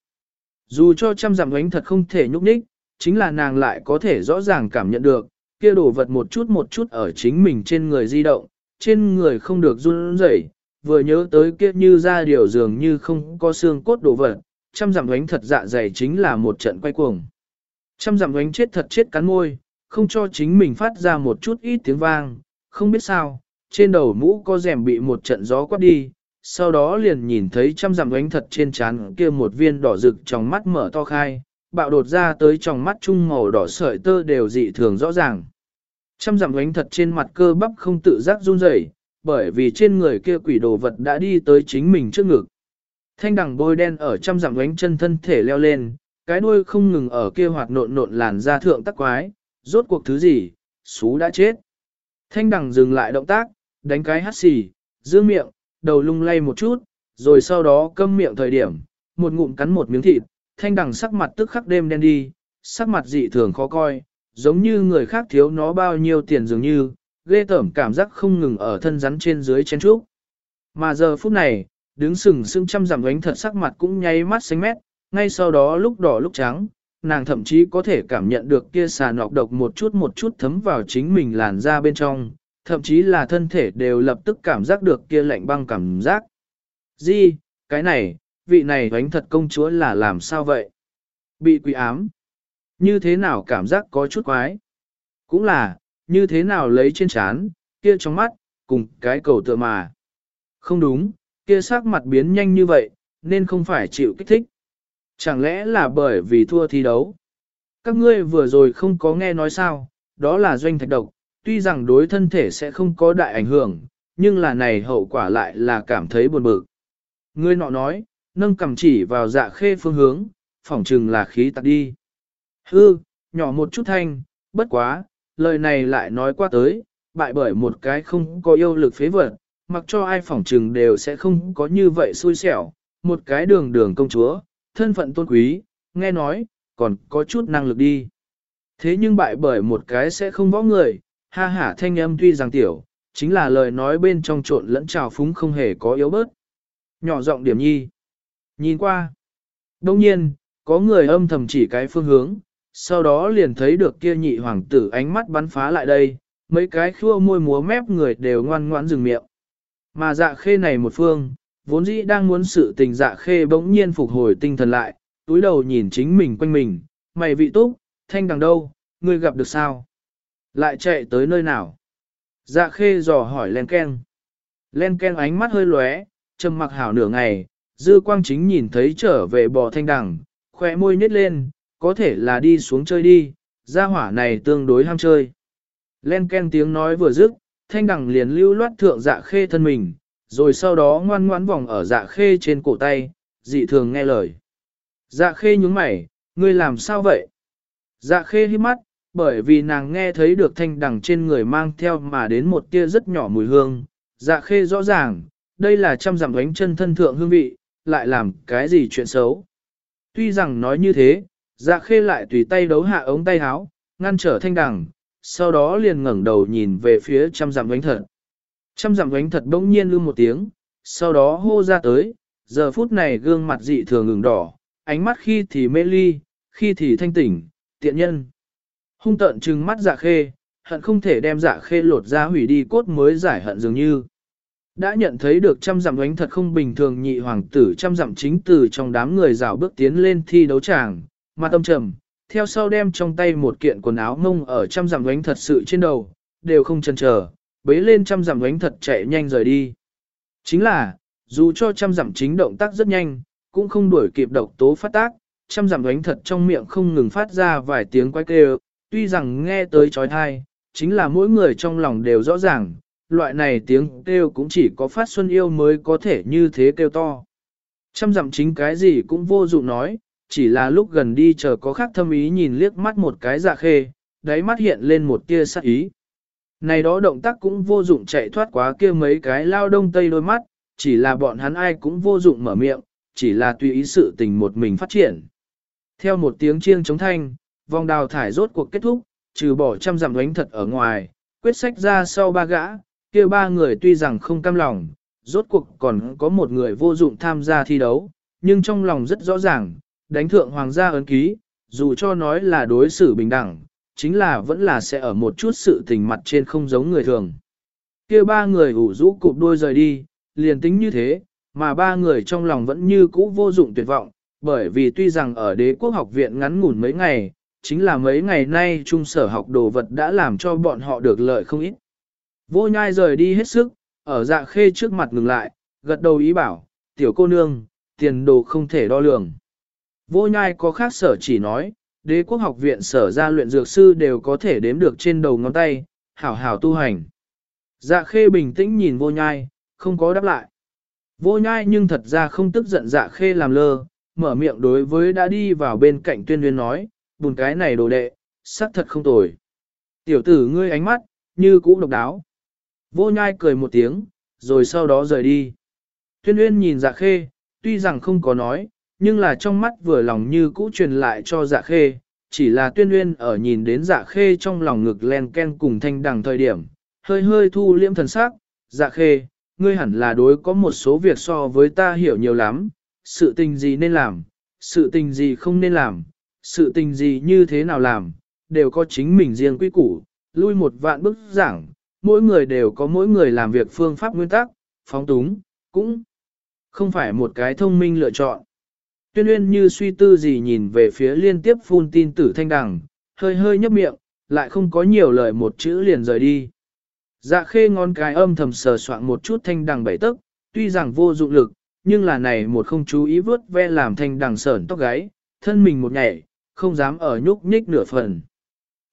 Dù cho trăm dặm ánh thật không thể nhúc nhích, chính là nàng lại có thể rõ ràng cảm nhận được, kia đổ vật một chút một chút ở chính mình trên người di động, trên người không được run rẩy, vừa nhớ tới kia như ra điều dường như không có xương cốt đổ vật, trăm dặm đánh thật dạ dày chính là một trận quay cuồng. Trăm dặm đánh chết thật chết cắn môi, không cho chính mình phát ra một chút ít tiếng vang, không biết sao, trên đầu mũ có rèm bị một trận gió quát đi, sau đó liền nhìn thấy trăm dặm ánh thật trên trán kia một viên đỏ rực trong mắt mở to khai, bạo đột ra tới trong mắt trung màu đỏ sợi tơ đều dị thường rõ ràng. Trăm dặm ánh thật trên mặt cơ bắp không tự giác run rẩy, bởi vì trên người kia quỷ đồ vật đã đi tới chính mình trước ngực. Thanh đằng bôi đen ở trăm dặm ánh chân thân thể leo lên, cái đuôi không ngừng ở kia hoạt nộn nộn làn da thượng tắc quái, rốt cuộc thứ gì, xú đã chết. Thanh đằng dừng lại động tác, đánh cái hắt xì, dương miệng, đầu lung lay một chút, rồi sau đó câm miệng thời điểm, một ngụm cắn một miếng thịt, thanh đằng sắc mặt tức khắc đêm đen đi, sắc mặt dị thường khó coi, giống như người khác thiếu nó bao nhiêu tiền dường như, ghê tởm cảm giác không ngừng ở thân rắn trên dưới chén trúc. Mà giờ phút này, đứng sừng sững chăm giảm ánh thật sắc mặt cũng nháy mắt xanh mét, ngay sau đó lúc đỏ lúc trắng, nàng thậm chí có thể cảm nhận được kia xà nọc độc một chút một chút thấm vào chính mình làn da bên trong, thậm chí là thân thể đều lập tức cảm giác được kia lạnh băng cảm giác. Di, cái này, vị này đánh thật công chúa là làm sao vậy? Bị quỷ ám. Như thế nào cảm giác có chút quái? Cũng là, như thế nào lấy trên chán, kia trong mắt, cùng cái cầu tựa mà. Không đúng, kia sắc mặt biến nhanh như vậy, nên không phải chịu kích thích. Chẳng lẽ là bởi vì thua thi đấu? Các ngươi vừa rồi không có nghe nói sao, đó là doanh thạch độc, tuy rằng đối thân thể sẽ không có đại ảnh hưởng, nhưng là này hậu quả lại là cảm thấy buồn bực. Ngươi nọ nói, nâng cầm chỉ vào dạ khê phương hướng, phỏng chừng là khí tạc đi. Hư, nhỏ một chút thanh, bất quá, lời này lại nói qua tới, bại bởi một cái không có yêu lực phế vật, mặc cho ai phỏng chừng đều sẽ không có như vậy xui xẻo, một cái đường đường công chúa, thân phận tôn quý, nghe nói, còn có chút năng lực đi. Thế nhưng bại bởi một cái sẽ không võ người, ha hả thanh âm tuy rằng tiểu, chính là lời nói bên trong trộn lẫn trào phúng không hề có yếu bớt. Nhỏ giọng điểm nhi. Nhìn qua. Đông nhiên, có người âm thầm chỉ cái phương hướng, sau đó liền thấy được kia nhị hoàng tử ánh mắt bắn phá lại đây, mấy cái khua môi múa mép người đều ngoan ngoãn dừng miệng. Mà dạ khê này một phương, vốn dĩ đang muốn sự tình dạ khê bỗng nhiên phục hồi tinh thần lại, túi đầu nhìn chính mình quanh mình, mày vị túc, thanh đằng đâu, ngươi gặp được sao? Lại chạy tới nơi nào? Dạ khê dò hỏi Len Ken. Len Ken ánh mắt hơi lóe, trầm mặc hảo nửa ngày, dư quang chính nhìn thấy trở về bò thanh đằng, khỏe môi nhếch lên, có thể là đi xuống chơi đi, gia hỏa này tương đối ham chơi. Len Ken tiếng nói vừa dứt, thanh đằng liền lưu loát thượng dạ khê thân mình, rồi sau đó ngoan ngoãn vòng ở dạ khê trên cổ tay, dị thường nghe lời. Dạ khê nhúng mày, ngươi làm sao vậy? Dạ khê hít mắt, bởi vì nàng nghe thấy được thanh đằng trên người mang theo mà đến một tia rất nhỏ mùi hương. Dạ khê rõ ràng, đây là trăm giảm gánh chân thân thượng hương vị, lại làm cái gì chuyện xấu. Tuy rằng nói như thế, dạ khê lại tùy tay đấu hạ ống tay áo, ngăn trở thanh đằng, sau đó liền ngẩng đầu nhìn về phía trăm giảm gánh thật. Trăm dặm đánh thật bỗng nhiên lưu một tiếng, sau đó hô ra tới, giờ phút này gương mặt dị thường ngừng đỏ, ánh mắt khi thì mê ly, khi thì thanh tỉnh, tiện nhân. Hung tận trừng mắt dạ khê, hận không thể đem dạ khê lột ra hủy đi cốt mới giải hận dường như. Đã nhận thấy được trăm dặm đánh thật không bình thường nhị hoàng tử trăm dặm chính từ trong đám người rào bước tiến lên thi đấu tràng, mà tâm trầm, theo sau đem trong tay một kiện quần áo mông ở trăm dặm đánh thật sự trên đầu, đều không chần chờ, bế lên trăm dặm đánh thật chạy nhanh rời đi. Chính là, dù cho trăm dặm chính động tác rất nhanh, cũng không đuổi kịp độc tố phát tác, trăm dặm đánh thật trong miệng không ngừng phát ra vài tiếng quái kêu, tuy rằng nghe tới trói thai, chính là mỗi người trong lòng đều rõ ràng, loại này tiếng kêu cũng chỉ có phát xuân yêu mới có thể như thế kêu to. Trăm dặm chính cái gì cũng vô dụng nói, chỉ là lúc gần đi chờ có khác thâm ý nhìn liếc mắt một cái dạ khê, đáy mắt hiện lên một tia sắc ý. Này đó động tác cũng vô dụng chạy thoát quá kia mấy cái lao đông tây đôi mắt, chỉ là bọn hắn ai cũng vô dụng mở miệng, chỉ là tùy ý sự tình một mình phát triển. Theo một tiếng chiêng chống thanh, vòng đào thải rốt cuộc kết thúc, trừ bỏ trăm dặm đánh thật ở ngoài, quyết sách ra sau ba gã, kia ba người tuy rằng không cam lòng, rốt cuộc còn có một người vô dụng tham gia thi đấu, nhưng trong lòng rất rõ ràng, đánh thượng hoàng gia ấn ký, dù cho nói là đối xử bình đẳng, chính là vẫn là sẽ ở một chút sự tình mặt trên không giống người thường. kia ba người ủ rũ cụp đôi rời đi, liền tính như thế, mà ba người trong lòng vẫn như cũ vô dụng tuyệt vọng, bởi vì tuy rằng ở đế quốc học viện ngắn ngủn mấy ngày, chính là mấy ngày nay trung sở học đồ vật đã làm cho bọn họ được lợi không ít. Vô nhai rời đi hết sức, ở dạ khê trước mặt ngừng lại, gật đầu ý bảo, tiểu cô nương, tiền đồ không thể đo lường. Vô nhai có khác sở chỉ nói, đế quốc học viện sở ra luyện dược sư đều có thể đếm được trên đầu ngón tay, hảo hảo tu hành. Dạ khê bình tĩnh nhìn vô nhai, không có đáp lại. Vô nhai nhưng thật ra không tức giận dạ khê làm lơ, mở miệng đối với đã đi vào bên cạnh tuyên viên nói, bùn cái này đồ đệ, sắc thật không tồi. Tiểu tử ngươi ánh mắt, như cũ độc đáo. Vô nhai cười một tiếng, rồi sau đó rời đi. Tuyên Uyên nhìn dạ khê, tuy rằng không có nói, nhưng là trong mắt vừa lòng như cũ truyền lại cho dạ khê, chỉ là tuyên Uyên ở nhìn đến dạ khê trong lòng ngực len ken cùng thanh đằng thời điểm, hơi hơi thu liễm thần sắc, dạ khê, ngươi hẳn là đối có một số việc so với ta hiểu nhiều lắm, sự tình gì nên làm, sự tình gì không nên làm, sự tình gì như thế nào làm, đều có chính mình riêng quy củ, lui một vạn bức giảng, mỗi người đều có mỗi người làm việc phương pháp nguyên tắc, phóng túng, cũng không phải một cái thông minh lựa chọn. Tuyên Uyên như suy tư gì nhìn về phía liên tiếp phun tin tử thanh đằng, hơi hơi nhấp miệng, lại không có nhiều lời một chữ liền rời đi. Dạ khê ngón cái âm thầm sờ soạn một chút thanh đằng bảy tức, tuy rằng vô dụng lực, nhưng là này một không chú ý vớt ve làm thanh đằng sởn tóc gáy, thân mình một nhảy, không dám ở nhúc nhích nửa phần.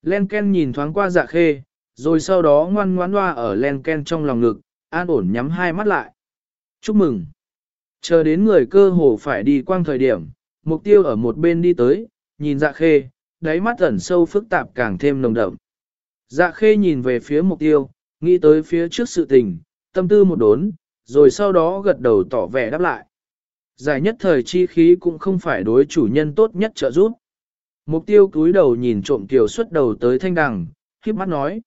Len Ken nhìn thoáng qua dạ khê, rồi sau đó ngoan ngoãn hoa ở Len Ken trong lòng ngực, an ổn nhắm hai mắt lại. Chúc mừng! Chờ đến người cơ hồ phải đi quang thời điểm, mục tiêu ở một bên đi tới, nhìn dạ khê, đáy mắt ẩn sâu phức tạp càng thêm nồng đậm. Dạ khê nhìn về phía mục tiêu, nghĩ tới phía trước sự tình, tâm tư một đốn, rồi sau đó gật đầu tỏ vẻ đáp lại. Giải nhất thời chi khí cũng không phải đối chủ nhân tốt nhất trợ giúp. Mục tiêu cúi đầu nhìn trộm tiểu xuất đầu tới thanh đằng, khiếp mắt nói.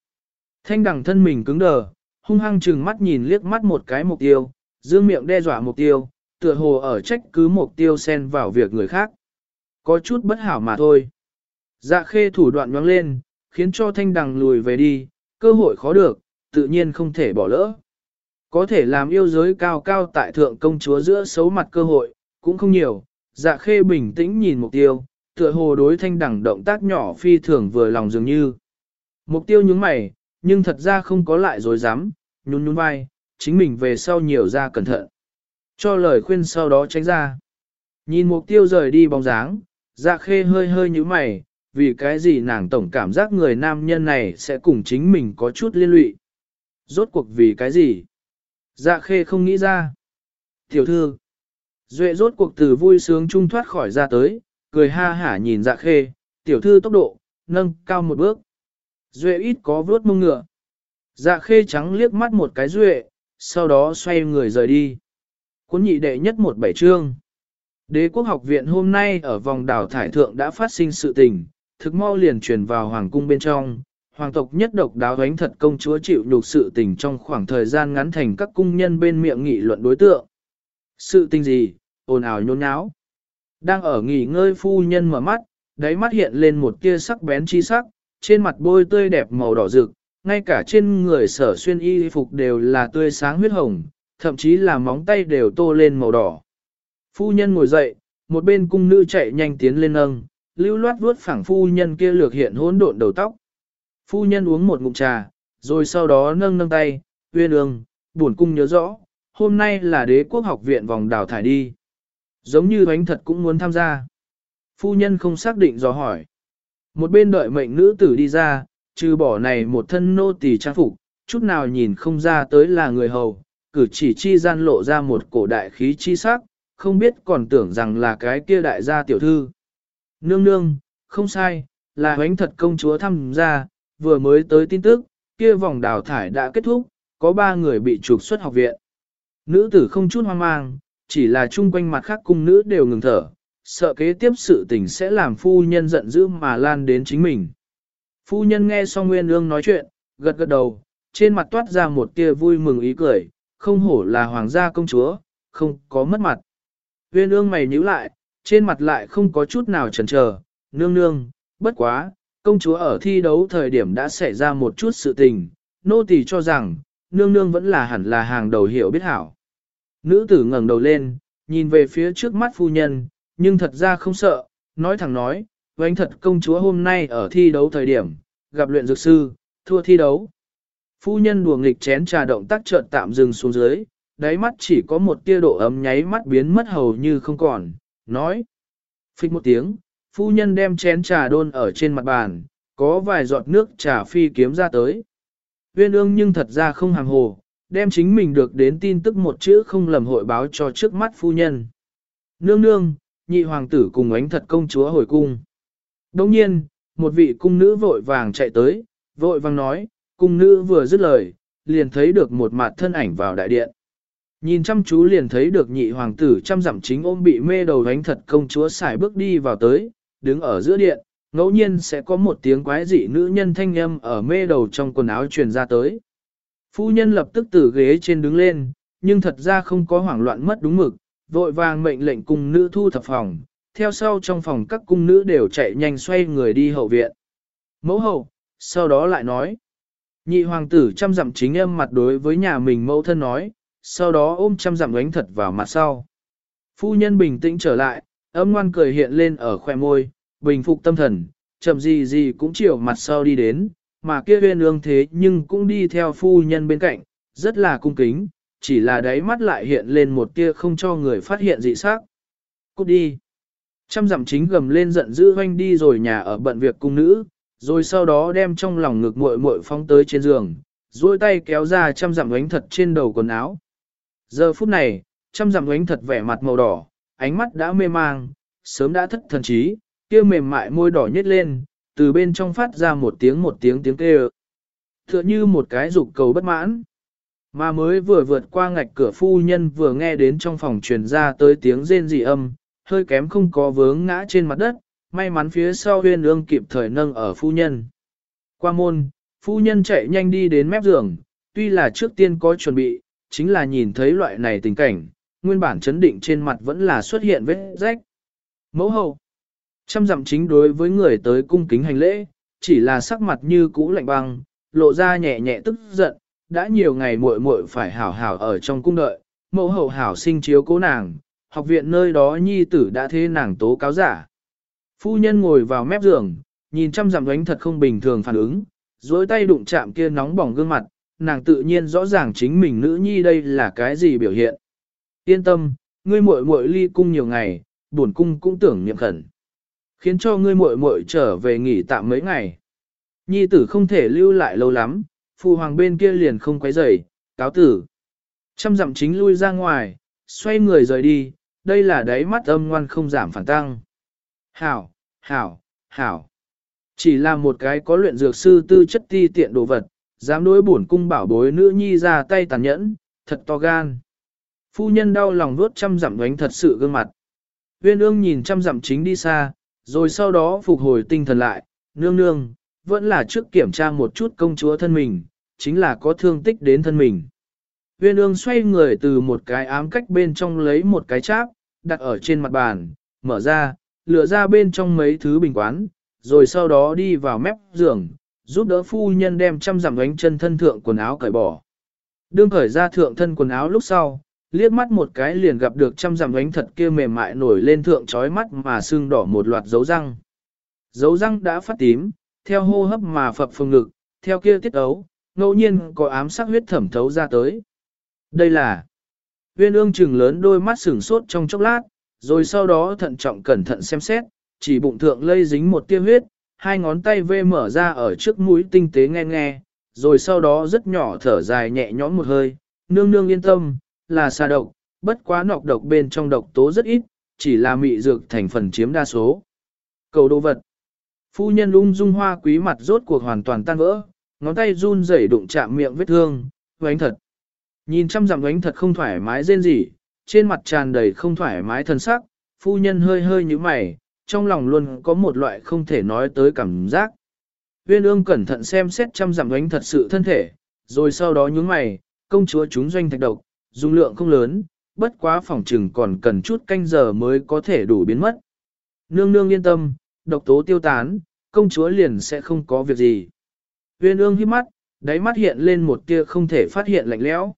Thanh đằng thân mình cứng đờ, hung hăng chừng mắt nhìn liếc mắt một cái mục tiêu, dương miệng đe dọa mục tiêu, tựa hồ ở trách cứ mục tiêu xen vào việc người khác. Có chút bất hảo mà thôi. Dạ khê thủ đoạn nhoáng lên, khiến cho thanh đằng lùi về đi, cơ hội khó được, tự nhiên không thể bỏ lỡ. Có thể làm yêu giới cao cao tại thượng công chúa giữa xấu mặt cơ hội, cũng không nhiều, dạ khê bình tĩnh nhìn mục tiêu, tựa hồ đối thanh đẳng động tác nhỏ phi thường vừa lòng dường như. Mục tiêu nhướng mày, nhưng thật ra không có lại dối dám, nhún nhún vai, chính mình về sau nhiều ra cẩn thận. Cho lời khuyên sau đó tránh ra. Nhìn mục tiêu rời đi bóng dáng, dạ khê hơi hơi như mày, vì cái gì nàng tổng cảm giác người nam nhân này sẽ cùng chính mình có chút liên lụy. Rốt cuộc vì cái gì? Dạ khê không nghĩ ra. Tiểu thư. Duệ rốt cuộc từ vui sướng trung thoát khỏi ra tới, cười ha hả nhìn dạ khê, tiểu thư tốc độ, nâng cao một bước. Duệ ít có vướt mông ngựa. Dạ khê trắng liếc mắt một cái duệ, sau đó xoay người rời đi. Cuốn nhị đệ nhất một bảy chương. Đế quốc học viện hôm nay ở vòng đảo thải thượng đã phát sinh sự tình, thực mau liền truyền vào hoàng cung bên trong. Hoàng tộc nhất độc đáo đánh thật công chúa chịu nhục sự tình trong khoảng thời gian ngắn thành các cung nhân bên miệng nghị luận đối tượng. Sự tình gì, ồn ào nhôn nháo. Đang ở nghỉ ngơi phu nhân mở mắt, đáy mắt hiện lên một tia sắc bén chi sắc, trên mặt bôi tươi đẹp màu đỏ rực, ngay cả trên người sở xuyên y phục đều là tươi sáng huyết hồng, thậm chí là móng tay đều tô lên màu đỏ. Phu nhân ngồi dậy, một bên cung nữ chạy nhanh tiến lên nâng, lưu loát vuốt phẳng phu nhân kia lược hiện hỗn độn đầu tóc. Phu nhân uống một ngụm trà, rồi sau đó nâng nâng tay, uyên ương, buồn cung nhớ rõ, hôm nay là đế quốc học viện vòng đào thải đi. Giống như ánh thật cũng muốn tham gia. Phu nhân không xác định dò hỏi. Một bên đợi mệnh nữ tử đi ra, trừ bỏ này một thân nô tỳ trang phục, chút nào nhìn không ra tới là người hầu, cử chỉ chi gian lộ ra một cổ đại khí chi sắc, không biết còn tưởng rằng là cái kia đại gia tiểu thư. Nương nương, không sai, là ánh thật công chúa tham gia, vừa mới tới tin tức, kia vòng đào thải đã kết thúc, có ba người bị trục xuất học viện. Nữ tử không chút hoang mang, chỉ là chung quanh mặt khác cung nữ đều ngừng thở, sợ kế tiếp sự tình sẽ làm phu nhân giận dữ mà lan đến chính mình. Phu nhân nghe xong Nguyên Ương nói chuyện, gật gật đầu, trên mặt toát ra một tia vui mừng ý cười, không hổ là hoàng gia công chúa, không có mất mặt. Huyên Ương mày nhíu lại, trên mặt lại không có chút nào chần chờ, nương nương, bất quá, công chúa ở thi đấu thời điểm đã xảy ra một chút sự tình, nô tỳ cho rằng, nương nương vẫn là hẳn là hàng đầu hiểu biết hảo. Nữ tử ngẩng đầu lên, nhìn về phía trước mắt phu nhân, nhưng thật ra không sợ, nói thẳng nói, với thật công chúa hôm nay ở thi đấu thời điểm, gặp luyện dược sư, thua thi đấu. Phu nhân đùa nghịch chén trà động tác chợt tạm dừng xuống dưới, đáy mắt chỉ có một tia độ ấm nháy mắt biến mất hầu như không còn, nói. Phích một tiếng, phu nhân đem chén trà đôn ở trên mặt bàn, có vài giọt nước trà phi kiếm ra tới. Viên ương nhưng thật ra không hàng hồ, đem chính mình được đến tin tức một chữ không lầm hội báo cho trước mắt phu nhân. Nương nương, nhị hoàng tử cùng ánh thật công chúa hồi cung. Đồng nhiên, một vị cung nữ vội vàng chạy tới, Vội vang nói, cung nữ vừa dứt lời, liền thấy được một mặt thân ảnh vào đại điện. Nhìn chăm chú liền thấy được nhị hoàng tử chăm dặm chính ôm bị mê đầu đánh thật công chúa xài bước đi vào tới, đứng ở giữa điện, ngẫu nhiên sẽ có một tiếng quái dị nữ nhân thanh âm ở mê đầu trong quần áo truyền ra tới. Phu nhân lập tức từ ghế trên đứng lên, nhưng thật ra không có hoảng loạn mất đúng mực, vội vàng mệnh lệnh cung nữ thu thập phòng, theo sau trong phòng các cung nữ đều chạy nhanh xoay người đi hậu viện. Mẫu hậu, sau đó lại nói. Nhị hoàng tử chăm dặm chính âm mặt đối với nhà mình mẫu thân nói, sau đó ôm chăm dặm đánh thật vào mặt sau. Phu nhân bình tĩnh trở lại, âm ngoan cười hiện lên ở khoe môi, bình phục tâm thần, chậm gì gì cũng chiều mặt sau đi đến, mà kia huyên ương thế nhưng cũng đi theo phu nhân bên cạnh, rất là cung kính, chỉ là đáy mắt lại hiện lên một tia không cho người phát hiện dị sắc. Cút đi. Trăm dặm chính gầm lên giận dữ hoanh đi rồi nhà ở bận việc cung nữ, rồi sau đó đem trong lòng ngực muội muội phóng tới trên giường, duỗi tay kéo ra trăm dặm ánh thật trên đầu quần áo. Giờ phút này, trăm dặm ánh thật vẻ mặt màu đỏ, ánh mắt đã mê mang, sớm đã thất thần trí, kia mềm mại môi đỏ nhếch lên, từ bên trong phát ra một tiếng một tiếng tiếng kêu. Tựa như một cái dục cầu bất mãn. Mà mới vừa vượt qua ngạch cửa phu nhân vừa nghe đến trong phòng truyền ra tới tiếng rên rỉ âm, hơi kém không có vướng ngã trên mặt đất, may mắn phía sau huyên ương kịp thời nâng ở phu nhân. Qua môn, phu nhân chạy nhanh đi đến mép giường, tuy là trước tiên có chuẩn bị, chính là nhìn thấy loại này tình cảnh, nguyên bản chấn định trên mặt vẫn là xuất hiện vết rách. Mẫu hậu, Trăm dặm chính đối với người tới cung kính hành lễ, chỉ là sắc mặt như cũ lạnh băng, lộ ra nhẹ nhẹ tức giận, đã nhiều ngày muội muội phải hảo hảo ở trong cung đợi, mẫu hậu hảo sinh chiếu cố nàng, học viện nơi đó nhi tử đã thế nàng tố cáo giả. Phu nhân ngồi vào mép giường, nhìn chăm dặm đánh thật không bình thường phản ứng, dối tay đụng chạm kia nóng bỏng gương mặt, nàng tự nhiên rõ ràng chính mình nữ nhi đây là cái gì biểu hiện. Yên tâm, ngươi muội muội ly cung nhiều ngày, buồn cung cũng tưởng niệm khẩn khiến cho ngươi muội muội trở về nghỉ tạm mấy ngày. Nhi tử không thể lưu lại lâu lắm, phụ hoàng bên kia liền không quấy rầy, cáo tử. Trăm dặm chính lui ra ngoài, xoay người rời đi, đây là đáy mắt âm ngoan không giảm phản tăng. Hảo, hảo, hảo. Chỉ là một cái có luyện dược sư tư chất ti tiện đồ vật, dám đối bổn cung bảo bối nữ nhi ra tay tàn nhẫn, thật to gan. Phu nhân đau lòng vuốt trăm dặm đánh thật sự gương mặt. Huyên ương nhìn trăm dặm chính đi xa, rồi sau đó phục hồi tinh thần lại, nương nương, vẫn là trước kiểm tra một chút công chúa thân mình, chính là có thương tích đến thân mình. Huyên ương xoay người từ một cái ám cách bên trong lấy một cái cháp, đặt ở trên mặt bàn, mở ra, lựa ra bên trong mấy thứ bình quán, rồi sau đó đi vào mép giường, giúp đỡ phu nhân đem trăm giảm đánh chân thân thượng quần áo cởi bỏ. Đương cởi ra thượng thân quần áo lúc sau, liếc mắt một cái liền gặp được trăm dặm ánh thật kia mềm mại nổi lên thượng trói mắt mà sưng đỏ một loạt dấu răng. Dấu răng đã phát tím, theo hô hấp mà phập phồng ngực, theo kia tiết ấu, ngẫu nhiên có ám sắc huyết thẩm thấu ra tới. Đây là viên ương trừng lớn đôi mắt sửng sốt trong chốc lát, rồi sau đó thận trọng cẩn thận xem xét, chỉ bụng thượng lây dính một tia huyết, hai ngón tay vê mở ra ở trước mũi tinh tế nghe nghe, rồi sau đó rất nhỏ thở dài nhẹ nhõm một hơi, nương nương yên tâm, là xà độc, bất quá nọc độc bên trong độc tố rất ít, chỉ là mị dược thành phần chiếm đa số. Cầu đồ vật. Phu nhân lung dung hoa quý mặt rốt cuộc hoàn toàn tan vỡ, ngón tay run rẩy đụng chạm miệng vết thương, vánh thật. Nhìn chăm dặm vánh thật không thoải mái rên rỉ, trên mặt tràn đầy không thoải mái thân sắc, phu nhân hơi hơi như mày, trong lòng luôn có một loại không thể nói tới cảm giác. Viên ương cẩn thận xem xét chăm dặm ánh thật sự thân thể, rồi sau đó nhướng mày, công chúa chúng doanh thạch độc, dung lượng không lớn, bất quá phòng trừng còn cần chút canh giờ mới có thể đủ biến mất. Nương nương yên tâm, độc tố tiêu tán, công chúa liền sẽ không có việc gì. Viên ương hít mắt, đáy mắt hiện lên một tia không thể phát hiện lạnh lẽo.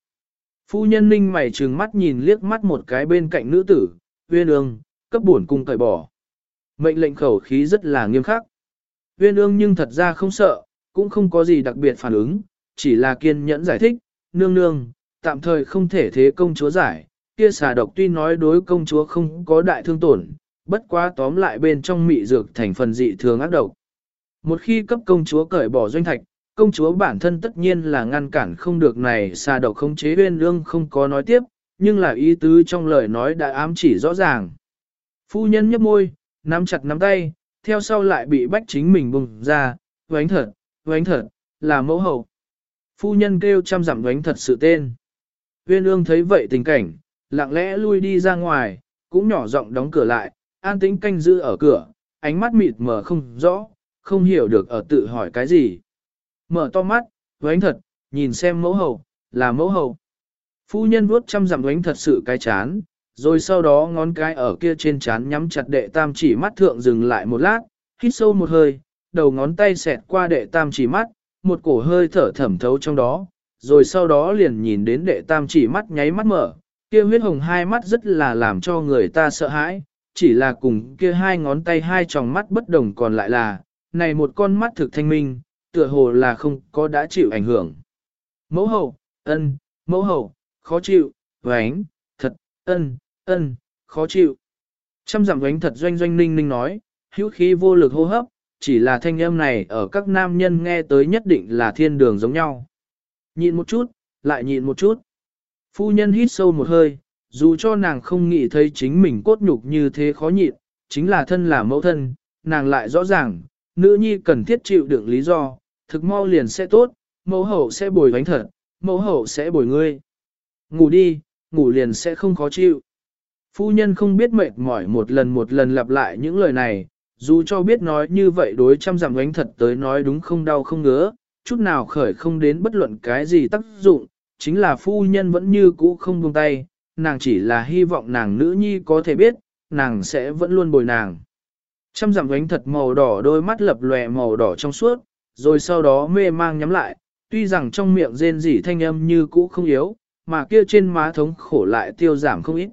Phu nhân ninh mày trừng mắt nhìn liếc mắt một cái bên cạnh nữ tử, viên ương, cấp bổn cung cởi bỏ. Mệnh lệnh khẩu khí rất là nghiêm khắc. Viên ương nhưng thật ra không sợ, cũng không có gì đặc biệt phản ứng, chỉ là kiên nhẫn giải thích, nương nương, tạm thời không thể thế công chúa giải, kia xà độc tuy nói đối công chúa không có đại thương tổn, bất quá tóm lại bên trong mị dược thành phần dị thường ác độc. Một khi cấp công chúa cởi bỏ doanh thạch, công chúa bản thân tất nhiên là ngăn cản không được này xa độc khống chế uyên lương không có nói tiếp, nhưng là ý tứ trong lời nói đã ám chỉ rõ ràng. Phu nhân nhấp môi, nắm chặt nắm tay, theo sau lại bị bách chính mình bùng ra, vánh thật, vánh thật, là mẫu hậu. Phu nhân kêu chăm dặm vánh thật sự tên. Uyên ương thấy vậy tình cảnh, lặng lẽ lui đi ra ngoài, cũng nhỏ giọng đóng cửa lại, an tĩnh canh giữ ở cửa, ánh mắt mịt mờ không rõ, không hiểu được ở tự hỏi cái gì. Mở to mắt, đánh thật, nhìn xem mẫu hậu, là mẫu hậu. Phu nhân vuốt chăm dặm ánh thật sự cái chán, rồi sau đó ngón cái ở kia trên chán nhắm chặt đệ tam chỉ mắt thượng dừng lại một lát, hít sâu một hơi, đầu ngón tay xẹt qua đệ tam chỉ mắt, một cổ hơi thở thẩm thấu trong đó, rồi sau đó liền nhìn đến đệ tam chỉ mắt nháy mắt mở, kia huyết hồng hai mắt rất là làm cho người ta sợ hãi, chỉ là cùng kia hai ngón tay hai tròng mắt bất đồng còn lại là, này một con mắt thực thanh minh, tựa hồ là không có đã chịu ảnh hưởng. Mẫu hậu, ân, mẫu hậu, khó chịu, vánh, thật, ân, ân, khó chịu. Trăm giảm vánh thật doanh doanh ninh ninh nói, hữu khí vô lực hô hấp, chỉ là thanh âm này ở các nam nhân nghe tới nhất định là thiên đường giống nhau. Nhịn một chút, lại nhịn một chút. Phu nhân hít sâu một hơi, dù cho nàng không nghĩ thấy chính mình cốt nhục như thế khó nhịn, chính là thân là mẫu thân, nàng lại rõ ràng, nữ nhi cần thiết chịu đựng lý do, thực mau liền sẽ tốt, mẫu hậu sẽ bồi bánh thật, mẫu hậu sẽ bồi ngươi. Ngủ đi, ngủ liền sẽ không khó chịu. Phu nhân không biết mệt mỏi một lần một lần lặp lại những lời này, dù cho biết nói như vậy đối trăm giảm bánh thật tới nói đúng không đau không ngứa, chút nào khởi không đến bất luận cái gì tác dụng, chính là phu nhân vẫn như cũ không buông tay, nàng chỉ là hy vọng nàng nữ nhi có thể biết, nàng sẽ vẫn luôn bồi nàng. Trăm giảm ánh thật màu đỏ đôi mắt lập lòe màu đỏ trong suốt, rồi sau đó mê mang nhắm lại, tuy rằng trong miệng rên rỉ thanh âm như cũ không yếu, mà kia trên má thống khổ lại tiêu giảm không ít.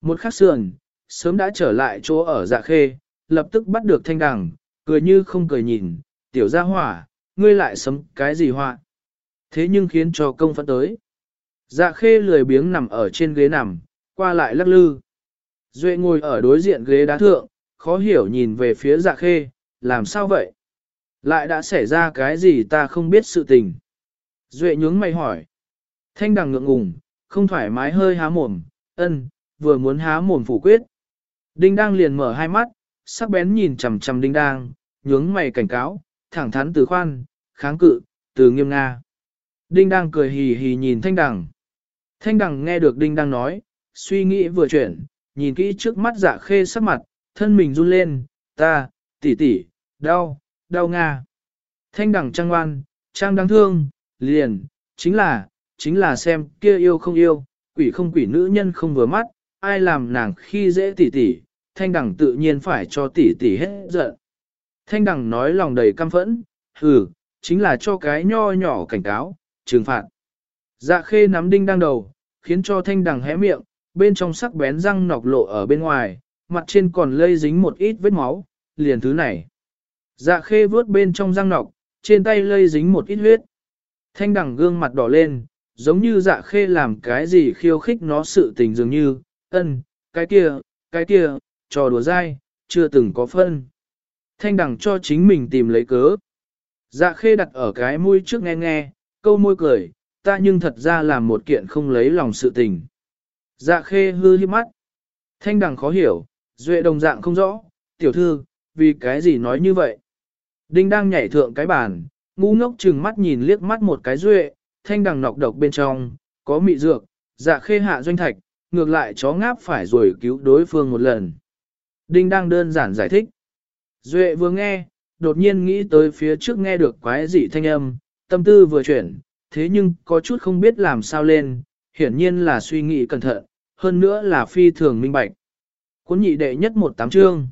Một khắc sườn, sớm đã trở lại chỗ ở dạ khê, lập tức bắt được thanh đằng, cười như không cười nhìn, tiểu gia hỏa, ngươi lại sấm cái gì họa. Thế nhưng khiến cho công phẫn tới. Dạ khê lười biếng nằm ở trên ghế nằm, qua lại lắc lư. Duệ ngồi ở đối diện ghế đá thượng, khó hiểu nhìn về phía dạ khê, làm sao vậy? Lại đã xảy ra cái gì ta không biết sự tình. Duệ nhướng mày hỏi. Thanh đằng ngượng ngùng, không thoải mái hơi há mồm, ân, vừa muốn há mồm phủ quyết. Đinh đang liền mở hai mắt, sắc bén nhìn chằm chằm đinh đang, nhướng mày cảnh cáo, thẳng thắn từ khoan, kháng cự, từ nghiêm nga. Đinh đang cười hì hì nhìn thanh đằng. Thanh đằng nghe được đinh đang nói, suy nghĩ vừa chuyển, nhìn kỹ trước mắt dạ khê sắc mặt, thân mình run lên, ta, tỷ tỷ, đau, đau nga. Thanh đẳng trang ngoan, trang đáng thương, liền, chính là, chính là xem kia yêu không yêu, quỷ không quỷ nữ nhân không vừa mắt, ai làm nàng khi dễ tỷ tỷ, thanh đẳng tự nhiên phải cho tỷ tỷ hết giận. Thanh đẳng nói lòng đầy căm phẫn, hừ, chính là cho cái nho nhỏ cảnh cáo, trừng phạt. Dạ khê nắm đinh đang đầu, khiến cho thanh đằng hé miệng, bên trong sắc bén răng nọc lộ ở bên ngoài, mặt trên còn lây dính một ít vết máu, liền thứ này. Dạ khê vớt bên trong răng nọc, trên tay lây dính một ít huyết. Thanh đẳng gương mặt đỏ lên, giống như dạ khê làm cái gì khiêu khích nó sự tình dường như, ân, cái kia, cái kia, trò đùa dai, chưa từng có phân. Thanh đẳng cho chính mình tìm lấy cớ. Dạ khê đặt ở cái mũi trước nghe nghe, câu môi cười, ta nhưng thật ra làm một kiện không lấy lòng sự tình. Dạ khê hư hiếp mắt. Thanh đẳng khó hiểu, duệ đồng dạng không rõ, tiểu thư, vì cái gì nói như vậy. Đinh đang nhảy thượng cái bàn, ngu ngốc chừng mắt nhìn liếc mắt một cái duệ, thanh đằng nọc độc bên trong, có mị dược, dạ khê hạ doanh thạch, ngược lại chó ngáp phải rồi cứu đối phương một lần. Đinh đang đơn giản giải thích. Duệ vừa nghe, đột nhiên nghĩ tới phía trước nghe được quái dị thanh âm, tâm tư vừa chuyển, thế nhưng có chút không biết làm sao lên, hiển nhiên là suy nghĩ cẩn thận, hơn nữa là phi thường minh bạch. Cuốn nhị đệ nhất một tám chương.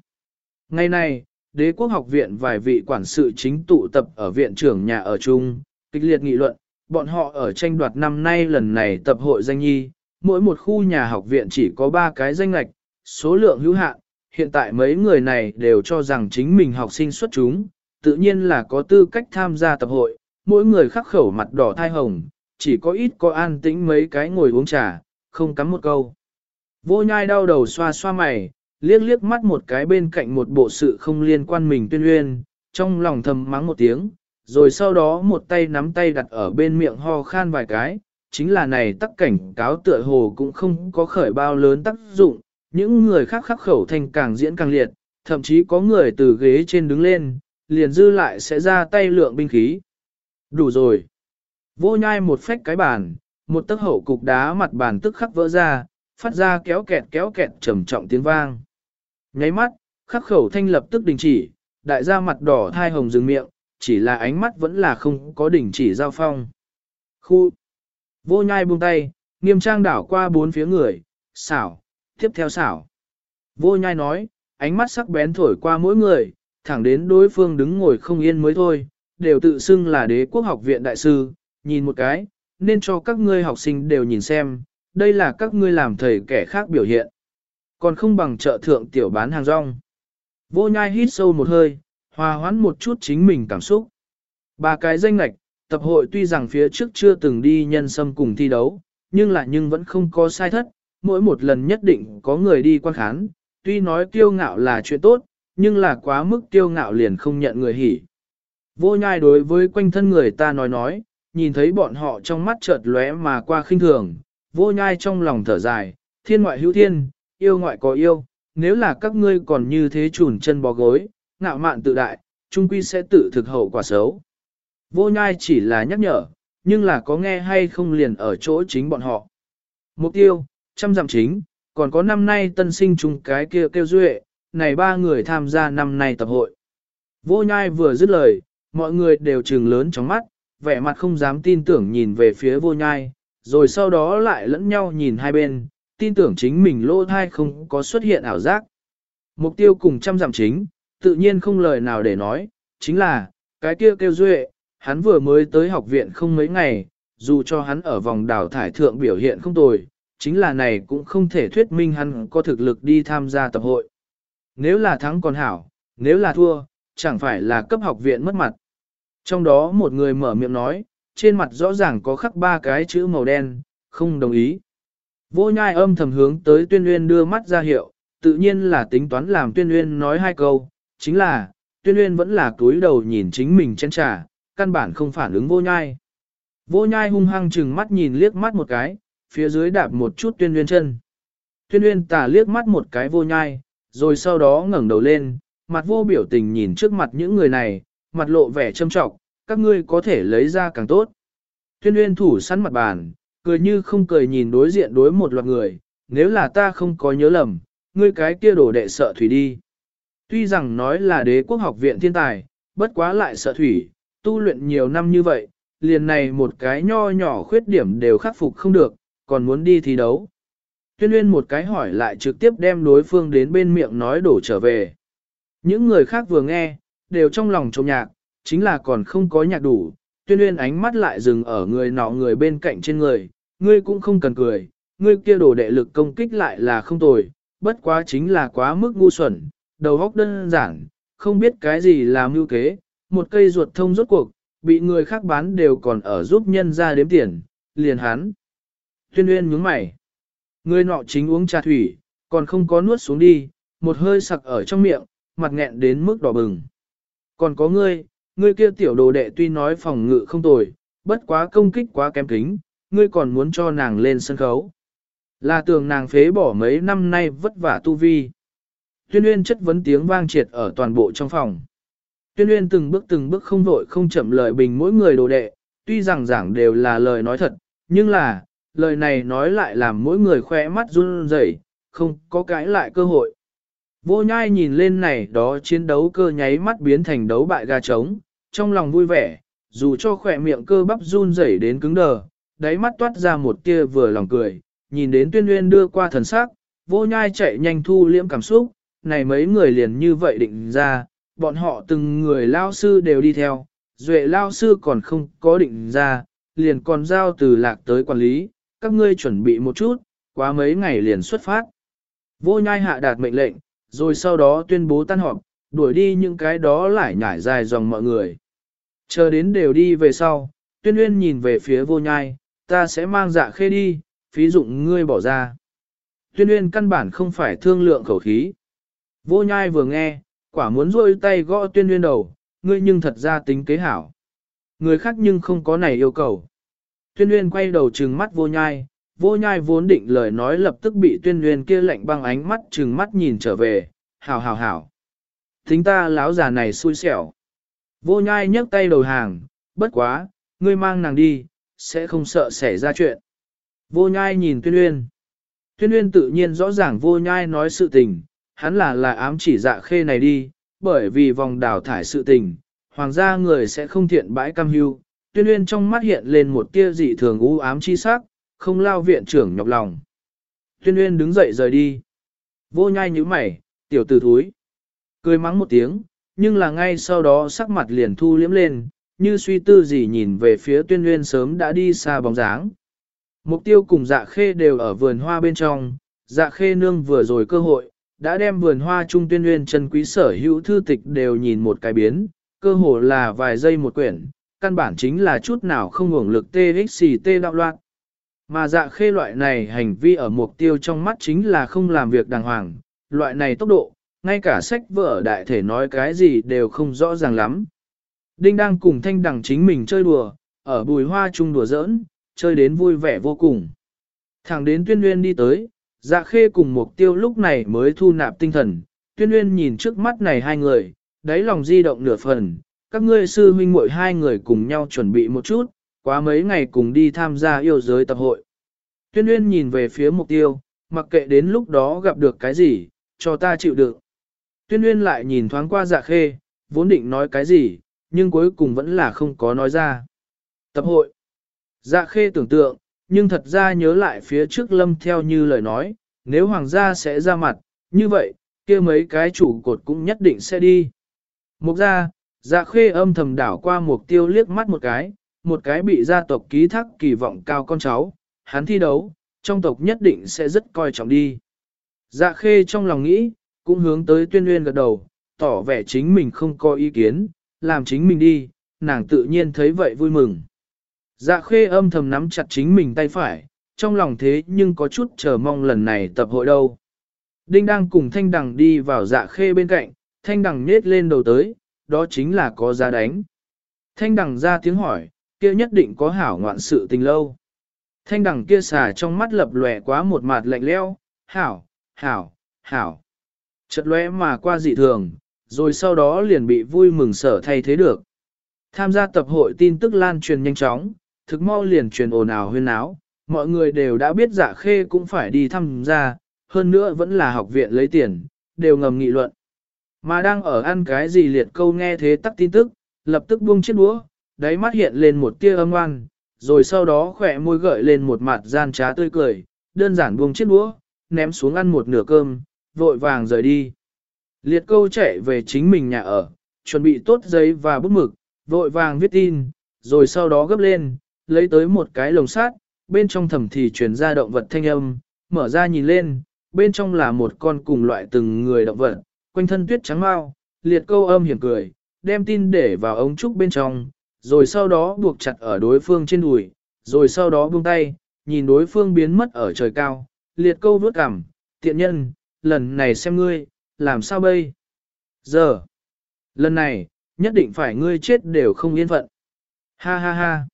Ngày này, đế quốc học viện vài vị quản sự chính tụ tập ở viện trưởng nhà ở chung, kịch liệt nghị luận, bọn họ ở tranh đoạt năm nay lần này tập hội danh nhi, mỗi một khu nhà học viện chỉ có 3 cái danh lạch, số lượng hữu hạn, hiện tại mấy người này đều cho rằng chính mình học sinh xuất chúng, tự nhiên là có tư cách tham gia tập hội, mỗi người khắc khẩu mặt đỏ thai hồng, chỉ có ít có an tĩnh mấy cái ngồi uống trà, không cắm một câu. Vô nhai đau đầu xoa xoa mày, liếc liếc mắt một cái bên cạnh một bộ sự không liên quan mình tuyên uyên, trong lòng thầm mắng một tiếng, rồi sau đó một tay nắm tay đặt ở bên miệng ho khan vài cái, chính là này tắc cảnh cáo tựa hồ cũng không có khởi bao lớn tác dụng, những người khác khắc khẩu thành càng diễn càng liệt, thậm chí có người từ ghế trên đứng lên, liền dư lại sẽ ra tay lượng binh khí. Đủ rồi. Vô nhai một phách cái bàn, một tấc hậu cục đá mặt bàn tức khắc vỡ ra, phát ra kéo kẹt kéo kẹt trầm trọng tiếng vang. Nháy mắt, khắc khẩu thanh lập tức đình chỉ, đại gia mặt đỏ thai hồng dừng miệng, chỉ là ánh mắt vẫn là không có đình chỉ giao phong. Khu! Vô nhai buông tay, nghiêm trang đảo qua bốn phía người, xảo, tiếp theo xảo. Vô nhai nói, ánh mắt sắc bén thổi qua mỗi người, thẳng đến đối phương đứng ngồi không yên mới thôi, đều tự xưng là đế quốc học viện đại sư, nhìn một cái, nên cho các ngươi học sinh đều nhìn xem, đây là các ngươi làm thầy kẻ khác biểu hiện. Còn không bằng chợ thượng tiểu bán hàng rong. Vô nhai hít sâu một hơi, hòa hoãn một chút chính mình cảm xúc. Ba cái danh lạch, tập hội tuy rằng phía trước chưa từng đi nhân sâm cùng thi đấu, nhưng lại nhưng vẫn không có sai thất, mỗi một lần nhất định có người đi quan khán, tuy nói kiêu ngạo là chuyện tốt, nhưng là quá mức kiêu ngạo liền không nhận người hỉ. Vô nhai đối với quanh thân người ta nói nói, nhìn thấy bọn họ trong mắt chợt lóe mà qua khinh thường, vô nhai trong lòng thở dài, thiên ngoại hữu thiên, yêu ngoại có yêu, nếu là các ngươi còn như thế chùn chân bò gối, ngạo mạn tự đại, trung quy sẽ tự thực hậu quả xấu. Vô nhai chỉ là nhắc nhở, nhưng là có nghe hay không liền ở chỗ chính bọn họ. Mục tiêu, trăm dặm chính, còn có năm nay tân sinh chung cái kia kêu duệ, này ba người tham gia năm nay tập hội. Vô nhai vừa dứt lời, mọi người đều trừng lớn trong mắt, vẻ mặt không dám tin tưởng nhìn về phía vô nhai, rồi sau đó lại lẫn nhau nhìn hai bên, tin tưởng chính mình lỗ thai không có xuất hiện ảo giác. Mục tiêu cùng trăm giảm chính, tự nhiên không lời nào để nói, chính là, cái kia kêu duệ, hắn vừa mới tới học viện không mấy ngày, dù cho hắn ở vòng đào thải thượng biểu hiện không tồi, chính là này cũng không thể thuyết minh hắn có thực lực đi tham gia tập hội. Nếu là thắng còn hảo, nếu là thua, chẳng phải là cấp học viện mất mặt. Trong đó một người mở miệng nói, trên mặt rõ ràng có khắc ba cái chữ màu đen, không đồng ý. Vô nhai âm thầm hướng tới tuyên uyên đưa mắt ra hiệu, tự nhiên là tính toán làm tuyên uyên nói hai câu, chính là, tuyên uyên vẫn là túi đầu nhìn chính mình chén trà, căn bản không phản ứng vô nhai. Vô nhai hung hăng chừng mắt nhìn liếc mắt một cái, phía dưới đạp một chút tuyên uyên chân. Tuyên uyên tà liếc mắt một cái vô nhai, rồi sau đó ngẩng đầu lên, mặt vô biểu tình nhìn trước mặt những người này, mặt lộ vẻ châm trọng, các ngươi có thể lấy ra càng tốt. Tuyên uyên thủ sẵn mặt bàn, cười như không cười nhìn đối diện đối một loạt người, nếu là ta không có nhớ lầm, ngươi cái kia đổ đệ sợ thủy đi. Tuy rằng nói là đế quốc học viện thiên tài, bất quá lại sợ thủy, tu luyện nhiều năm như vậy, liền này một cái nho nhỏ khuyết điểm đều khắc phục không được, còn muốn đi thi đấu. Tuyên Uyên một cái hỏi lại trực tiếp đem đối phương đến bên miệng nói đổ trở về. Những người khác vừa nghe, đều trong lòng trông nhạc, chính là còn không có nhạc đủ. Tuyên Uyên ánh mắt lại dừng ở người nọ người bên cạnh trên người, ngươi cũng không cần cười, ngươi kia đổ đệ lực công kích lại là không tồi, bất quá chính là quá mức ngu xuẩn, đầu óc đơn giản, không biết cái gì là mưu kế, một cây ruột thông rốt cuộc, bị người khác bán đều còn ở giúp nhân ra đếm tiền, liền hắn. Tuyên Uyên nhướng mày. Người nọ chính uống trà thủy, còn không có nuốt xuống đi, một hơi sặc ở trong miệng, mặt nghẹn đến mức đỏ bừng. Còn có ngươi, ngươi kia tiểu đồ đệ tuy nói phòng ngự không tồi, bất quá công kích quá kém kính, ngươi còn muốn cho nàng lên sân khấu. Là tưởng nàng phế bỏ mấy năm nay vất vả tu vi. Tuyên Uyên chất vấn tiếng vang triệt ở toàn bộ trong phòng. Tuyên Uyên từng bước từng bước không vội không chậm lời bình mỗi người đồ đệ, tuy rằng giảng đều là lời nói thật, nhưng là, lời này nói lại làm mỗi người khỏe mắt run rẩy, không có cãi lại cơ hội. Vô nhai nhìn lên này đó chiến đấu cơ nháy mắt biến thành đấu bại gà trống, trong lòng vui vẻ, dù cho khỏe miệng cơ bắp run rẩy đến cứng đờ, đáy mắt toát ra một tia vừa lòng cười, nhìn đến tuyên nguyên đưa qua thần sắc, vô nhai chạy nhanh thu liễm cảm xúc, này mấy người liền như vậy định ra, bọn họ từng người lao sư đều đi theo, duệ lao sư còn không có định ra, liền còn giao từ lạc tới quản lý, các ngươi chuẩn bị một chút, quá mấy ngày liền xuất phát. Vô nhai hạ đạt mệnh lệnh, rồi sau đó tuyên bố tan họp, đuổi đi những cái đó lại nhảy dài dòng mọi người. Chờ đến đều đi về sau, tuyên uyên nhìn về phía vô nhai, ta sẽ mang dạ khê đi, phí dụng ngươi bỏ ra. Tuyên uyên căn bản không phải thương lượng khẩu khí. Vô nhai vừa nghe, quả muốn rôi tay gõ tuyên uyên đầu, ngươi nhưng thật ra tính kế hảo. Người khác nhưng không có này yêu cầu. Tuyên uyên quay đầu trừng mắt vô nhai, vô nhai vốn định lời nói lập tức bị tuyên uyên kia lạnh băng ánh mắt trừng mắt nhìn trở về, hảo hảo hảo. Thính ta láo già này xui xẻo. Vô nhai nhấc tay đầu hàng, bất quá, ngươi mang nàng đi, sẽ không sợ xảy ra chuyện. Vô nhai nhìn tuyên uyên. Tuyên uyên tự nhiên rõ ràng vô nhai nói sự tình, hắn là là ám chỉ dạ khê này đi, bởi vì vòng đào thải sự tình, hoàng gia người sẽ không thiện bãi cam hưu. Tuyên uyên trong mắt hiện lên một tia dị thường u ám chi sắc, không lao viện trưởng nhọc lòng. Tuyên uyên đứng dậy rời đi. Vô nhai như mày, tiểu tử thúi. Cười mắng một tiếng, nhưng là ngay sau đó sắc mặt liền thu liếm lên, như suy tư gì nhìn về phía tuyên nguyên sớm đã đi xa bóng dáng. Mục tiêu cùng dạ khê đều ở vườn hoa bên trong, dạ khê nương vừa rồi cơ hội, đã đem vườn hoa trung tuyên nguyên chân quý sở hữu thư tịch đều nhìn một cái biến, cơ hồ là vài giây một quyển, căn bản chính là chút nào không hưởng lực TXT đạo loạn. Mà dạ khê loại này hành vi ở mục tiêu trong mắt chính là không làm việc đàng hoàng, loại này tốc độ, ngay cả sách vở đại thể nói cái gì đều không rõ ràng lắm. Đinh đang cùng thanh đằng chính mình chơi đùa, ở bùi hoa chung đùa giỡn, chơi đến vui vẻ vô cùng. Thẳng đến tuyên nguyên đi tới, dạ khê cùng mục tiêu lúc này mới thu nạp tinh thần, tuyên nguyên nhìn trước mắt này hai người, đáy lòng di động nửa phần, các ngươi sư huynh muội hai người cùng nhau chuẩn bị một chút, quá mấy ngày cùng đi tham gia yêu giới tập hội. Tuyên nguyên nhìn về phía mục tiêu, mặc kệ đến lúc đó gặp được cái gì, cho ta chịu được. Tuyên nguyên lại nhìn thoáng qua dạ khê, vốn định nói cái gì, nhưng cuối cùng vẫn là không có nói ra. Tập hội. Dạ khê tưởng tượng, nhưng thật ra nhớ lại phía trước lâm theo như lời nói, nếu hoàng gia sẽ ra mặt, như vậy, kia mấy cái chủ cột cũng nhất định sẽ đi. Mục gia, dạ khê âm thầm đảo qua mục tiêu liếc mắt một cái, một cái bị gia tộc ký thác kỳ vọng cao con cháu, hắn thi đấu, trong tộc nhất định sẽ rất coi trọng đi. Dạ khê trong lòng nghĩ, cũng hướng tới tuyên nguyên gật đầu, tỏ vẻ chính mình không có ý kiến, làm chính mình đi, nàng tự nhiên thấy vậy vui mừng. Dạ khê âm thầm nắm chặt chính mình tay phải, trong lòng thế nhưng có chút chờ mong lần này tập hội đâu. Đinh đang cùng thanh đằng đi vào dạ khê bên cạnh, thanh đằng nết lên đầu tới, đó chính là có giá đánh. Thanh đằng ra tiếng hỏi, kia nhất định có hảo ngoạn sự tình lâu. Thanh đằng kia xà trong mắt lập lòe quá một mặt lạnh leo, hảo, hảo, hảo. Chật lóe mà qua dị thường, rồi sau đó liền bị vui mừng sở thay thế được. Tham gia tập hội tin tức lan truyền nhanh chóng, thực mau liền truyền ồn ào huyên áo, mọi người đều đã biết dạ khê cũng phải đi tham gia, hơn nữa vẫn là học viện lấy tiền, đều ngầm nghị luận. Mà đang ở ăn cái gì liệt câu nghe thế tắc tin tức, lập tức buông chiếc đũa, đáy mắt hiện lên một tia âm oan, rồi sau đó khỏe môi gợi lên một mặt gian trá tươi cười, đơn giản buông chiếc đũa, ném xuống ăn một nửa cơm, vội vàng rời đi. Liệt câu chạy về chính mình nhà ở, chuẩn bị tốt giấy và bút mực, vội vàng viết tin, rồi sau đó gấp lên, lấy tới một cái lồng sát, bên trong thầm thì truyền ra động vật thanh âm, mở ra nhìn lên, bên trong là một con cùng loại từng người động vật, quanh thân tuyết trắng mau, liệt câu âm hiểm cười, đem tin để vào ống trúc bên trong, rồi sau đó buộc chặt ở đối phương trên đùi, rồi sau đó buông tay, nhìn đối phương biến mất ở trời cao, liệt câu vớt cằm, tiện nhân, lần này xem ngươi, làm sao bây? Giờ, lần này, nhất định phải ngươi chết đều không yên phận. Ha ha ha.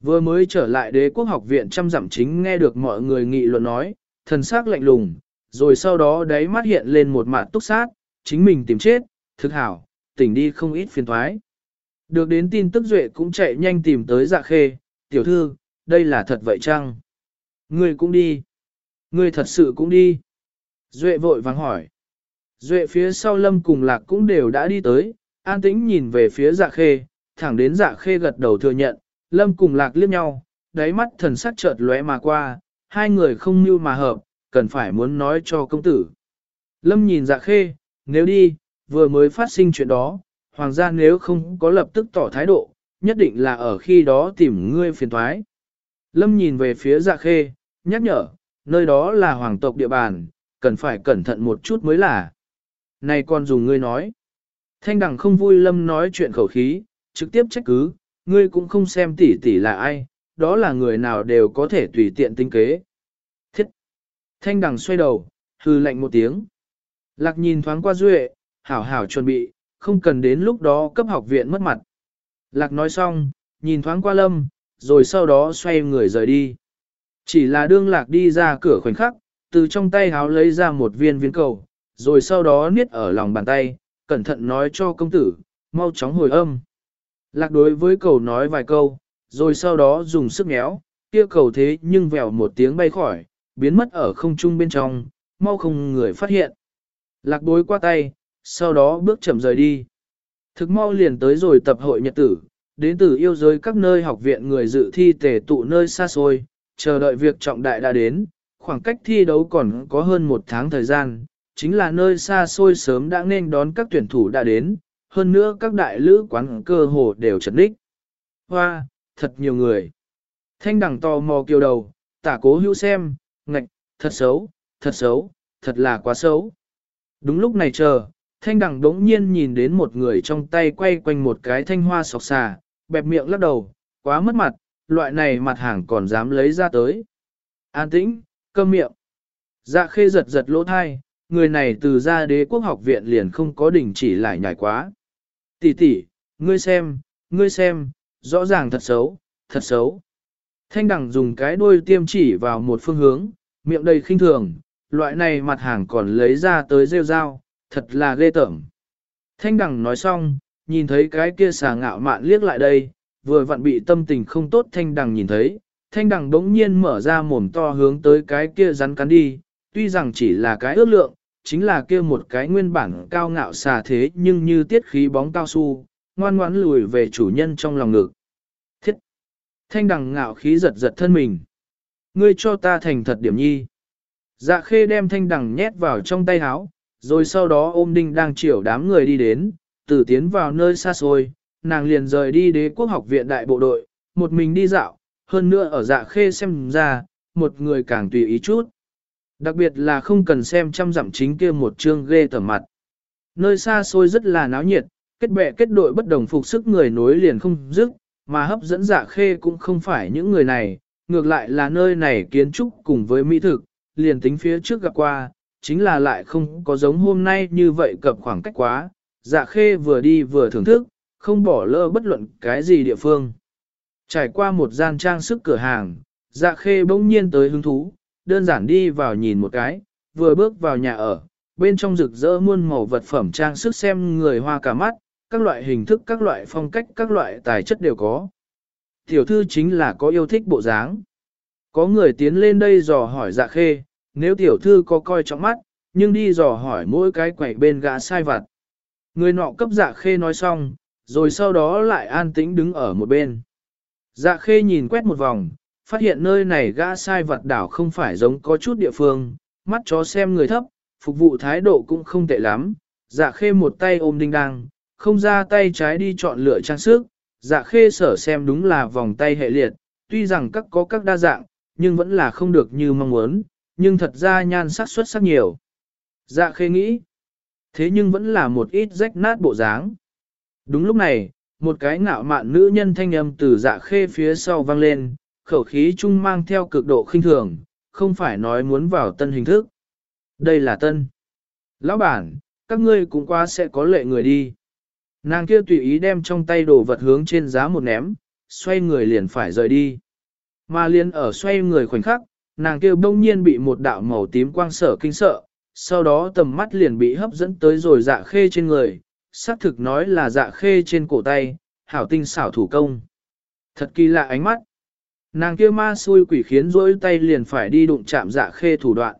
Vừa mới trở lại đế quốc học viện trăm dặm chính nghe được mọi người nghị luận nói, thần sắc lạnh lùng, rồi sau đó đáy mắt hiện lên một mặt túc sát, chính mình tìm chết, thực hảo, tỉnh đi không ít phiền thoái. Được đến tin tức duệ cũng chạy nhanh tìm tới dạ khê, tiểu thư, đây là thật vậy chăng? Ngươi cũng đi. Ngươi thật sự cũng đi. Duệ vội vàng hỏi. Duệ phía sau lâm cùng lạc cũng đều đã đi tới, an tĩnh nhìn về phía dạ khê, thẳng đến dạ khê gật đầu thừa nhận, lâm cùng lạc liếc nhau, đáy mắt thần sắc chợt lóe mà qua, hai người không mưu mà hợp, cần phải muốn nói cho công tử. Lâm nhìn dạ khê, nếu đi, vừa mới phát sinh chuyện đó, hoàng gia nếu không có lập tức tỏ thái độ, nhất định là ở khi đó tìm ngươi phiền thoái. Lâm nhìn về phía dạ khê, nhắc nhở, nơi đó là hoàng tộc địa bàn, cần phải cẩn thận một chút mới là. Này con dùng ngươi nói. Thanh đẳng không vui lâm nói chuyện khẩu khí, trực tiếp trách cứ, ngươi cũng không xem tỷ tỷ là ai, đó là người nào đều có thể tùy tiện tinh kế. Thiết! Thanh đẳng xoay đầu, hư lạnh một tiếng. Lạc nhìn thoáng qua duệ, hảo hảo chuẩn bị, không cần đến lúc đó cấp học viện mất mặt. Lạc nói xong, nhìn thoáng qua lâm, rồi sau đó xoay người rời đi. Chỉ là đương lạc đi ra cửa khoảnh khắc, từ trong tay háo lấy ra một viên viên cầu, rồi sau đó niết ở lòng bàn tay, cẩn thận nói cho công tử, mau chóng hồi âm. Lạc đối với cầu nói vài câu, rồi sau đó dùng sức méo, kia cầu thế nhưng vèo một tiếng bay khỏi, biến mất ở không trung bên trong, mau không người phát hiện. Lạc bối qua tay, sau đó bước chậm rời đi. Thực mau liền tới rồi tập hội nhật tử, đến từ yêu giới các nơi học viện người dự thi tề tụ nơi xa xôi, chờ đợi việc trọng đại đã đến, khoảng cách thi đấu còn có hơn một tháng thời gian, chính là nơi xa xôi sớm đã nên đón các tuyển thủ đã đến, hơn nữa các đại lữ quán cơ hồ đều trật đích. Hoa, thật nhiều người. Thanh đẳng to mò kiều đầu, tả cố hữu xem, ngạch, thật xấu, thật xấu, thật là quá xấu. Đúng lúc này chờ, thanh đẳng đống nhiên nhìn đến một người trong tay quay quanh một cái thanh hoa sọc xà, bẹp miệng lắc đầu, quá mất mặt, loại này mặt hàng còn dám lấy ra tới. An tĩnh, câm miệng. Dạ khê giật giật lỗ thai, người này từ ra đế quốc học viện liền không có đỉnh chỉ lại nhảy quá. Tỷ tỷ, ngươi xem, ngươi xem, rõ ràng thật xấu, thật xấu. Thanh đẳng dùng cái đuôi tiêm chỉ vào một phương hướng, miệng đầy khinh thường, loại này mặt hàng còn lấy ra tới rêu dao, thật là ghê tởm. Thanh đẳng nói xong, nhìn thấy cái kia xà ngạo mạn liếc lại đây, vừa vặn bị tâm tình không tốt thanh đằng nhìn thấy, thanh đằng đống nhiên mở ra mồm to hướng tới cái kia rắn cắn đi, tuy rằng chỉ là cái ước lượng, chính là kia một cái nguyên bản cao ngạo xà thế nhưng như tiết khí bóng cao su, ngoan ngoãn lùi về chủ nhân trong lòng ngực. Thiết! Thanh đằng ngạo khí giật giật thân mình. Ngươi cho ta thành thật điểm nhi. Dạ khê đem thanh đằng nhét vào trong tay háo rồi sau đó ôm đinh đang chiều đám người đi đến, từ tiến vào nơi xa xôi, nàng liền rời đi đế quốc học viện đại bộ đội, một mình đi dạo, hơn nữa ở dạ khê xem ra, một người càng tùy ý chút. Đặc biệt là không cần xem trăm dặm chính kia một chương ghê tởm mặt. Nơi xa xôi rất là náo nhiệt, kết bè kết đội bất đồng phục sức người nối liền không dứt, mà hấp dẫn dạ khê cũng không phải những người này, ngược lại là nơi này kiến trúc cùng với mỹ thực, liền tính phía trước gặp qua, chính là lại không có giống hôm nay như vậy cập khoảng cách quá, dạ khê vừa đi vừa thưởng thức, không bỏ lỡ bất luận cái gì địa phương. Trải qua một gian trang sức cửa hàng, dạ khê bỗng nhiên tới hứng thú, đơn giản đi vào nhìn một cái, vừa bước vào nhà ở, bên trong rực rỡ muôn màu vật phẩm trang sức xem người hoa cả mắt, các loại hình thức các loại phong cách các loại tài chất đều có. Tiểu thư chính là có yêu thích bộ dáng. Có người tiến lên đây dò hỏi dạ khê, nếu tiểu thư có coi trọng mắt, nhưng đi dò hỏi mỗi cái quẩy bên gã sai vặt. Người nọ cấp dạ khê nói xong, rồi sau đó lại an tĩnh đứng ở một bên. Dạ khê nhìn quét một vòng, phát hiện nơi này gã sai vật đảo không phải giống có chút địa phương, mắt chó xem người thấp, phục vụ thái độ cũng không tệ lắm. Dạ khê một tay ôm đinh đăng, không ra tay trái đi chọn lựa trang sức. Dạ khê sở xem đúng là vòng tay hệ liệt, tuy rằng các có các đa dạng, nhưng vẫn là không được như mong muốn, nhưng thật ra nhan sắc xuất sắc nhiều. Dạ khê nghĩ, thế nhưng vẫn là một ít rách nát bộ dáng. Đúng lúc này, một cái ngạo mạn nữ nhân thanh âm từ dạ khê phía sau vang lên, khẩu khí trung mang theo cực độ khinh thường, không phải nói muốn vào tân hình thức. Đây là tân. Lão bản, các ngươi cũng qua sẽ có lệ người đi. Nàng kia tùy ý đem trong tay đồ vật hướng trên giá một ném, xoay người liền phải rời đi. Mà liền ở xoay người khoảnh khắc, nàng kia bỗng nhiên bị một đạo màu tím quang sở kinh sợ, sau đó tầm mắt liền bị hấp dẫn tới rồi dạ khê trên người, xác thực nói là dạ khê trên cổ tay, hảo tinh xảo thủ công. Thật kỳ lạ ánh mắt. Nàng kia ma xui quỷ khiến rỗi tay liền phải đi đụng chạm dạ khê thủ đoạn.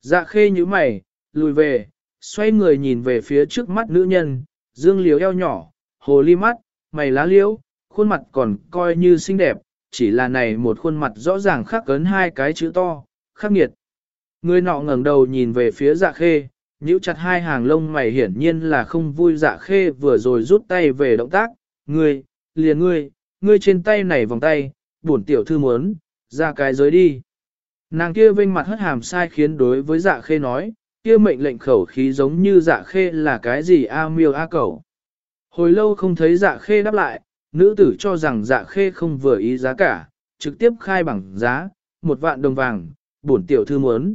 Dạ khê như mày, lùi về, xoay người nhìn về phía trước mắt nữ nhân, dương liếu eo nhỏ, hồ ly mắt, mày lá liễu, khuôn mặt còn coi như xinh đẹp, chỉ là này một khuôn mặt rõ ràng khắc cấn hai cái chữ to, khắc nghiệt. Người nọ ngẩng đầu nhìn về phía dạ khê, nhíu chặt hai hàng lông mày hiển nhiên là không vui dạ khê vừa rồi rút tay về động tác, ngươi, liền ngươi, ngươi trên tay này vòng tay, bổn tiểu thư muốn, ra cái giới đi. Nàng kia vinh mặt hất hàm sai khiến đối với dạ khê nói, kia mệnh lệnh khẩu khí giống như dạ khê là cái gì a miêu a cẩu. Hồi lâu không thấy dạ khê đáp lại, nữ tử cho rằng dạ khê không vừa ý giá cả, trực tiếp khai bằng giá, một vạn đồng vàng, bổn tiểu thư muốn.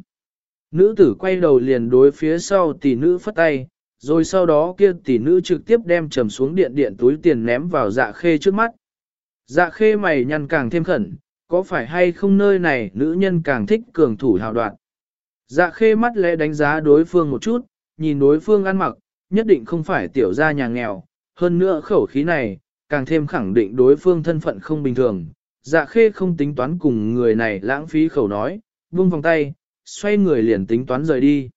Nữ tử quay đầu liền đối phía sau tỷ nữ phất tay, rồi sau đó kia tỷ nữ trực tiếp đem trầm xuống điện điện túi tiền ném vào dạ khê trước mắt. Dạ khê mày nhăn càng thêm khẩn, có phải hay không nơi này nữ nhân càng thích cường thủ hào đoạn. Dạ khê mắt lẽ đánh giá đối phương một chút, nhìn đối phương ăn mặc, nhất định không phải tiểu gia nhà nghèo, hơn nữa khẩu khí này, càng thêm khẳng định đối phương thân phận không bình thường. Dạ khê không tính toán cùng người này lãng phí khẩu nói, buông vòng tay, xoay người liền tính toán rời đi.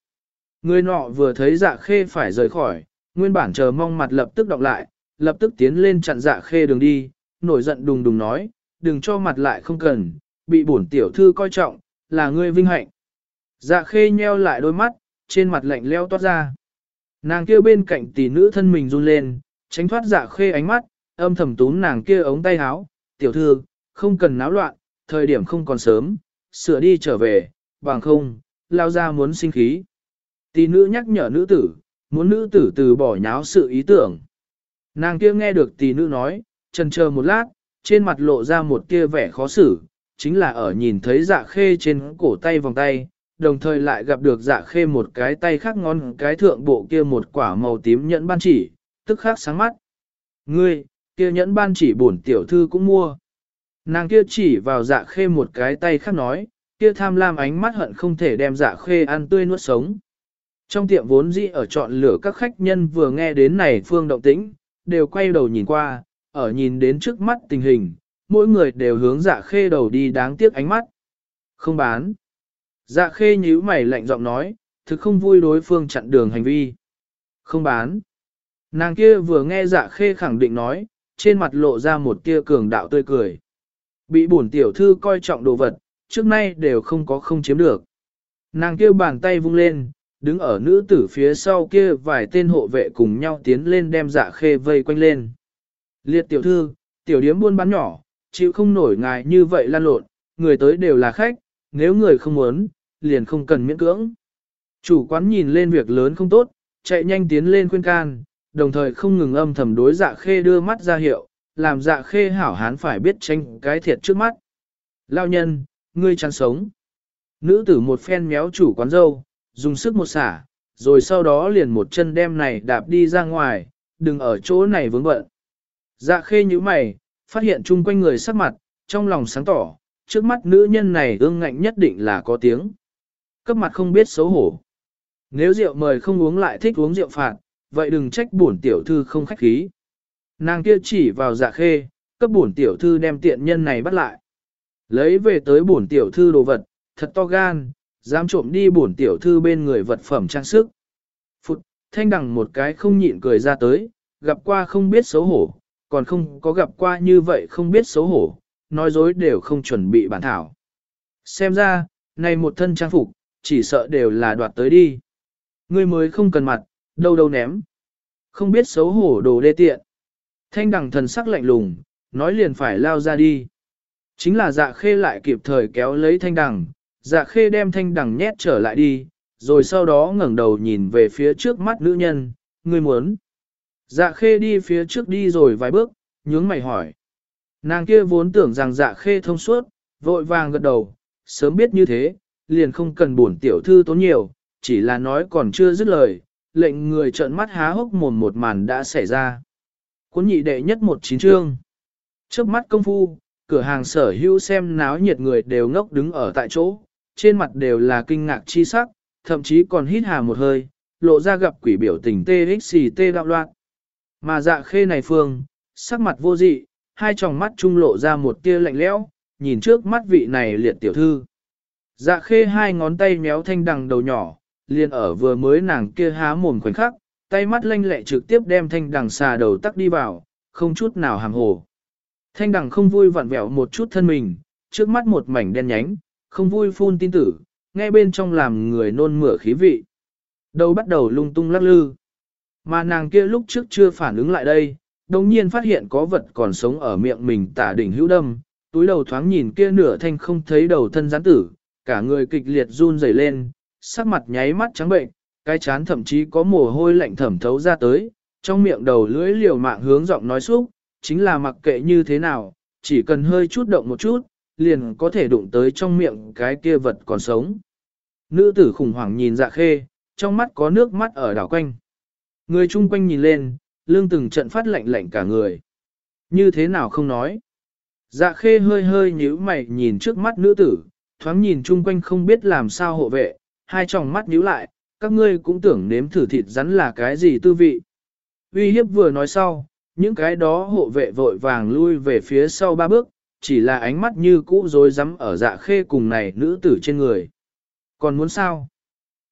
Người nọ vừa thấy dạ khê phải rời khỏi, nguyên bản chờ mong mặt lập tức đọc lại, lập tức tiến lên chặn dạ khê đường đi, nổi giận đùng đùng nói, đừng cho mặt lại không cần, bị bổn tiểu thư coi trọng, là ngươi vinh hạnh. Dạ khê nheo lại đôi mắt, trên mặt lạnh leo toát ra. Nàng kia bên cạnh tỷ nữ thân mình run lên, tránh thoát dạ khê ánh mắt, âm thầm túm nàng kia ống tay áo, tiểu thư, không cần náo loạn, thời điểm không còn sớm, sửa đi trở về, bằng không, lao ra muốn sinh khí. Tỷ nữ nhắc nhở nữ tử, muốn nữ tử từ bỏ nháo sự ý tưởng. Nàng kia nghe được tỷ nữ nói, chần chờ một lát, trên mặt lộ ra một tia vẻ khó xử, chính là ở nhìn thấy dạ khê trên cổ tay vòng tay, đồng thời lại gặp được dạ khê một cái tay khác ngon cái thượng bộ kia một quả màu tím nhẫn ban chỉ, tức khác sáng mắt. Ngươi, kia nhẫn ban chỉ bổn tiểu thư cũng mua. Nàng kia chỉ vào dạ khê một cái tay khác nói, kia tham lam ánh mắt hận không thể đem dạ khê ăn tươi nuốt sống. Trong tiệm vốn dĩ ở chọn lửa các khách nhân vừa nghe đến này phương động tĩnh, đều quay đầu nhìn qua, ở nhìn đến trước mắt tình hình, mỗi người đều hướng dạ khê đầu đi đáng tiếc ánh mắt. Không bán. Dạ khê nhíu mày lạnh giọng nói, thực không vui đối phương chặn đường hành vi. Không bán. Nàng kia vừa nghe dạ khê khẳng định nói, trên mặt lộ ra một tia cường đạo tươi cười. Bị bổn tiểu thư coi trọng đồ vật, trước nay đều không có không chiếm được. Nàng kia bàn tay vung lên, đứng ở nữ tử phía sau kia vài tên hộ vệ cùng nhau tiến lên đem dạ khê vây quanh lên. Liệt tiểu thư, tiểu điếm buôn bán nhỏ, chịu không nổi ngài như vậy lan lộn, người tới đều là khách, nếu người không muốn, liền không cần miễn cưỡng. Chủ quán nhìn lên việc lớn không tốt, chạy nhanh tiến lên khuyên can, đồng thời không ngừng âm thầm đối dạ khê đưa mắt ra hiệu, làm dạ khê hảo hán phải biết tranh cái thiệt trước mắt. Lao nhân, ngươi chán sống. Nữ tử một phen méo chủ quán dâu, dùng sức một xả, rồi sau đó liền một chân đem này đạp đi ra ngoài, đừng ở chỗ này vướng bận. Dạ khê như mày, phát hiện chung quanh người sắc mặt, trong lòng sáng tỏ, trước mắt nữ nhân này ương ngạnh nhất định là có tiếng. Cấp mặt không biết xấu hổ. Nếu rượu mời không uống lại thích uống rượu phạt, vậy đừng trách bổn tiểu thư không khách khí. Nàng kia chỉ vào dạ khê, cấp bổn tiểu thư đem tiện nhân này bắt lại. Lấy về tới bổn tiểu thư đồ vật, thật to gan, dám trộm đi bổn tiểu thư bên người vật phẩm trang sức. Phụt, thanh đằng một cái không nhịn cười ra tới, gặp qua không biết xấu hổ, còn không có gặp qua như vậy không biết xấu hổ, nói dối đều không chuẩn bị bản thảo. Xem ra, này một thân trang phục, chỉ sợ đều là đoạt tới đi. Ngươi mới không cần mặt, đâu đâu ném. Không biết xấu hổ đồ đê tiện. Thanh đằng thần sắc lạnh lùng, nói liền phải lao ra đi. Chính là dạ khê lại kịp thời kéo lấy thanh đằng, dạ khê đem thanh đằng nhét trở lại đi, rồi sau đó ngẩng đầu nhìn về phía trước mắt nữ nhân, ngươi muốn. Dạ khê đi phía trước đi rồi vài bước, nhướng mày hỏi. Nàng kia vốn tưởng rằng dạ khê thông suốt, vội vàng gật đầu, sớm biết như thế, liền không cần buồn tiểu thư tốn nhiều, chỉ là nói còn chưa dứt lời, lệnh người trợn mắt há hốc mồm một màn đã xảy ra. Cuốn nhị đệ nhất một chín chương. Trước mắt công phu, cửa hàng sở hữu xem náo nhiệt người đều ngốc đứng ở tại chỗ, trên mặt đều là kinh ngạc chi sắc, thậm chí còn hít hà một hơi, lộ ra gặp quỷ biểu tình TXT đạo loạn. Mà dạ khê này phương, sắc mặt vô dị, hai tròng mắt trung lộ ra một tia lạnh lẽo, nhìn trước mắt vị này liệt tiểu thư. Dạ khê hai ngón tay méo thanh đằng đầu nhỏ, liền ở vừa mới nàng kia há mồm khoảnh khắc, tay mắt lanh lẹ trực tiếp đem thanh đằng xà đầu tắc đi vào, không chút nào hàng hồ. Thanh đằng không vui vặn vẹo một chút thân mình, trước mắt một mảnh đen nhánh, không vui phun tin tử, nghe bên trong làm người nôn mửa khí vị. Đầu bắt đầu lung tung lắc lư. Mà nàng kia lúc trước chưa phản ứng lại đây, đồng nhiên phát hiện có vật còn sống ở miệng mình tả đỉnh hữu đâm, túi đầu thoáng nhìn kia nửa thanh không thấy đầu thân gián tử, cả người kịch liệt run rẩy lên, sắc mặt nháy mắt trắng bệnh, cái chán thậm chí có mồ hôi lạnh thẩm thấu ra tới, trong miệng đầu lưỡi liều mạng hướng giọng nói xúc, chính là mặc kệ như thế nào, chỉ cần hơi chút động một chút, liền có thể đụng tới trong miệng cái kia vật còn sống. Nữ tử khủng hoảng nhìn dạ khê, trong mắt có nước mắt ở đảo quanh. Người chung quanh nhìn lên, lương từng trận phát lạnh lạnh cả người. Như thế nào không nói. Dạ khê hơi hơi nhíu mày nhìn trước mắt nữ tử, thoáng nhìn chung quanh không biết làm sao hộ vệ, hai tròng mắt nhíu lại, các ngươi cũng tưởng nếm thử thịt rắn là cái gì tư vị. Uy hiếp vừa nói sau, những cái đó hộ vệ vội vàng lui về phía sau ba bước, chỉ là ánh mắt như cũ rối rắm ở dạ khê cùng này nữ tử trên người. Còn muốn sao?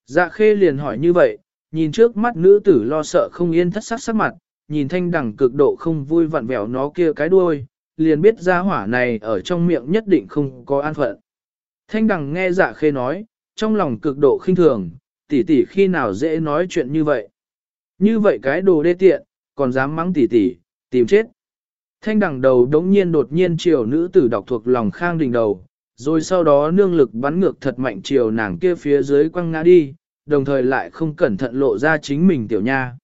Dạ khê liền hỏi như vậy, nhìn trước mắt nữ tử lo sợ không yên thất sắc sắc mặt, nhìn thanh đẳng cực độ không vui vặn vẹo nó kia cái đuôi, liền biết ra hỏa này ở trong miệng nhất định không có an phận. Thanh đẳng nghe dạ khê nói, trong lòng cực độ khinh thường, tỷ tỷ khi nào dễ nói chuyện như vậy. Như vậy cái đồ đê tiện, còn dám mắng tỷ tỷ, tìm chết. Thanh đẳng đầu đống nhiên đột nhiên chiều nữ tử đọc thuộc lòng khang đình đầu, rồi sau đó nương lực bắn ngược thật mạnh chiều nàng kia phía dưới quăng ngã đi, đồng thời lại không cẩn thận lộ ra chính mình tiểu nha.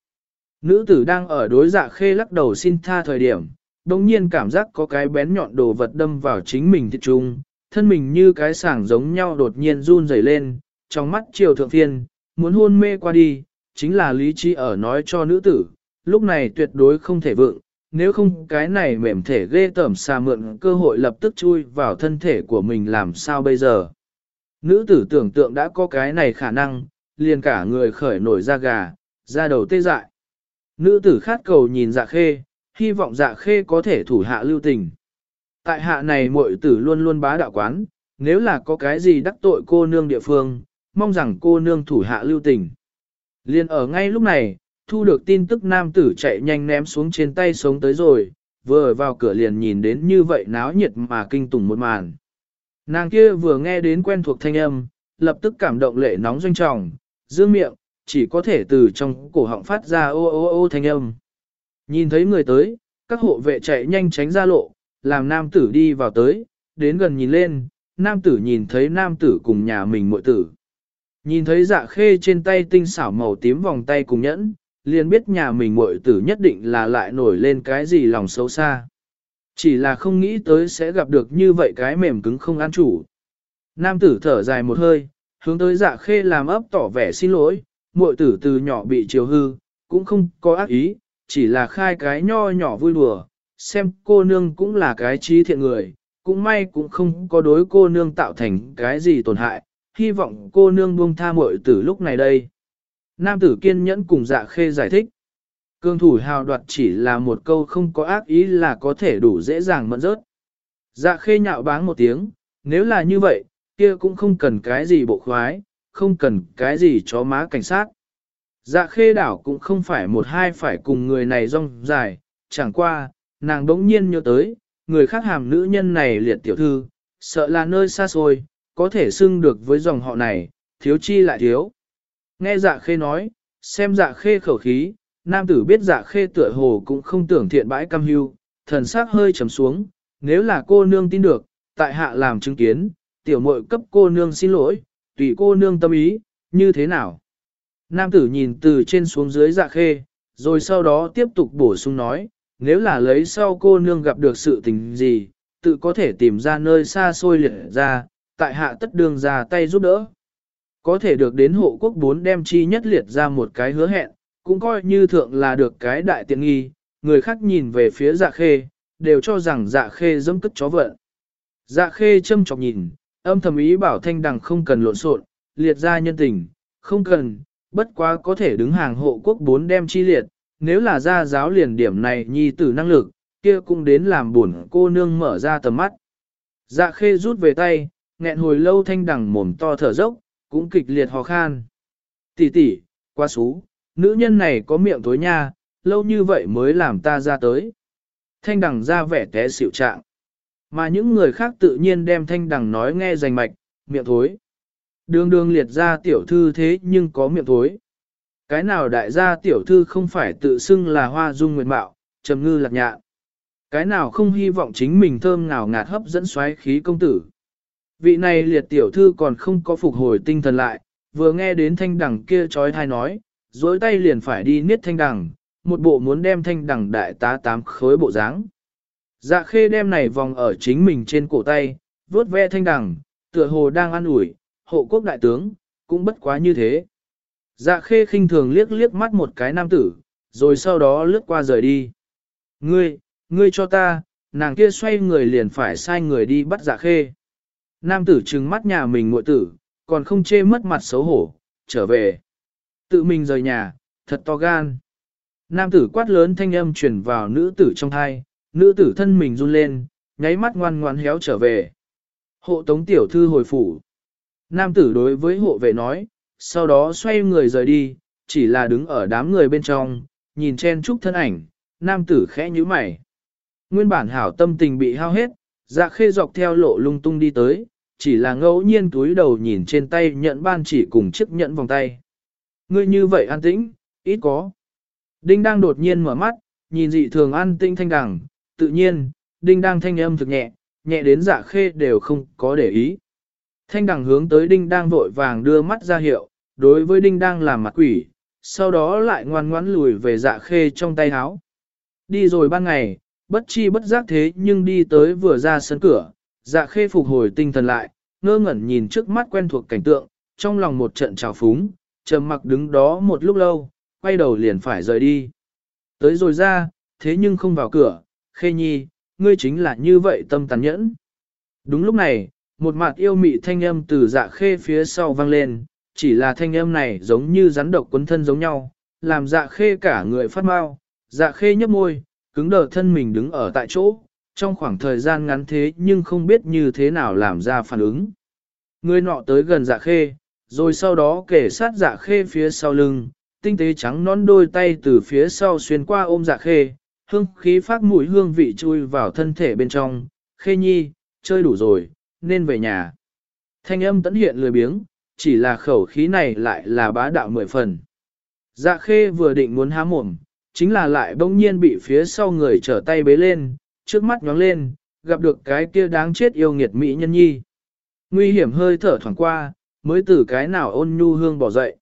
Nữ tử đang ở đối dạ khê lắc đầu xin tha thời điểm, đồng nhiên cảm giác có cái bén nhọn đồ vật đâm vào chính mình thịt trung, thân mình như cái sảng giống nhau đột nhiên run rẩy lên, trong mắt chiều thượng phiên, muốn hôn mê qua đi, chính là lý trí ở nói cho nữ tử, lúc này tuyệt đối không thể vượng, nếu không cái này mềm thể ghê tởm xà mượn cơ hội lập tức chui vào thân thể của mình làm sao bây giờ. Nữ tử tưởng tượng đã có cái này khả năng, liền cả người khởi nổi da gà, da đầu tê dại. Nữ tử khát cầu nhìn dạ khê, hy vọng dạ khê có thể thủ hạ lưu tình. Tại hạ này muội tử luôn luôn bá đạo quán, nếu là có cái gì đắc tội cô nương địa phương, mong rằng cô nương thủ hạ lưu tình. Liên ở ngay lúc này, thu được tin tức nam tử chạy nhanh ném xuống trên tay sống tới rồi, vừa vào cửa liền nhìn đến như vậy náo nhiệt mà kinh tủng một màn. Nàng kia vừa nghe đến quen thuộc thanh âm, lập tức cảm động lệ nóng doanh trọng, dương miệng, chỉ có thể từ trong cổ họng phát ra ô ô ô thanh âm. Nhìn thấy người tới, các hộ vệ chạy nhanh tránh ra lộ, làm nam tử đi vào tới, đến gần nhìn lên, nam tử nhìn thấy nam tử cùng nhà mình muội tử. Nhìn thấy dạ khê trên tay tinh xảo màu tím vòng tay cùng nhẫn, liền biết nhà mình muội tử nhất định là lại nổi lên cái gì lòng xấu xa. Chỉ là không nghĩ tới sẽ gặp được như vậy cái mềm cứng không an chủ. Nam tử thở dài một hơi, hướng tới dạ khê làm ấp tỏ vẻ xin lỗi, muội tử từ nhỏ bị chiều hư, cũng không có ác ý, chỉ là khai cái nho nhỏ vui đùa, xem cô nương cũng là cái trí thiện người, cũng may cũng không có đối cô nương tạo thành cái gì tổn hại, hy vọng cô nương buông tha muội tử lúc này đây. Nam tử kiên nhẫn cùng dạ khê giải thích. Cương thủ hào đoạt chỉ là một câu không có ác ý là có thể đủ dễ dàng mẫn rớt. Dạ khê nhạo báng một tiếng, nếu là như vậy, kia cũng không cần cái gì bộ khoái, không cần cái gì chó má cảnh sát. Dạ khê đảo cũng không phải một hai phải cùng người này rong dài, chẳng qua, nàng đống nhiên nhớ tới, người khác hàm nữ nhân này liệt tiểu thư, sợ là nơi xa xôi, có thể xưng được với dòng họ này, thiếu chi lại thiếu. Nghe dạ khê nói, xem dạ khê khẩu khí, nam tử biết dạ khê tựa hồ cũng không tưởng thiện bãi cam hưu, thần sắc hơi trầm xuống, nếu là cô nương tin được, tại hạ làm chứng kiến, tiểu muội cấp cô nương xin lỗi, tùy cô nương tâm ý, như thế nào? Nam tử nhìn từ trên xuống dưới dạ khê, rồi sau đó tiếp tục bổ sung nói, nếu là lấy sau cô nương gặp được sự tình gì, tự có thể tìm ra nơi xa xôi liệt ra, tại hạ tất đường ra tay giúp đỡ. Có thể được đến hộ quốc bốn đem chi nhất liệt ra một cái hứa hẹn, cũng coi như thượng là được cái đại tiện nghi, người khác nhìn về phía dạ khê, đều cho rằng dạ khê dâm cất chó vợ. Dạ khê châm chọc nhìn, âm thầm ý bảo thanh đằng không cần lộn xộn, liệt ra nhân tình, không cần, bất quá có thể đứng hàng hộ quốc bốn đem chi liệt, nếu là gia giáo liền điểm này nhi tử năng lực, kia cũng đến làm buồn cô nương mở ra tầm mắt. Dạ khê rút về tay, nghẹn hồi lâu thanh đằng mồm to thở dốc, cũng kịch liệt ho khan. Tỷ tỷ, qua xú, nữ nhân này có miệng tối nha, lâu như vậy mới làm ta ra tới. Thanh đằng ra vẻ té xịu trạng. Mà những người khác tự nhiên đem thanh đằng nói nghe rành mạch, miệng thối. Đường đường liệt ra tiểu thư thế nhưng có miệng thối. Cái nào đại gia tiểu thư không phải tự xưng là hoa dung nguyệt mạo, trầm ngư lạc nhạ. Cái nào không hy vọng chính mình thơm ngào ngạt hấp dẫn xoáy khí công tử. Vị này liệt tiểu thư còn không có phục hồi tinh thần lại, vừa nghe đến thanh đằng kia trói thai nói, dối tay liền phải đi niết thanh đằng, một bộ muốn đem thanh đằng đại tá tám khối bộ dáng. Dạ khê đem này vòng ở chính mình trên cổ tay, vuốt ve thanh đằng, tựa hồ đang ăn ủi, hộ quốc đại tướng, cũng bất quá như thế. Dạ khê khinh thường liếc liếc mắt một cái nam tử, rồi sau đó lướt qua rời đi. Ngươi, ngươi cho ta, nàng kia xoay người liền phải sai người đi bắt dạ khê. Nam tử trừng mắt nhà mình muội tử, còn không chê mất mặt xấu hổ, trở về. Tự mình rời nhà, thật to gan. Nam tử quát lớn thanh âm truyền vào nữ tử trong thai, nữ tử thân mình run lên, nháy mắt ngoan ngoan héo trở về. Hộ tống tiểu thư hồi phủ. Nam tử đối với hộ vệ nói, sau đó xoay người rời đi, chỉ là đứng ở đám người bên trong, nhìn chen trúc thân ảnh, nam tử khẽ nhíu mày. Nguyên bản hảo tâm tình bị hao hết, dạ khê dọc theo lộ lung tung đi tới, chỉ là ngẫu nhiên túi đầu nhìn trên tay nhận ban chỉ cùng chiếc nhẫn vòng tay. Ngươi như vậy an tĩnh, ít có. Đinh đang đột nhiên mở mắt, nhìn dị thường an tĩnh thanh đằng, tự nhiên, đinh đang thanh âm thực nhẹ, nhẹ đến dạ khê đều không có để ý. Thanh đằng hướng tới đinh đang vội vàng đưa mắt ra hiệu, đối với đinh đang làm mặt quỷ, sau đó lại ngoan ngoãn lùi về dạ khê trong tay háo. Đi rồi ban ngày, bất chi bất giác thế nhưng đi tới vừa ra sân cửa, dạ khê phục hồi tinh thần lại, ngơ ngẩn nhìn trước mắt quen thuộc cảnh tượng, trong lòng một trận trào phúng, trầm mặc đứng đó một lúc lâu, quay đầu liền phải rời đi. Tới rồi ra, thế nhưng không vào cửa, khê nhi, ngươi chính là như vậy tâm tàn nhẫn. Đúng lúc này, một mặt yêu mị thanh âm từ dạ khê phía sau vang lên, chỉ là thanh âm này giống như rắn độc quấn thân giống nhau, làm dạ khê cả người phát mau, dạ khê nhấp môi, cứng đờ thân mình đứng ở tại chỗ, trong khoảng thời gian ngắn thế nhưng không biết như thế nào làm ra phản ứng. Người nọ tới gần dạ khê, rồi sau đó kể sát dạ khê phía sau lưng, tinh tế trắng nón đôi tay từ phía sau xuyên qua ôm dạ khê, hương khí phát mũi hương vị chui vào thân thể bên trong, khê nhi, chơi đủ rồi, nên về nhà. Thanh âm tẫn hiện lười biếng, chỉ là khẩu khí này lại là bá đạo mười phần. Dạ khê vừa định muốn há mồm, chính là lại bỗng nhiên bị phía sau người trở tay bế lên, trước mắt nhóng lên, gặp được cái kia đáng chết yêu nghiệt mỹ nhân nhi. Nguy hiểm hơi thở thoảng qua, mới từ cái nào ôn nhu hương bỏ dậy.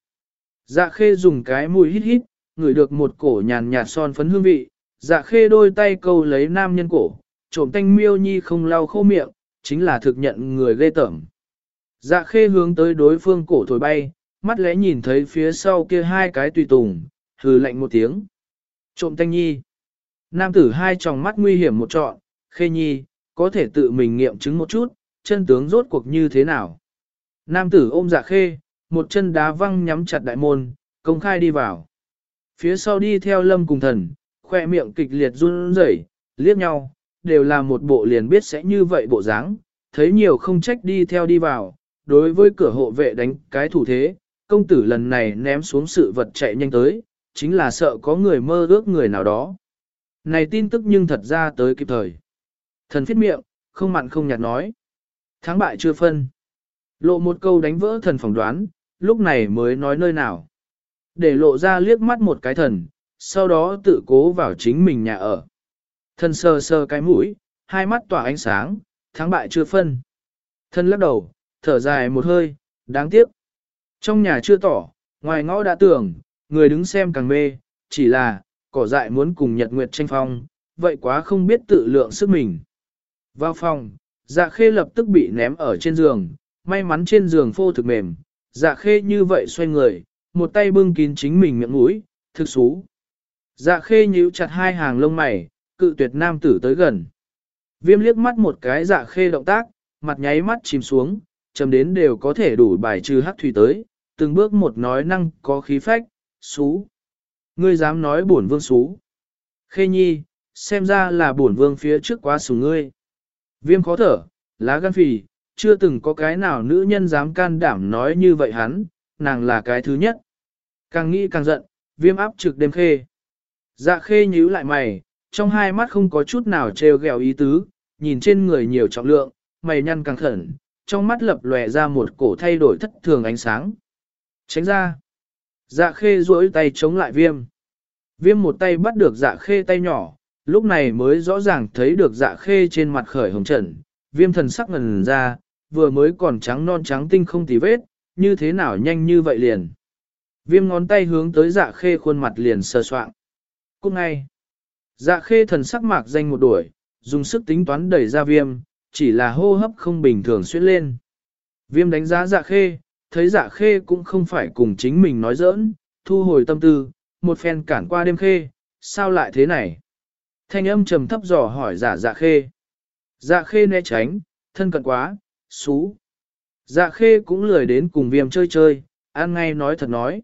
Dạ khê dùng cái mùi hít hít, ngửi được một cổ nhàn nhạt son phấn hương vị, dạ khê đôi tay câu lấy nam nhân cổ, trộm tanh miêu nhi không lau khô miệng, chính là thực nhận người ghê tởm. Dạ khê hướng tới đối phương cổ thổi bay, mắt lẽ nhìn thấy phía sau kia hai cái tùy tùng, hừ lạnh một tiếng. Trộm tanh nhi. Nam tử hai tròng mắt nguy hiểm một trọn, khê nhi, có thể tự mình nghiệm chứng một chút, chân tướng rốt cuộc như thế nào. Nam tử ôm dạ khê, một chân đá văng nhắm chặt đại môn, công khai đi vào. Phía sau đi theo lâm cùng thần, khoe miệng kịch liệt run rẩy, liếc nhau, đều là một bộ liền biết sẽ như vậy bộ dáng, thấy nhiều không trách đi theo đi vào, đối với cửa hộ vệ đánh cái thủ thế, công tử lần này ném xuống sự vật chạy nhanh tới, chính là sợ có người mơ ước người nào đó. Này tin tức nhưng thật ra tới kịp thời. Thần phiết miệng, không mặn không nhạt nói. Thắng bại chưa phân. Lộ một câu đánh vỡ thần phỏng đoán, lúc này mới nói nơi nào. Để lộ ra liếc mắt một cái thần, sau đó tự cố vào chính mình nhà ở. Thần sờ sờ cái mũi, hai mắt tỏa ánh sáng, thắng bại chưa phân. Thân lắc đầu, thở dài một hơi, đáng tiếc. Trong nhà chưa tỏ, ngoài ngõ đã tưởng, người đứng xem càng mê, chỉ là, cỏ dại muốn cùng nhật nguyệt tranh phong, vậy quá không biết tự lượng sức mình. Vào phòng, dạ khê lập tức bị ném ở trên giường, may mắn trên giường phô thực mềm, dạ khê như vậy xoay người, một tay bưng kín chính mình miệng mũi, thực xú. Dạ khê nhíu chặt hai hàng lông mày, cự tuyệt nam tử tới gần. Viêm liếc mắt một cái dạ khê động tác, mặt nháy mắt chìm xuống, chầm đến đều có thể đủ bài trừ hắc thủy tới, từng bước một nói năng có khí phách, xú. Ngươi dám nói bổn vương xú. Khê nhi, xem ra là bổn vương phía trước quá sủng ngươi. Viêm khó thở, lá gan phì, chưa từng có cái nào nữ nhân dám can đảm nói như vậy hắn, nàng là cái thứ nhất. Càng nghĩ càng giận, viêm áp trực đêm khê. Dạ khê nhíu lại mày, trong hai mắt không có chút nào trêu ghẹo ý tứ, nhìn trên người nhiều trọng lượng, mày nhăn càng khẩn, trong mắt lập lòe ra một cổ thay đổi thất thường ánh sáng. Tránh ra. Dạ khê duỗi tay chống lại viêm. Viêm một tay bắt được dạ khê tay nhỏ, lúc này mới rõ ràng thấy được dạ khê trên mặt khởi hồng trần. Viêm thần sắc ngần ra, vừa mới còn trắng non trắng tinh không tì vết, như thế nào nhanh như vậy liền. Viêm ngón tay hướng tới dạ khê khuôn mặt liền sơ soạng. Cút ngay. Dạ khê thần sắc mạc danh một đuổi, dùng sức tính toán đẩy ra viêm, chỉ là hô hấp không bình thường xuyên lên. Viêm đánh giá dạ khê, thấy dạ khê cũng không phải cùng chính mình nói giỡn, thu hồi tâm tư, một phen cản qua đêm khê, sao lại thế này? Thanh âm trầm thấp dò hỏi giả dạ khê. Dạ khê né tránh, thân cận quá, xú. Dạ khê cũng lười đến cùng viêm chơi chơi, ăn ngay nói thật nói.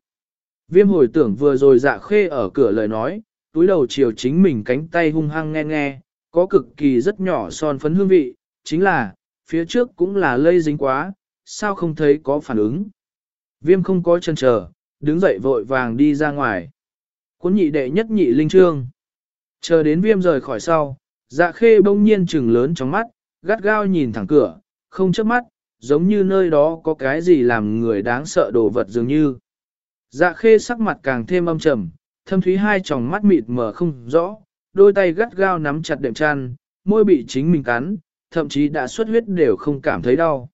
Viêm hồi tưởng vừa rồi dạ khê ở cửa lời nói, túi đầu chiều chính mình cánh tay hung hăng nghe nghe, có cực kỳ rất nhỏ son phấn hương vị, chính là, phía trước cũng là lây dính quá, sao không thấy có phản ứng. Viêm không có chân chờ, đứng dậy vội vàng đi ra ngoài. Cuốn nhị đệ nhất nhị linh trương. Chờ đến viêm rời khỏi sau, dạ khê bỗng nhiên trừng lớn trong mắt, gắt gao nhìn thẳng cửa, không chớp mắt, giống như nơi đó có cái gì làm người đáng sợ đồ vật dường như. Dạ khê sắc mặt càng thêm âm trầm, thâm thúy hai tròng mắt mịt mờ không rõ, đôi tay gắt gao nắm chặt đệm chăn, môi bị chính mình cắn, thậm chí đã xuất huyết đều không cảm thấy đau.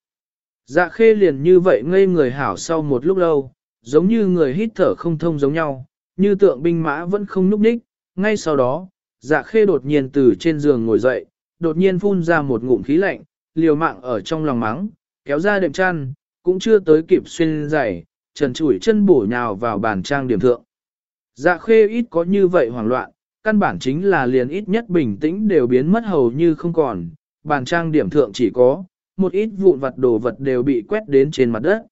Dạ khê liền như vậy ngây người hảo sau một lúc lâu, giống như người hít thở không thông giống nhau, như tượng binh mã vẫn không núp ních, Ngay sau đó, dạ khê đột nhiên từ trên giường ngồi dậy, đột nhiên phun ra một ngụm khí lạnh, liều mạng ở trong lòng mắng, kéo ra đệm chăn, cũng chưa tới kịp xuyên giày, trần chủi chân bổ nhào vào bàn trang điểm thượng. Dạ khê ít có như vậy hoảng loạn, căn bản chính là liền ít nhất bình tĩnh đều biến mất hầu như không còn, bàn trang điểm thượng chỉ có, một ít vụn vặt đồ vật đều bị quét đến trên mặt đất.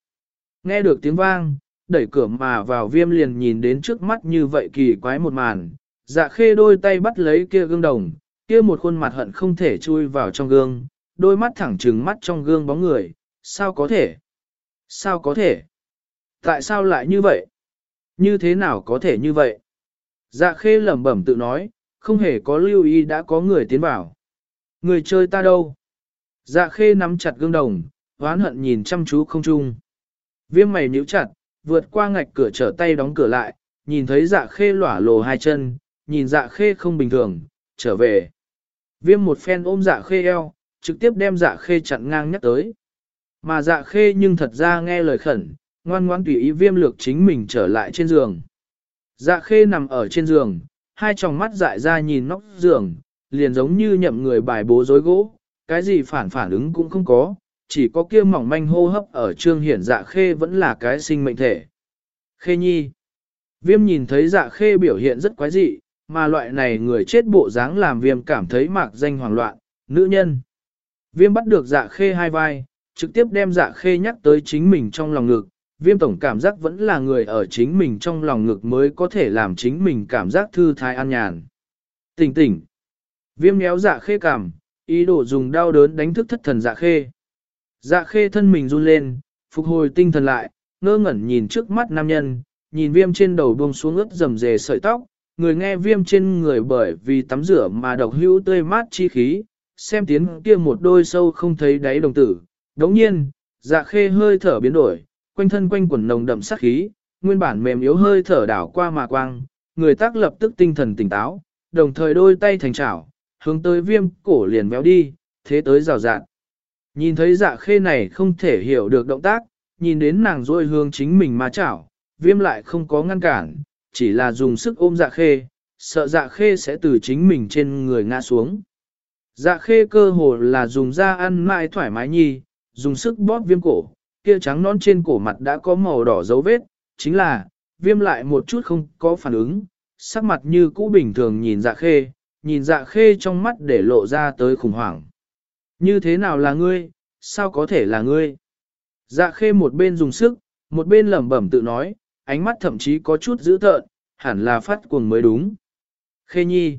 Nghe được tiếng vang, đẩy cửa mà vào viêm liền nhìn đến trước mắt như vậy kỳ quái một màn, dạ khê đôi tay bắt lấy kia gương đồng, kia một khuôn mặt hận không thể chui vào trong gương, đôi mắt thẳng trừng mắt trong gương bóng người, sao có thể? Sao có thể? Tại sao lại như vậy? Như thế nào có thể như vậy? Dạ khê lẩm bẩm tự nói, không hề có lưu ý đã có người tiến vào. Người chơi ta đâu? Dạ khê nắm chặt gương đồng, hoán hận nhìn chăm chú không chung. Viêm mày nhíu chặt, vượt qua ngạch cửa trở tay đóng cửa lại, nhìn thấy dạ khê lỏa lồ hai chân, nhìn dạ khê không bình thường, trở về. Viêm một phen ôm dạ khê eo, trực tiếp đem dạ khê chặn ngang nhắc tới. Mà dạ khê nhưng thật ra nghe lời khẩn, ngoan ngoan tùy ý viêm lược chính mình trở lại trên giường. Dạ khê nằm ở trên giường, hai tròng mắt dại ra nhìn nóc giường, liền giống như nhậm người bài bố rối gỗ, cái gì phản phản ứng cũng không có, chỉ có kia mỏng manh hô hấp ở trương hiển dạ khê vẫn là cái sinh mệnh thể. Khê nhi. Viêm nhìn thấy dạ khê biểu hiện rất quái dị, mà loại này người chết bộ dáng làm viêm cảm thấy mạc danh hoảng loạn, nữ nhân. Viêm bắt được dạ khê hai vai, trực tiếp đem dạ khê nhắc tới chính mình trong lòng ngực, viêm tổng cảm giác vẫn là người ở chính mình trong lòng ngực mới có thể làm chính mình cảm giác thư thái an nhàn. Tỉnh tỉnh. Viêm méo dạ khê cảm, ý đồ dùng đau đớn đánh thức thất thần dạ khê. Dạ khê thân mình run lên, phục hồi tinh thần lại, ngơ ngẩn nhìn trước mắt nam nhân, nhìn viêm trên đầu buông xuống ướt rầm rề sợi tóc, người nghe viêm trên người bởi vì tắm rửa mà độc hữu tươi mát chi khí, xem tiến kia một đôi sâu không thấy đáy đồng tử. Đống nhiên, dạ khê hơi thở biến đổi, quanh thân quanh quần nồng đậm sát khí, nguyên bản mềm yếu hơi thở đảo qua mà quang, người tác lập tức tinh thần tỉnh táo, đồng thời đôi tay thành chảo, hướng tới viêm cổ liền béo đi, thế tới rào rạt. Nhìn thấy dạ khê này không thể hiểu được động tác, nhìn đến nàng rôi hướng chính mình mà chảo, viêm lại không có ngăn cản, chỉ là dùng sức ôm dạ khê, sợ dạ khê sẽ từ chính mình trên người ngã xuống. Dạ khê cơ hồ là dùng da ăn mãi thoải mái nhi, dùng sức bóp viêm cổ, kia trắng non trên cổ mặt đã có màu đỏ dấu vết, chính là, viêm lại một chút không có phản ứng, sắc mặt như cũ bình thường nhìn dạ khê, nhìn dạ khê trong mắt để lộ ra tới khủng hoảng. Như thế nào là ngươi, sao có thể là ngươi? Dạ khê một bên dùng sức, một bên lẩm bẩm tự nói, ánh mắt thậm chí có chút dữ tợn, hẳn là phát cuồng mới đúng. Khê nhi.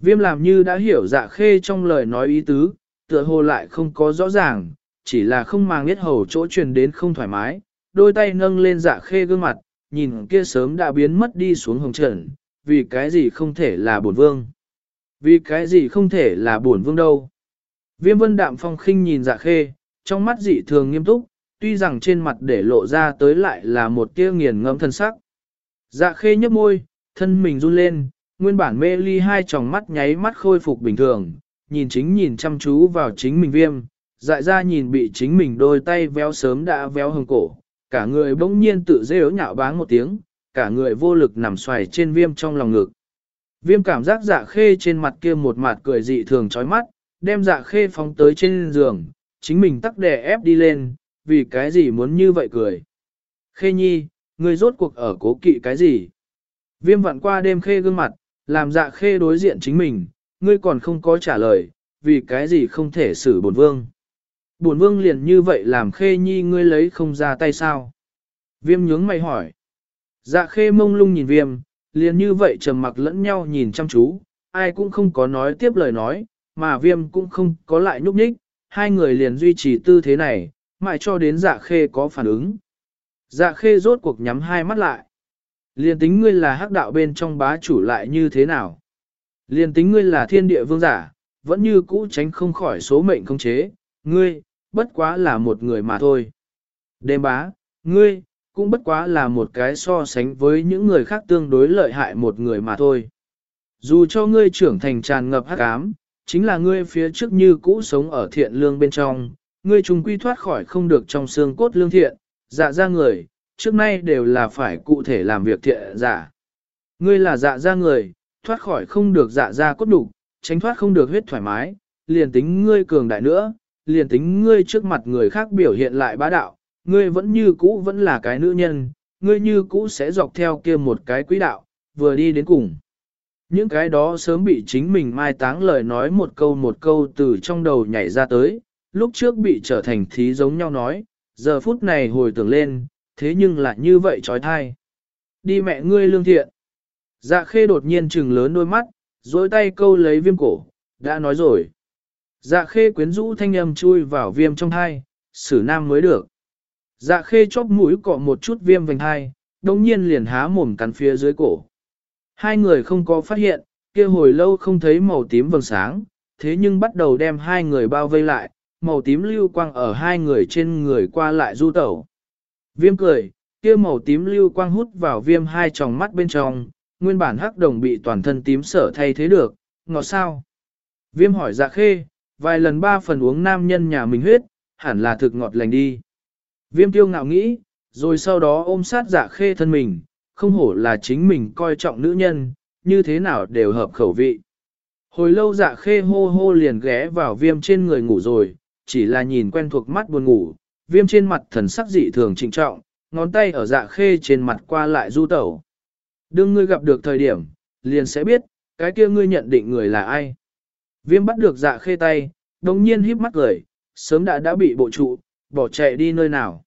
Viêm làm như đã hiểu dạ khê trong lời nói ý tứ, tựa hồ lại không có rõ ràng, chỉ là không mang biết hầu chỗ truyền đến không thoải mái, đôi tay nâng lên dạ khê gương mặt, nhìn kia sớm đã biến mất đi xuống hồng trần, vì cái gì không thể là bổn vương. Vì cái gì không thể là bổn vương đâu. Viêm vân đạm phong khinh nhìn dạ khê, trong mắt dị thường nghiêm túc, tuy rằng trên mặt để lộ ra tới lại là một tia nghiền ngẫm thân sắc. Dạ khê nhấp môi, thân mình run lên, nguyên bản mê ly hai tròng mắt nháy mắt khôi phục bình thường, nhìn chính nhìn chăm chú vào chính mình viêm, dại ra nhìn bị chính mình đôi tay véo sớm đã véo hồng cổ, cả người bỗng nhiên tự dê nhạo báng một tiếng, cả người vô lực nằm xoài trên viêm trong lòng ngực. Viêm cảm giác dạ khê trên mặt kia một mặt cười dị thường chói mắt, đem dạ khê phóng tới trên giường, chính mình tắc đè ép đi lên, vì cái gì muốn như vậy cười. Khê nhi, người rốt cuộc ở cố kỵ cái gì? Viêm vặn qua đêm khê gương mặt, làm dạ khê đối diện chính mình, ngươi còn không có trả lời, vì cái gì không thể xử bổn vương. Bổn vương liền như vậy làm khê nhi ngươi lấy không ra tay sao? Viêm nhướng mày hỏi. Dạ khê mông lung nhìn viêm, liền như vậy trầm mặc lẫn nhau nhìn chăm chú, ai cũng không có nói tiếp lời nói, mà viêm cũng không có lại nhúc nhích, hai người liền duy trì tư thế này, mãi cho đến dạ khê có phản ứng. Dạ khê rốt cuộc nhắm hai mắt lại. Liền tính ngươi là hắc đạo bên trong bá chủ lại như thế nào? Liền tính ngươi là thiên địa vương giả, vẫn như cũ tránh không khỏi số mệnh không chế, ngươi, bất quá là một người mà thôi. Đêm bá, ngươi, cũng bất quá là một cái so sánh với những người khác tương đối lợi hại một người mà thôi. Dù cho ngươi trưởng thành tràn ngập hắc ám, chính là ngươi phía trước như cũ sống ở thiện lương bên trong, ngươi trùng quy thoát khỏi không được trong xương cốt lương thiện, dạ ra người, trước nay đều là phải cụ thể làm việc thiện giả. Ngươi là dạ ra người, thoát khỏi không được dạ ra cốt đủ, tránh thoát không được huyết thoải mái, liền tính ngươi cường đại nữa, liền tính ngươi trước mặt người khác biểu hiện lại bá đạo, ngươi vẫn như cũ vẫn là cái nữ nhân, ngươi như cũ sẽ dọc theo kia một cái quỹ đạo, vừa đi đến cùng. Những cái đó sớm bị chính mình mai táng lời nói một câu một câu từ trong đầu nhảy ra tới, lúc trước bị trở thành thí giống nhau nói, giờ phút này hồi tưởng lên, thế nhưng lại như vậy trói thai. Đi mẹ ngươi lương thiện. Dạ khê đột nhiên trừng lớn đôi mắt, dối tay câu lấy viêm cổ, đã nói rồi. Dạ khê quyến rũ thanh âm chui vào viêm trong thai, xử nam mới được. Dạ khê chóp mũi cọ một chút viêm vành thai, đồng nhiên liền há mồm cắn phía dưới cổ. Hai người không có phát hiện, kia hồi lâu không thấy màu tím vầng sáng, thế nhưng bắt đầu đem hai người bao vây lại, màu tím lưu quang ở hai người trên người qua lại du tẩu. Viêm cười, kia màu tím lưu quang hút vào viêm hai tròng mắt bên trong, nguyên bản hắc đồng bị toàn thân tím sở thay thế được, ngọt sao? Viêm hỏi dạ khê, vài lần ba phần uống nam nhân nhà mình huyết, hẳn là thực ngọt lành đi. Viêm tiêu ngạo nghĩ, rồi sau đó ôm sát dạ khê thân mình, không hổ là chính mình coi trọng nữ nhân, như thế nào đều hợp khẩu vị. Hồi lâu dạ khê hô hô liền ghé vào viêm trên người ngủ rồi, chỉ là nhìn quen thuộc mắt buồn ngủ, viêm trên mặt thần sắc dị thường trịnh trọng, ngón tay ở dạ khê trên mặt qua lại du tẩu. Đương ngươi gặp được thời điểm, liền sẽ biết, cái kia ngươi nhận định người là ai. Viêm bắt được dạ khê tay, đồng nhiên híp mắt cười, sớm đã đã bị bộ trụ, bỏ chạy đi nơi nào.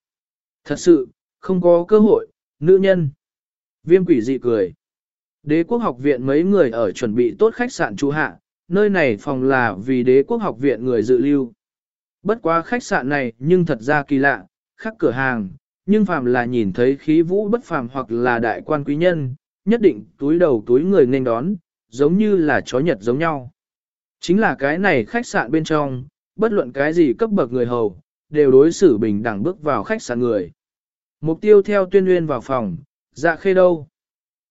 Thật sự, không có cơ hội, nữ nhân. Viêm quỷ dị cười. Đế quốc học viện mấy người ở chuẩn bị tốt khách sạn trú hạ, nơi này phòng là vì đế quốc học viện người dự lưu. Bất quá khách sạn này nhưng thật ra kỳ lạ, khác cửa hàng, nhưng phàm là nhìn thấy khí vũ bất phàm hoặc là đại quan quý nhân, nhất định túi đầu túi người nên đón, giống như là chó nhật giống nhau. Chính là cái này khách sạn bên trong, bất luận cái gì cấp bậc người hầu, đều đối xử bình đẳng bước vào khách sạn người. Mục tiêu theo tuyên nguyên vào phòng, dạ khê đâu.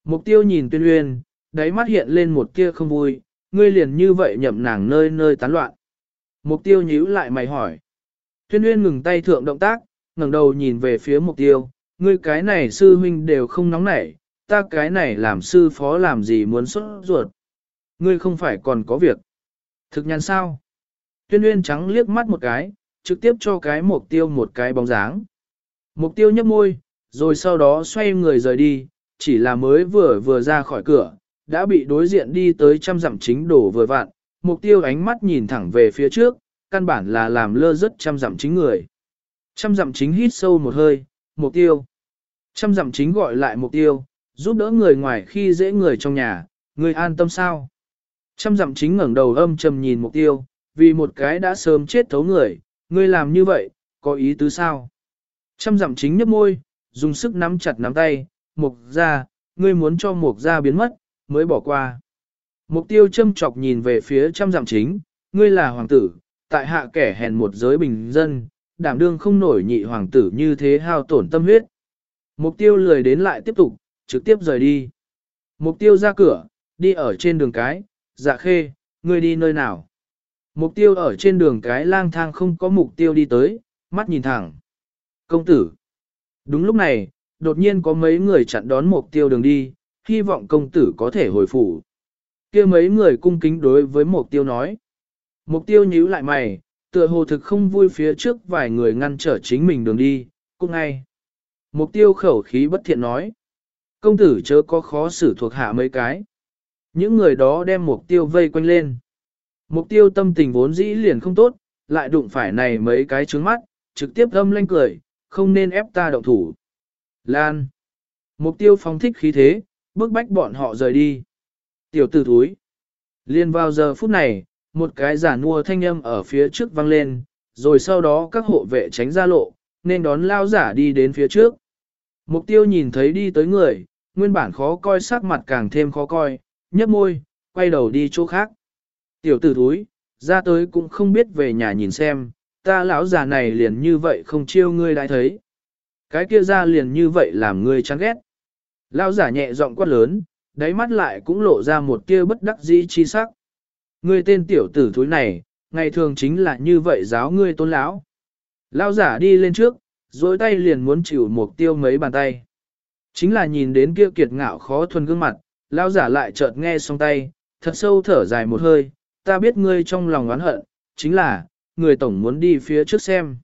Mục tiêu nhìn tuyên nguyên, đáy mắt hiện lên một kia không vui, ngươi liền như vậy nhậm nàng nơi nơi tán loạn. Mục tiêu nhíu lại mày hỏi. Tuyên nguyên ngừng tay thượng động tác, ngẩng đầu nhìn về phía mục tiêu, ngươi cái này sư huynh đều không nóng nảy, ta cái này làm sư phó làm gì muốn xuất ruột. Ngươi không phải còn có việc. Thực nhàn sao? Tuyên nguyên trắng liếc mắt một cái, trực tiếp cho cái mục tiêu một cái bóng dáng. Mục tiêu nhấp môi, rồi sau đó xoay người rời đi, chỉ là mới vừa vừa ra khỏi cửa, đã bị đối diện đi tới trăm dặm chính đổ vừa vạn, mục tiêu ánh mắt nhìn thẳng về phía trước, căn bản là làm lơ rất trăm dặm chính người. Trăm dặm chính hít sâu một hơi, mục tiêu. Trăm dặm chính gọi lại mục tiêu, giúp đỡ người ngoài khi dễ người trong nhà, người an tâm sao. Trăm dặm chính ngẩng đầu âm trầm nhìn mục tiêu, vì một cái đã sớm chết thấu người, ngươi làm như vậy, có ý tứ sao? Trăm dặm chính nhấp môi, dùng sức nắm chặt nắm tay, mục ra, ngươi muốn cho mục ra biến mất, mới bỏ qua. Mục tiêu châm chọc nhìn về phía trăm dặm chính, ngươi là hoàng tử, tại hạ kẻ hèn một giới bình dân, đảm đương không nổi nhị hoàng tử như thế hao tổn tâm huyết. Mục tiêu lười đến lại tiếp tục, trực tiếp rời đi. Mục tiêu ra cửa, đi ở trên đường cái, dạ khê, ngươi đi nơi nào? Mục tiêu ở trên đường cái lang thang không có mục tiêu đi tới, mắt nhìn thẳng. Công tử. Đúng lúc này, đột nhiên có mấy người chặn đón mục tiêu đường đi, hy vọng công tử có thể hồi phủ. kia mấy người cung kính đối với mục tiêu nói. Mục tiêu nhíu lại mày, tựa hồ thực không vui phía trước vài người ngăn trở chính mình đường đi, cũng ngay. Mục tiêu khẩu khí bất thiện nói. Công tử chớ có khó xử thuộc hạ mấy cái. Những người đó đem mục tiêu vây quanh lên. Mục tiêu tâm tình vốn dĩ liền không tốt, lại đụng phải này mấy cái trứng mắt, trực tiếp âm lên cười, không nên ép ta động thủ. Lan. Mục tiêu phóng thích khí thế, bước bách bọn họ rời đi. Tiểu tử thúi. Liên vào giờ phút này, một cái giả nua thanh âm ở phía trước vang lên, rồi sau đó các hộ vệ tránh ra lộ, nên đón lao giả đi đến phía trước. Mục tiêu nhìn thấy đi tới người, nguyên bản khó coi sắc mặt càng thêm khó coi, nhấp môi, quay đầu đi chỗ khác. Tiểu tử thúi, ra tới cũng không biết về nhà nhìn xem, ta lão già này liền như vậy không chiêu ngươi đã thấy. Cái kia ra liền như vậy làm ngươi chán ghét. Lão giả nhẹ giọng quát lớn, đáy mắt lại cũng lộ ra một tia bất đắc dĩ chi sắc. Ngươi tên tiểu tử thúi này, ngày thường chính là như vậy giáo ngươi tôn lão. Lão giả đi lên trước, dối tay liền muốn chịu mục tiêu mấy bàn tay. Chính là nhìn đến kia kiệt ngạo khó thuần gương mặt, lão giả lại chợt nghe xong tay, thật sâu thở dài một hơi, ta biết ngươi trong lòng oán hận, chính là, người tổng muốn đi phía trước xem.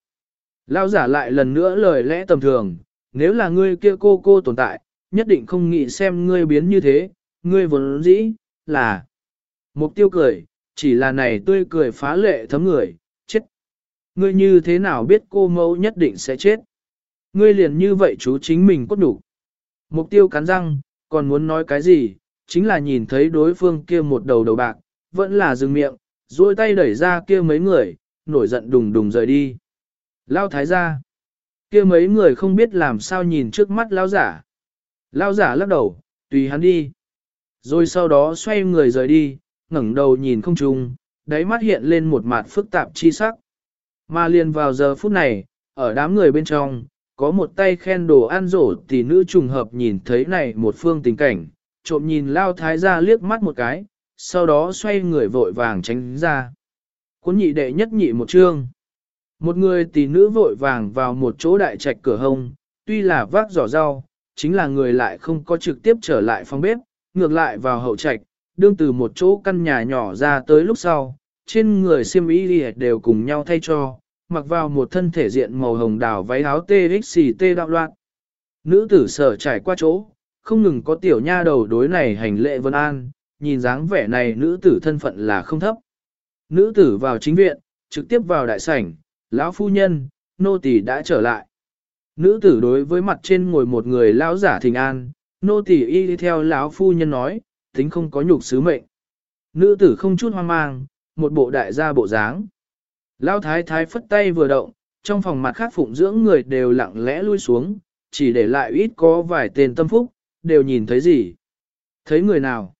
Lão giả lại lần nữa lời lẽ tầm thường, nếu là ngươi kia cô cô tồn tại, nhất định không nghĩ xem ngươi biến như thế, ngươi vốn dĩ, là mục tiêu cười, chỉ là này tươi cười phá lệ thấm người, chết. Ngươi như thế nào biết cô mẫu nhất định sẽ chết? Ngươi liền như vậy chú chính mình cốt đủ. Mục tiêu cắn răng, còn muốn nói cái gì, chính là nhìn thấy đối phương kia một đầu đầu bạc, vẫn là dừng miệng, duỗi tay đẩy ra kia mấy người, nổi giận đùng đùng rời đi. Lao thái gia, kia mấy người không biết làm sao nhìn trước mắt lao giả. Lao giả lắc đầu, tùy hắn đi. Rồi sau đó xoay người rời đi, ngẩng đầu nhìn không trung, đáy mắt hiện lên một mặt phức tạp chi sắc. Mà liền vào giờ phút này, ở đám người bên trong, có một tay khen đồ ăn rổ tỷ nữ trùng hợp nhìn thấy này một phương tình cảnh, trộm nhìn lao thái ra liếc mắt một cái, sau đó xoay người vội vàng tránh ra. Cuốn nhị đệ nhất nhị một chương. Một người tỷ nữ vội vàng vào một chỗ đại trạch cửa hông, tuy là vác giỏ rau, chính là người lại không có trực tiếp trở lại phòng bếp, ngược lại vào hậu trạch, đương từ một chỗ căn nhà nhỏ ra tới lúc sau, trên người xiêm y đều cùng nhau thay cho, mặc vào một thân thể diện màu hồng đào váy áo TXT đạo loạn. Nữ tử sở trải qua chỗ, không ngừng có tiểu nha đầu đối này hành lệ vân an, nhìn dáng vẻ này nữ tử thân phận là không thấp. Nữ tử vào chính viện, trực tiếp vào đại sảnh, lão phu nhân, nô tỳ đã trở lại. Nữ tử đối với mặt trên ngồi một người lão giả thình an, nô tỳ y đi theo lão phu nhân nói, tính không có nhục sứ mệnh. Nữ tử không chút hoang mang, một bộ đại gia bộ dáng. Lão thái thái phất tay vừa động, trong phòng mặt khác phụng dưỡng người đều lặng lẽ lui xuống, chỉ để lại ít có vài tên tâm phúc, đều nhìn thấy gì. Thấy người nào?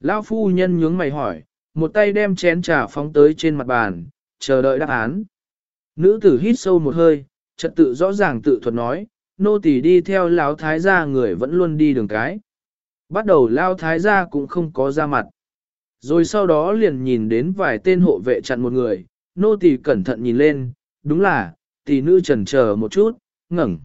Lão phu nhân nhướng mày hỏi, một tay đem chén trà phóng tới trên mặt bàn, chờ đợi đáp án. Nữ tử hít sâu một hơi, trật tự rõ ràng tự thuật nói, nô tỳ đi theo lão thái gia người vẫn luôn đi đường cái. Bắt đầu lao thái gia cũng không có ra mặt. Rồi sau đó liền nhìn đến vài tên hộ vệ chặn một người, nô tỳ cẩn thận nhìn lên, đúng là, tỷ nữ trần chờ một chút, ngẩng.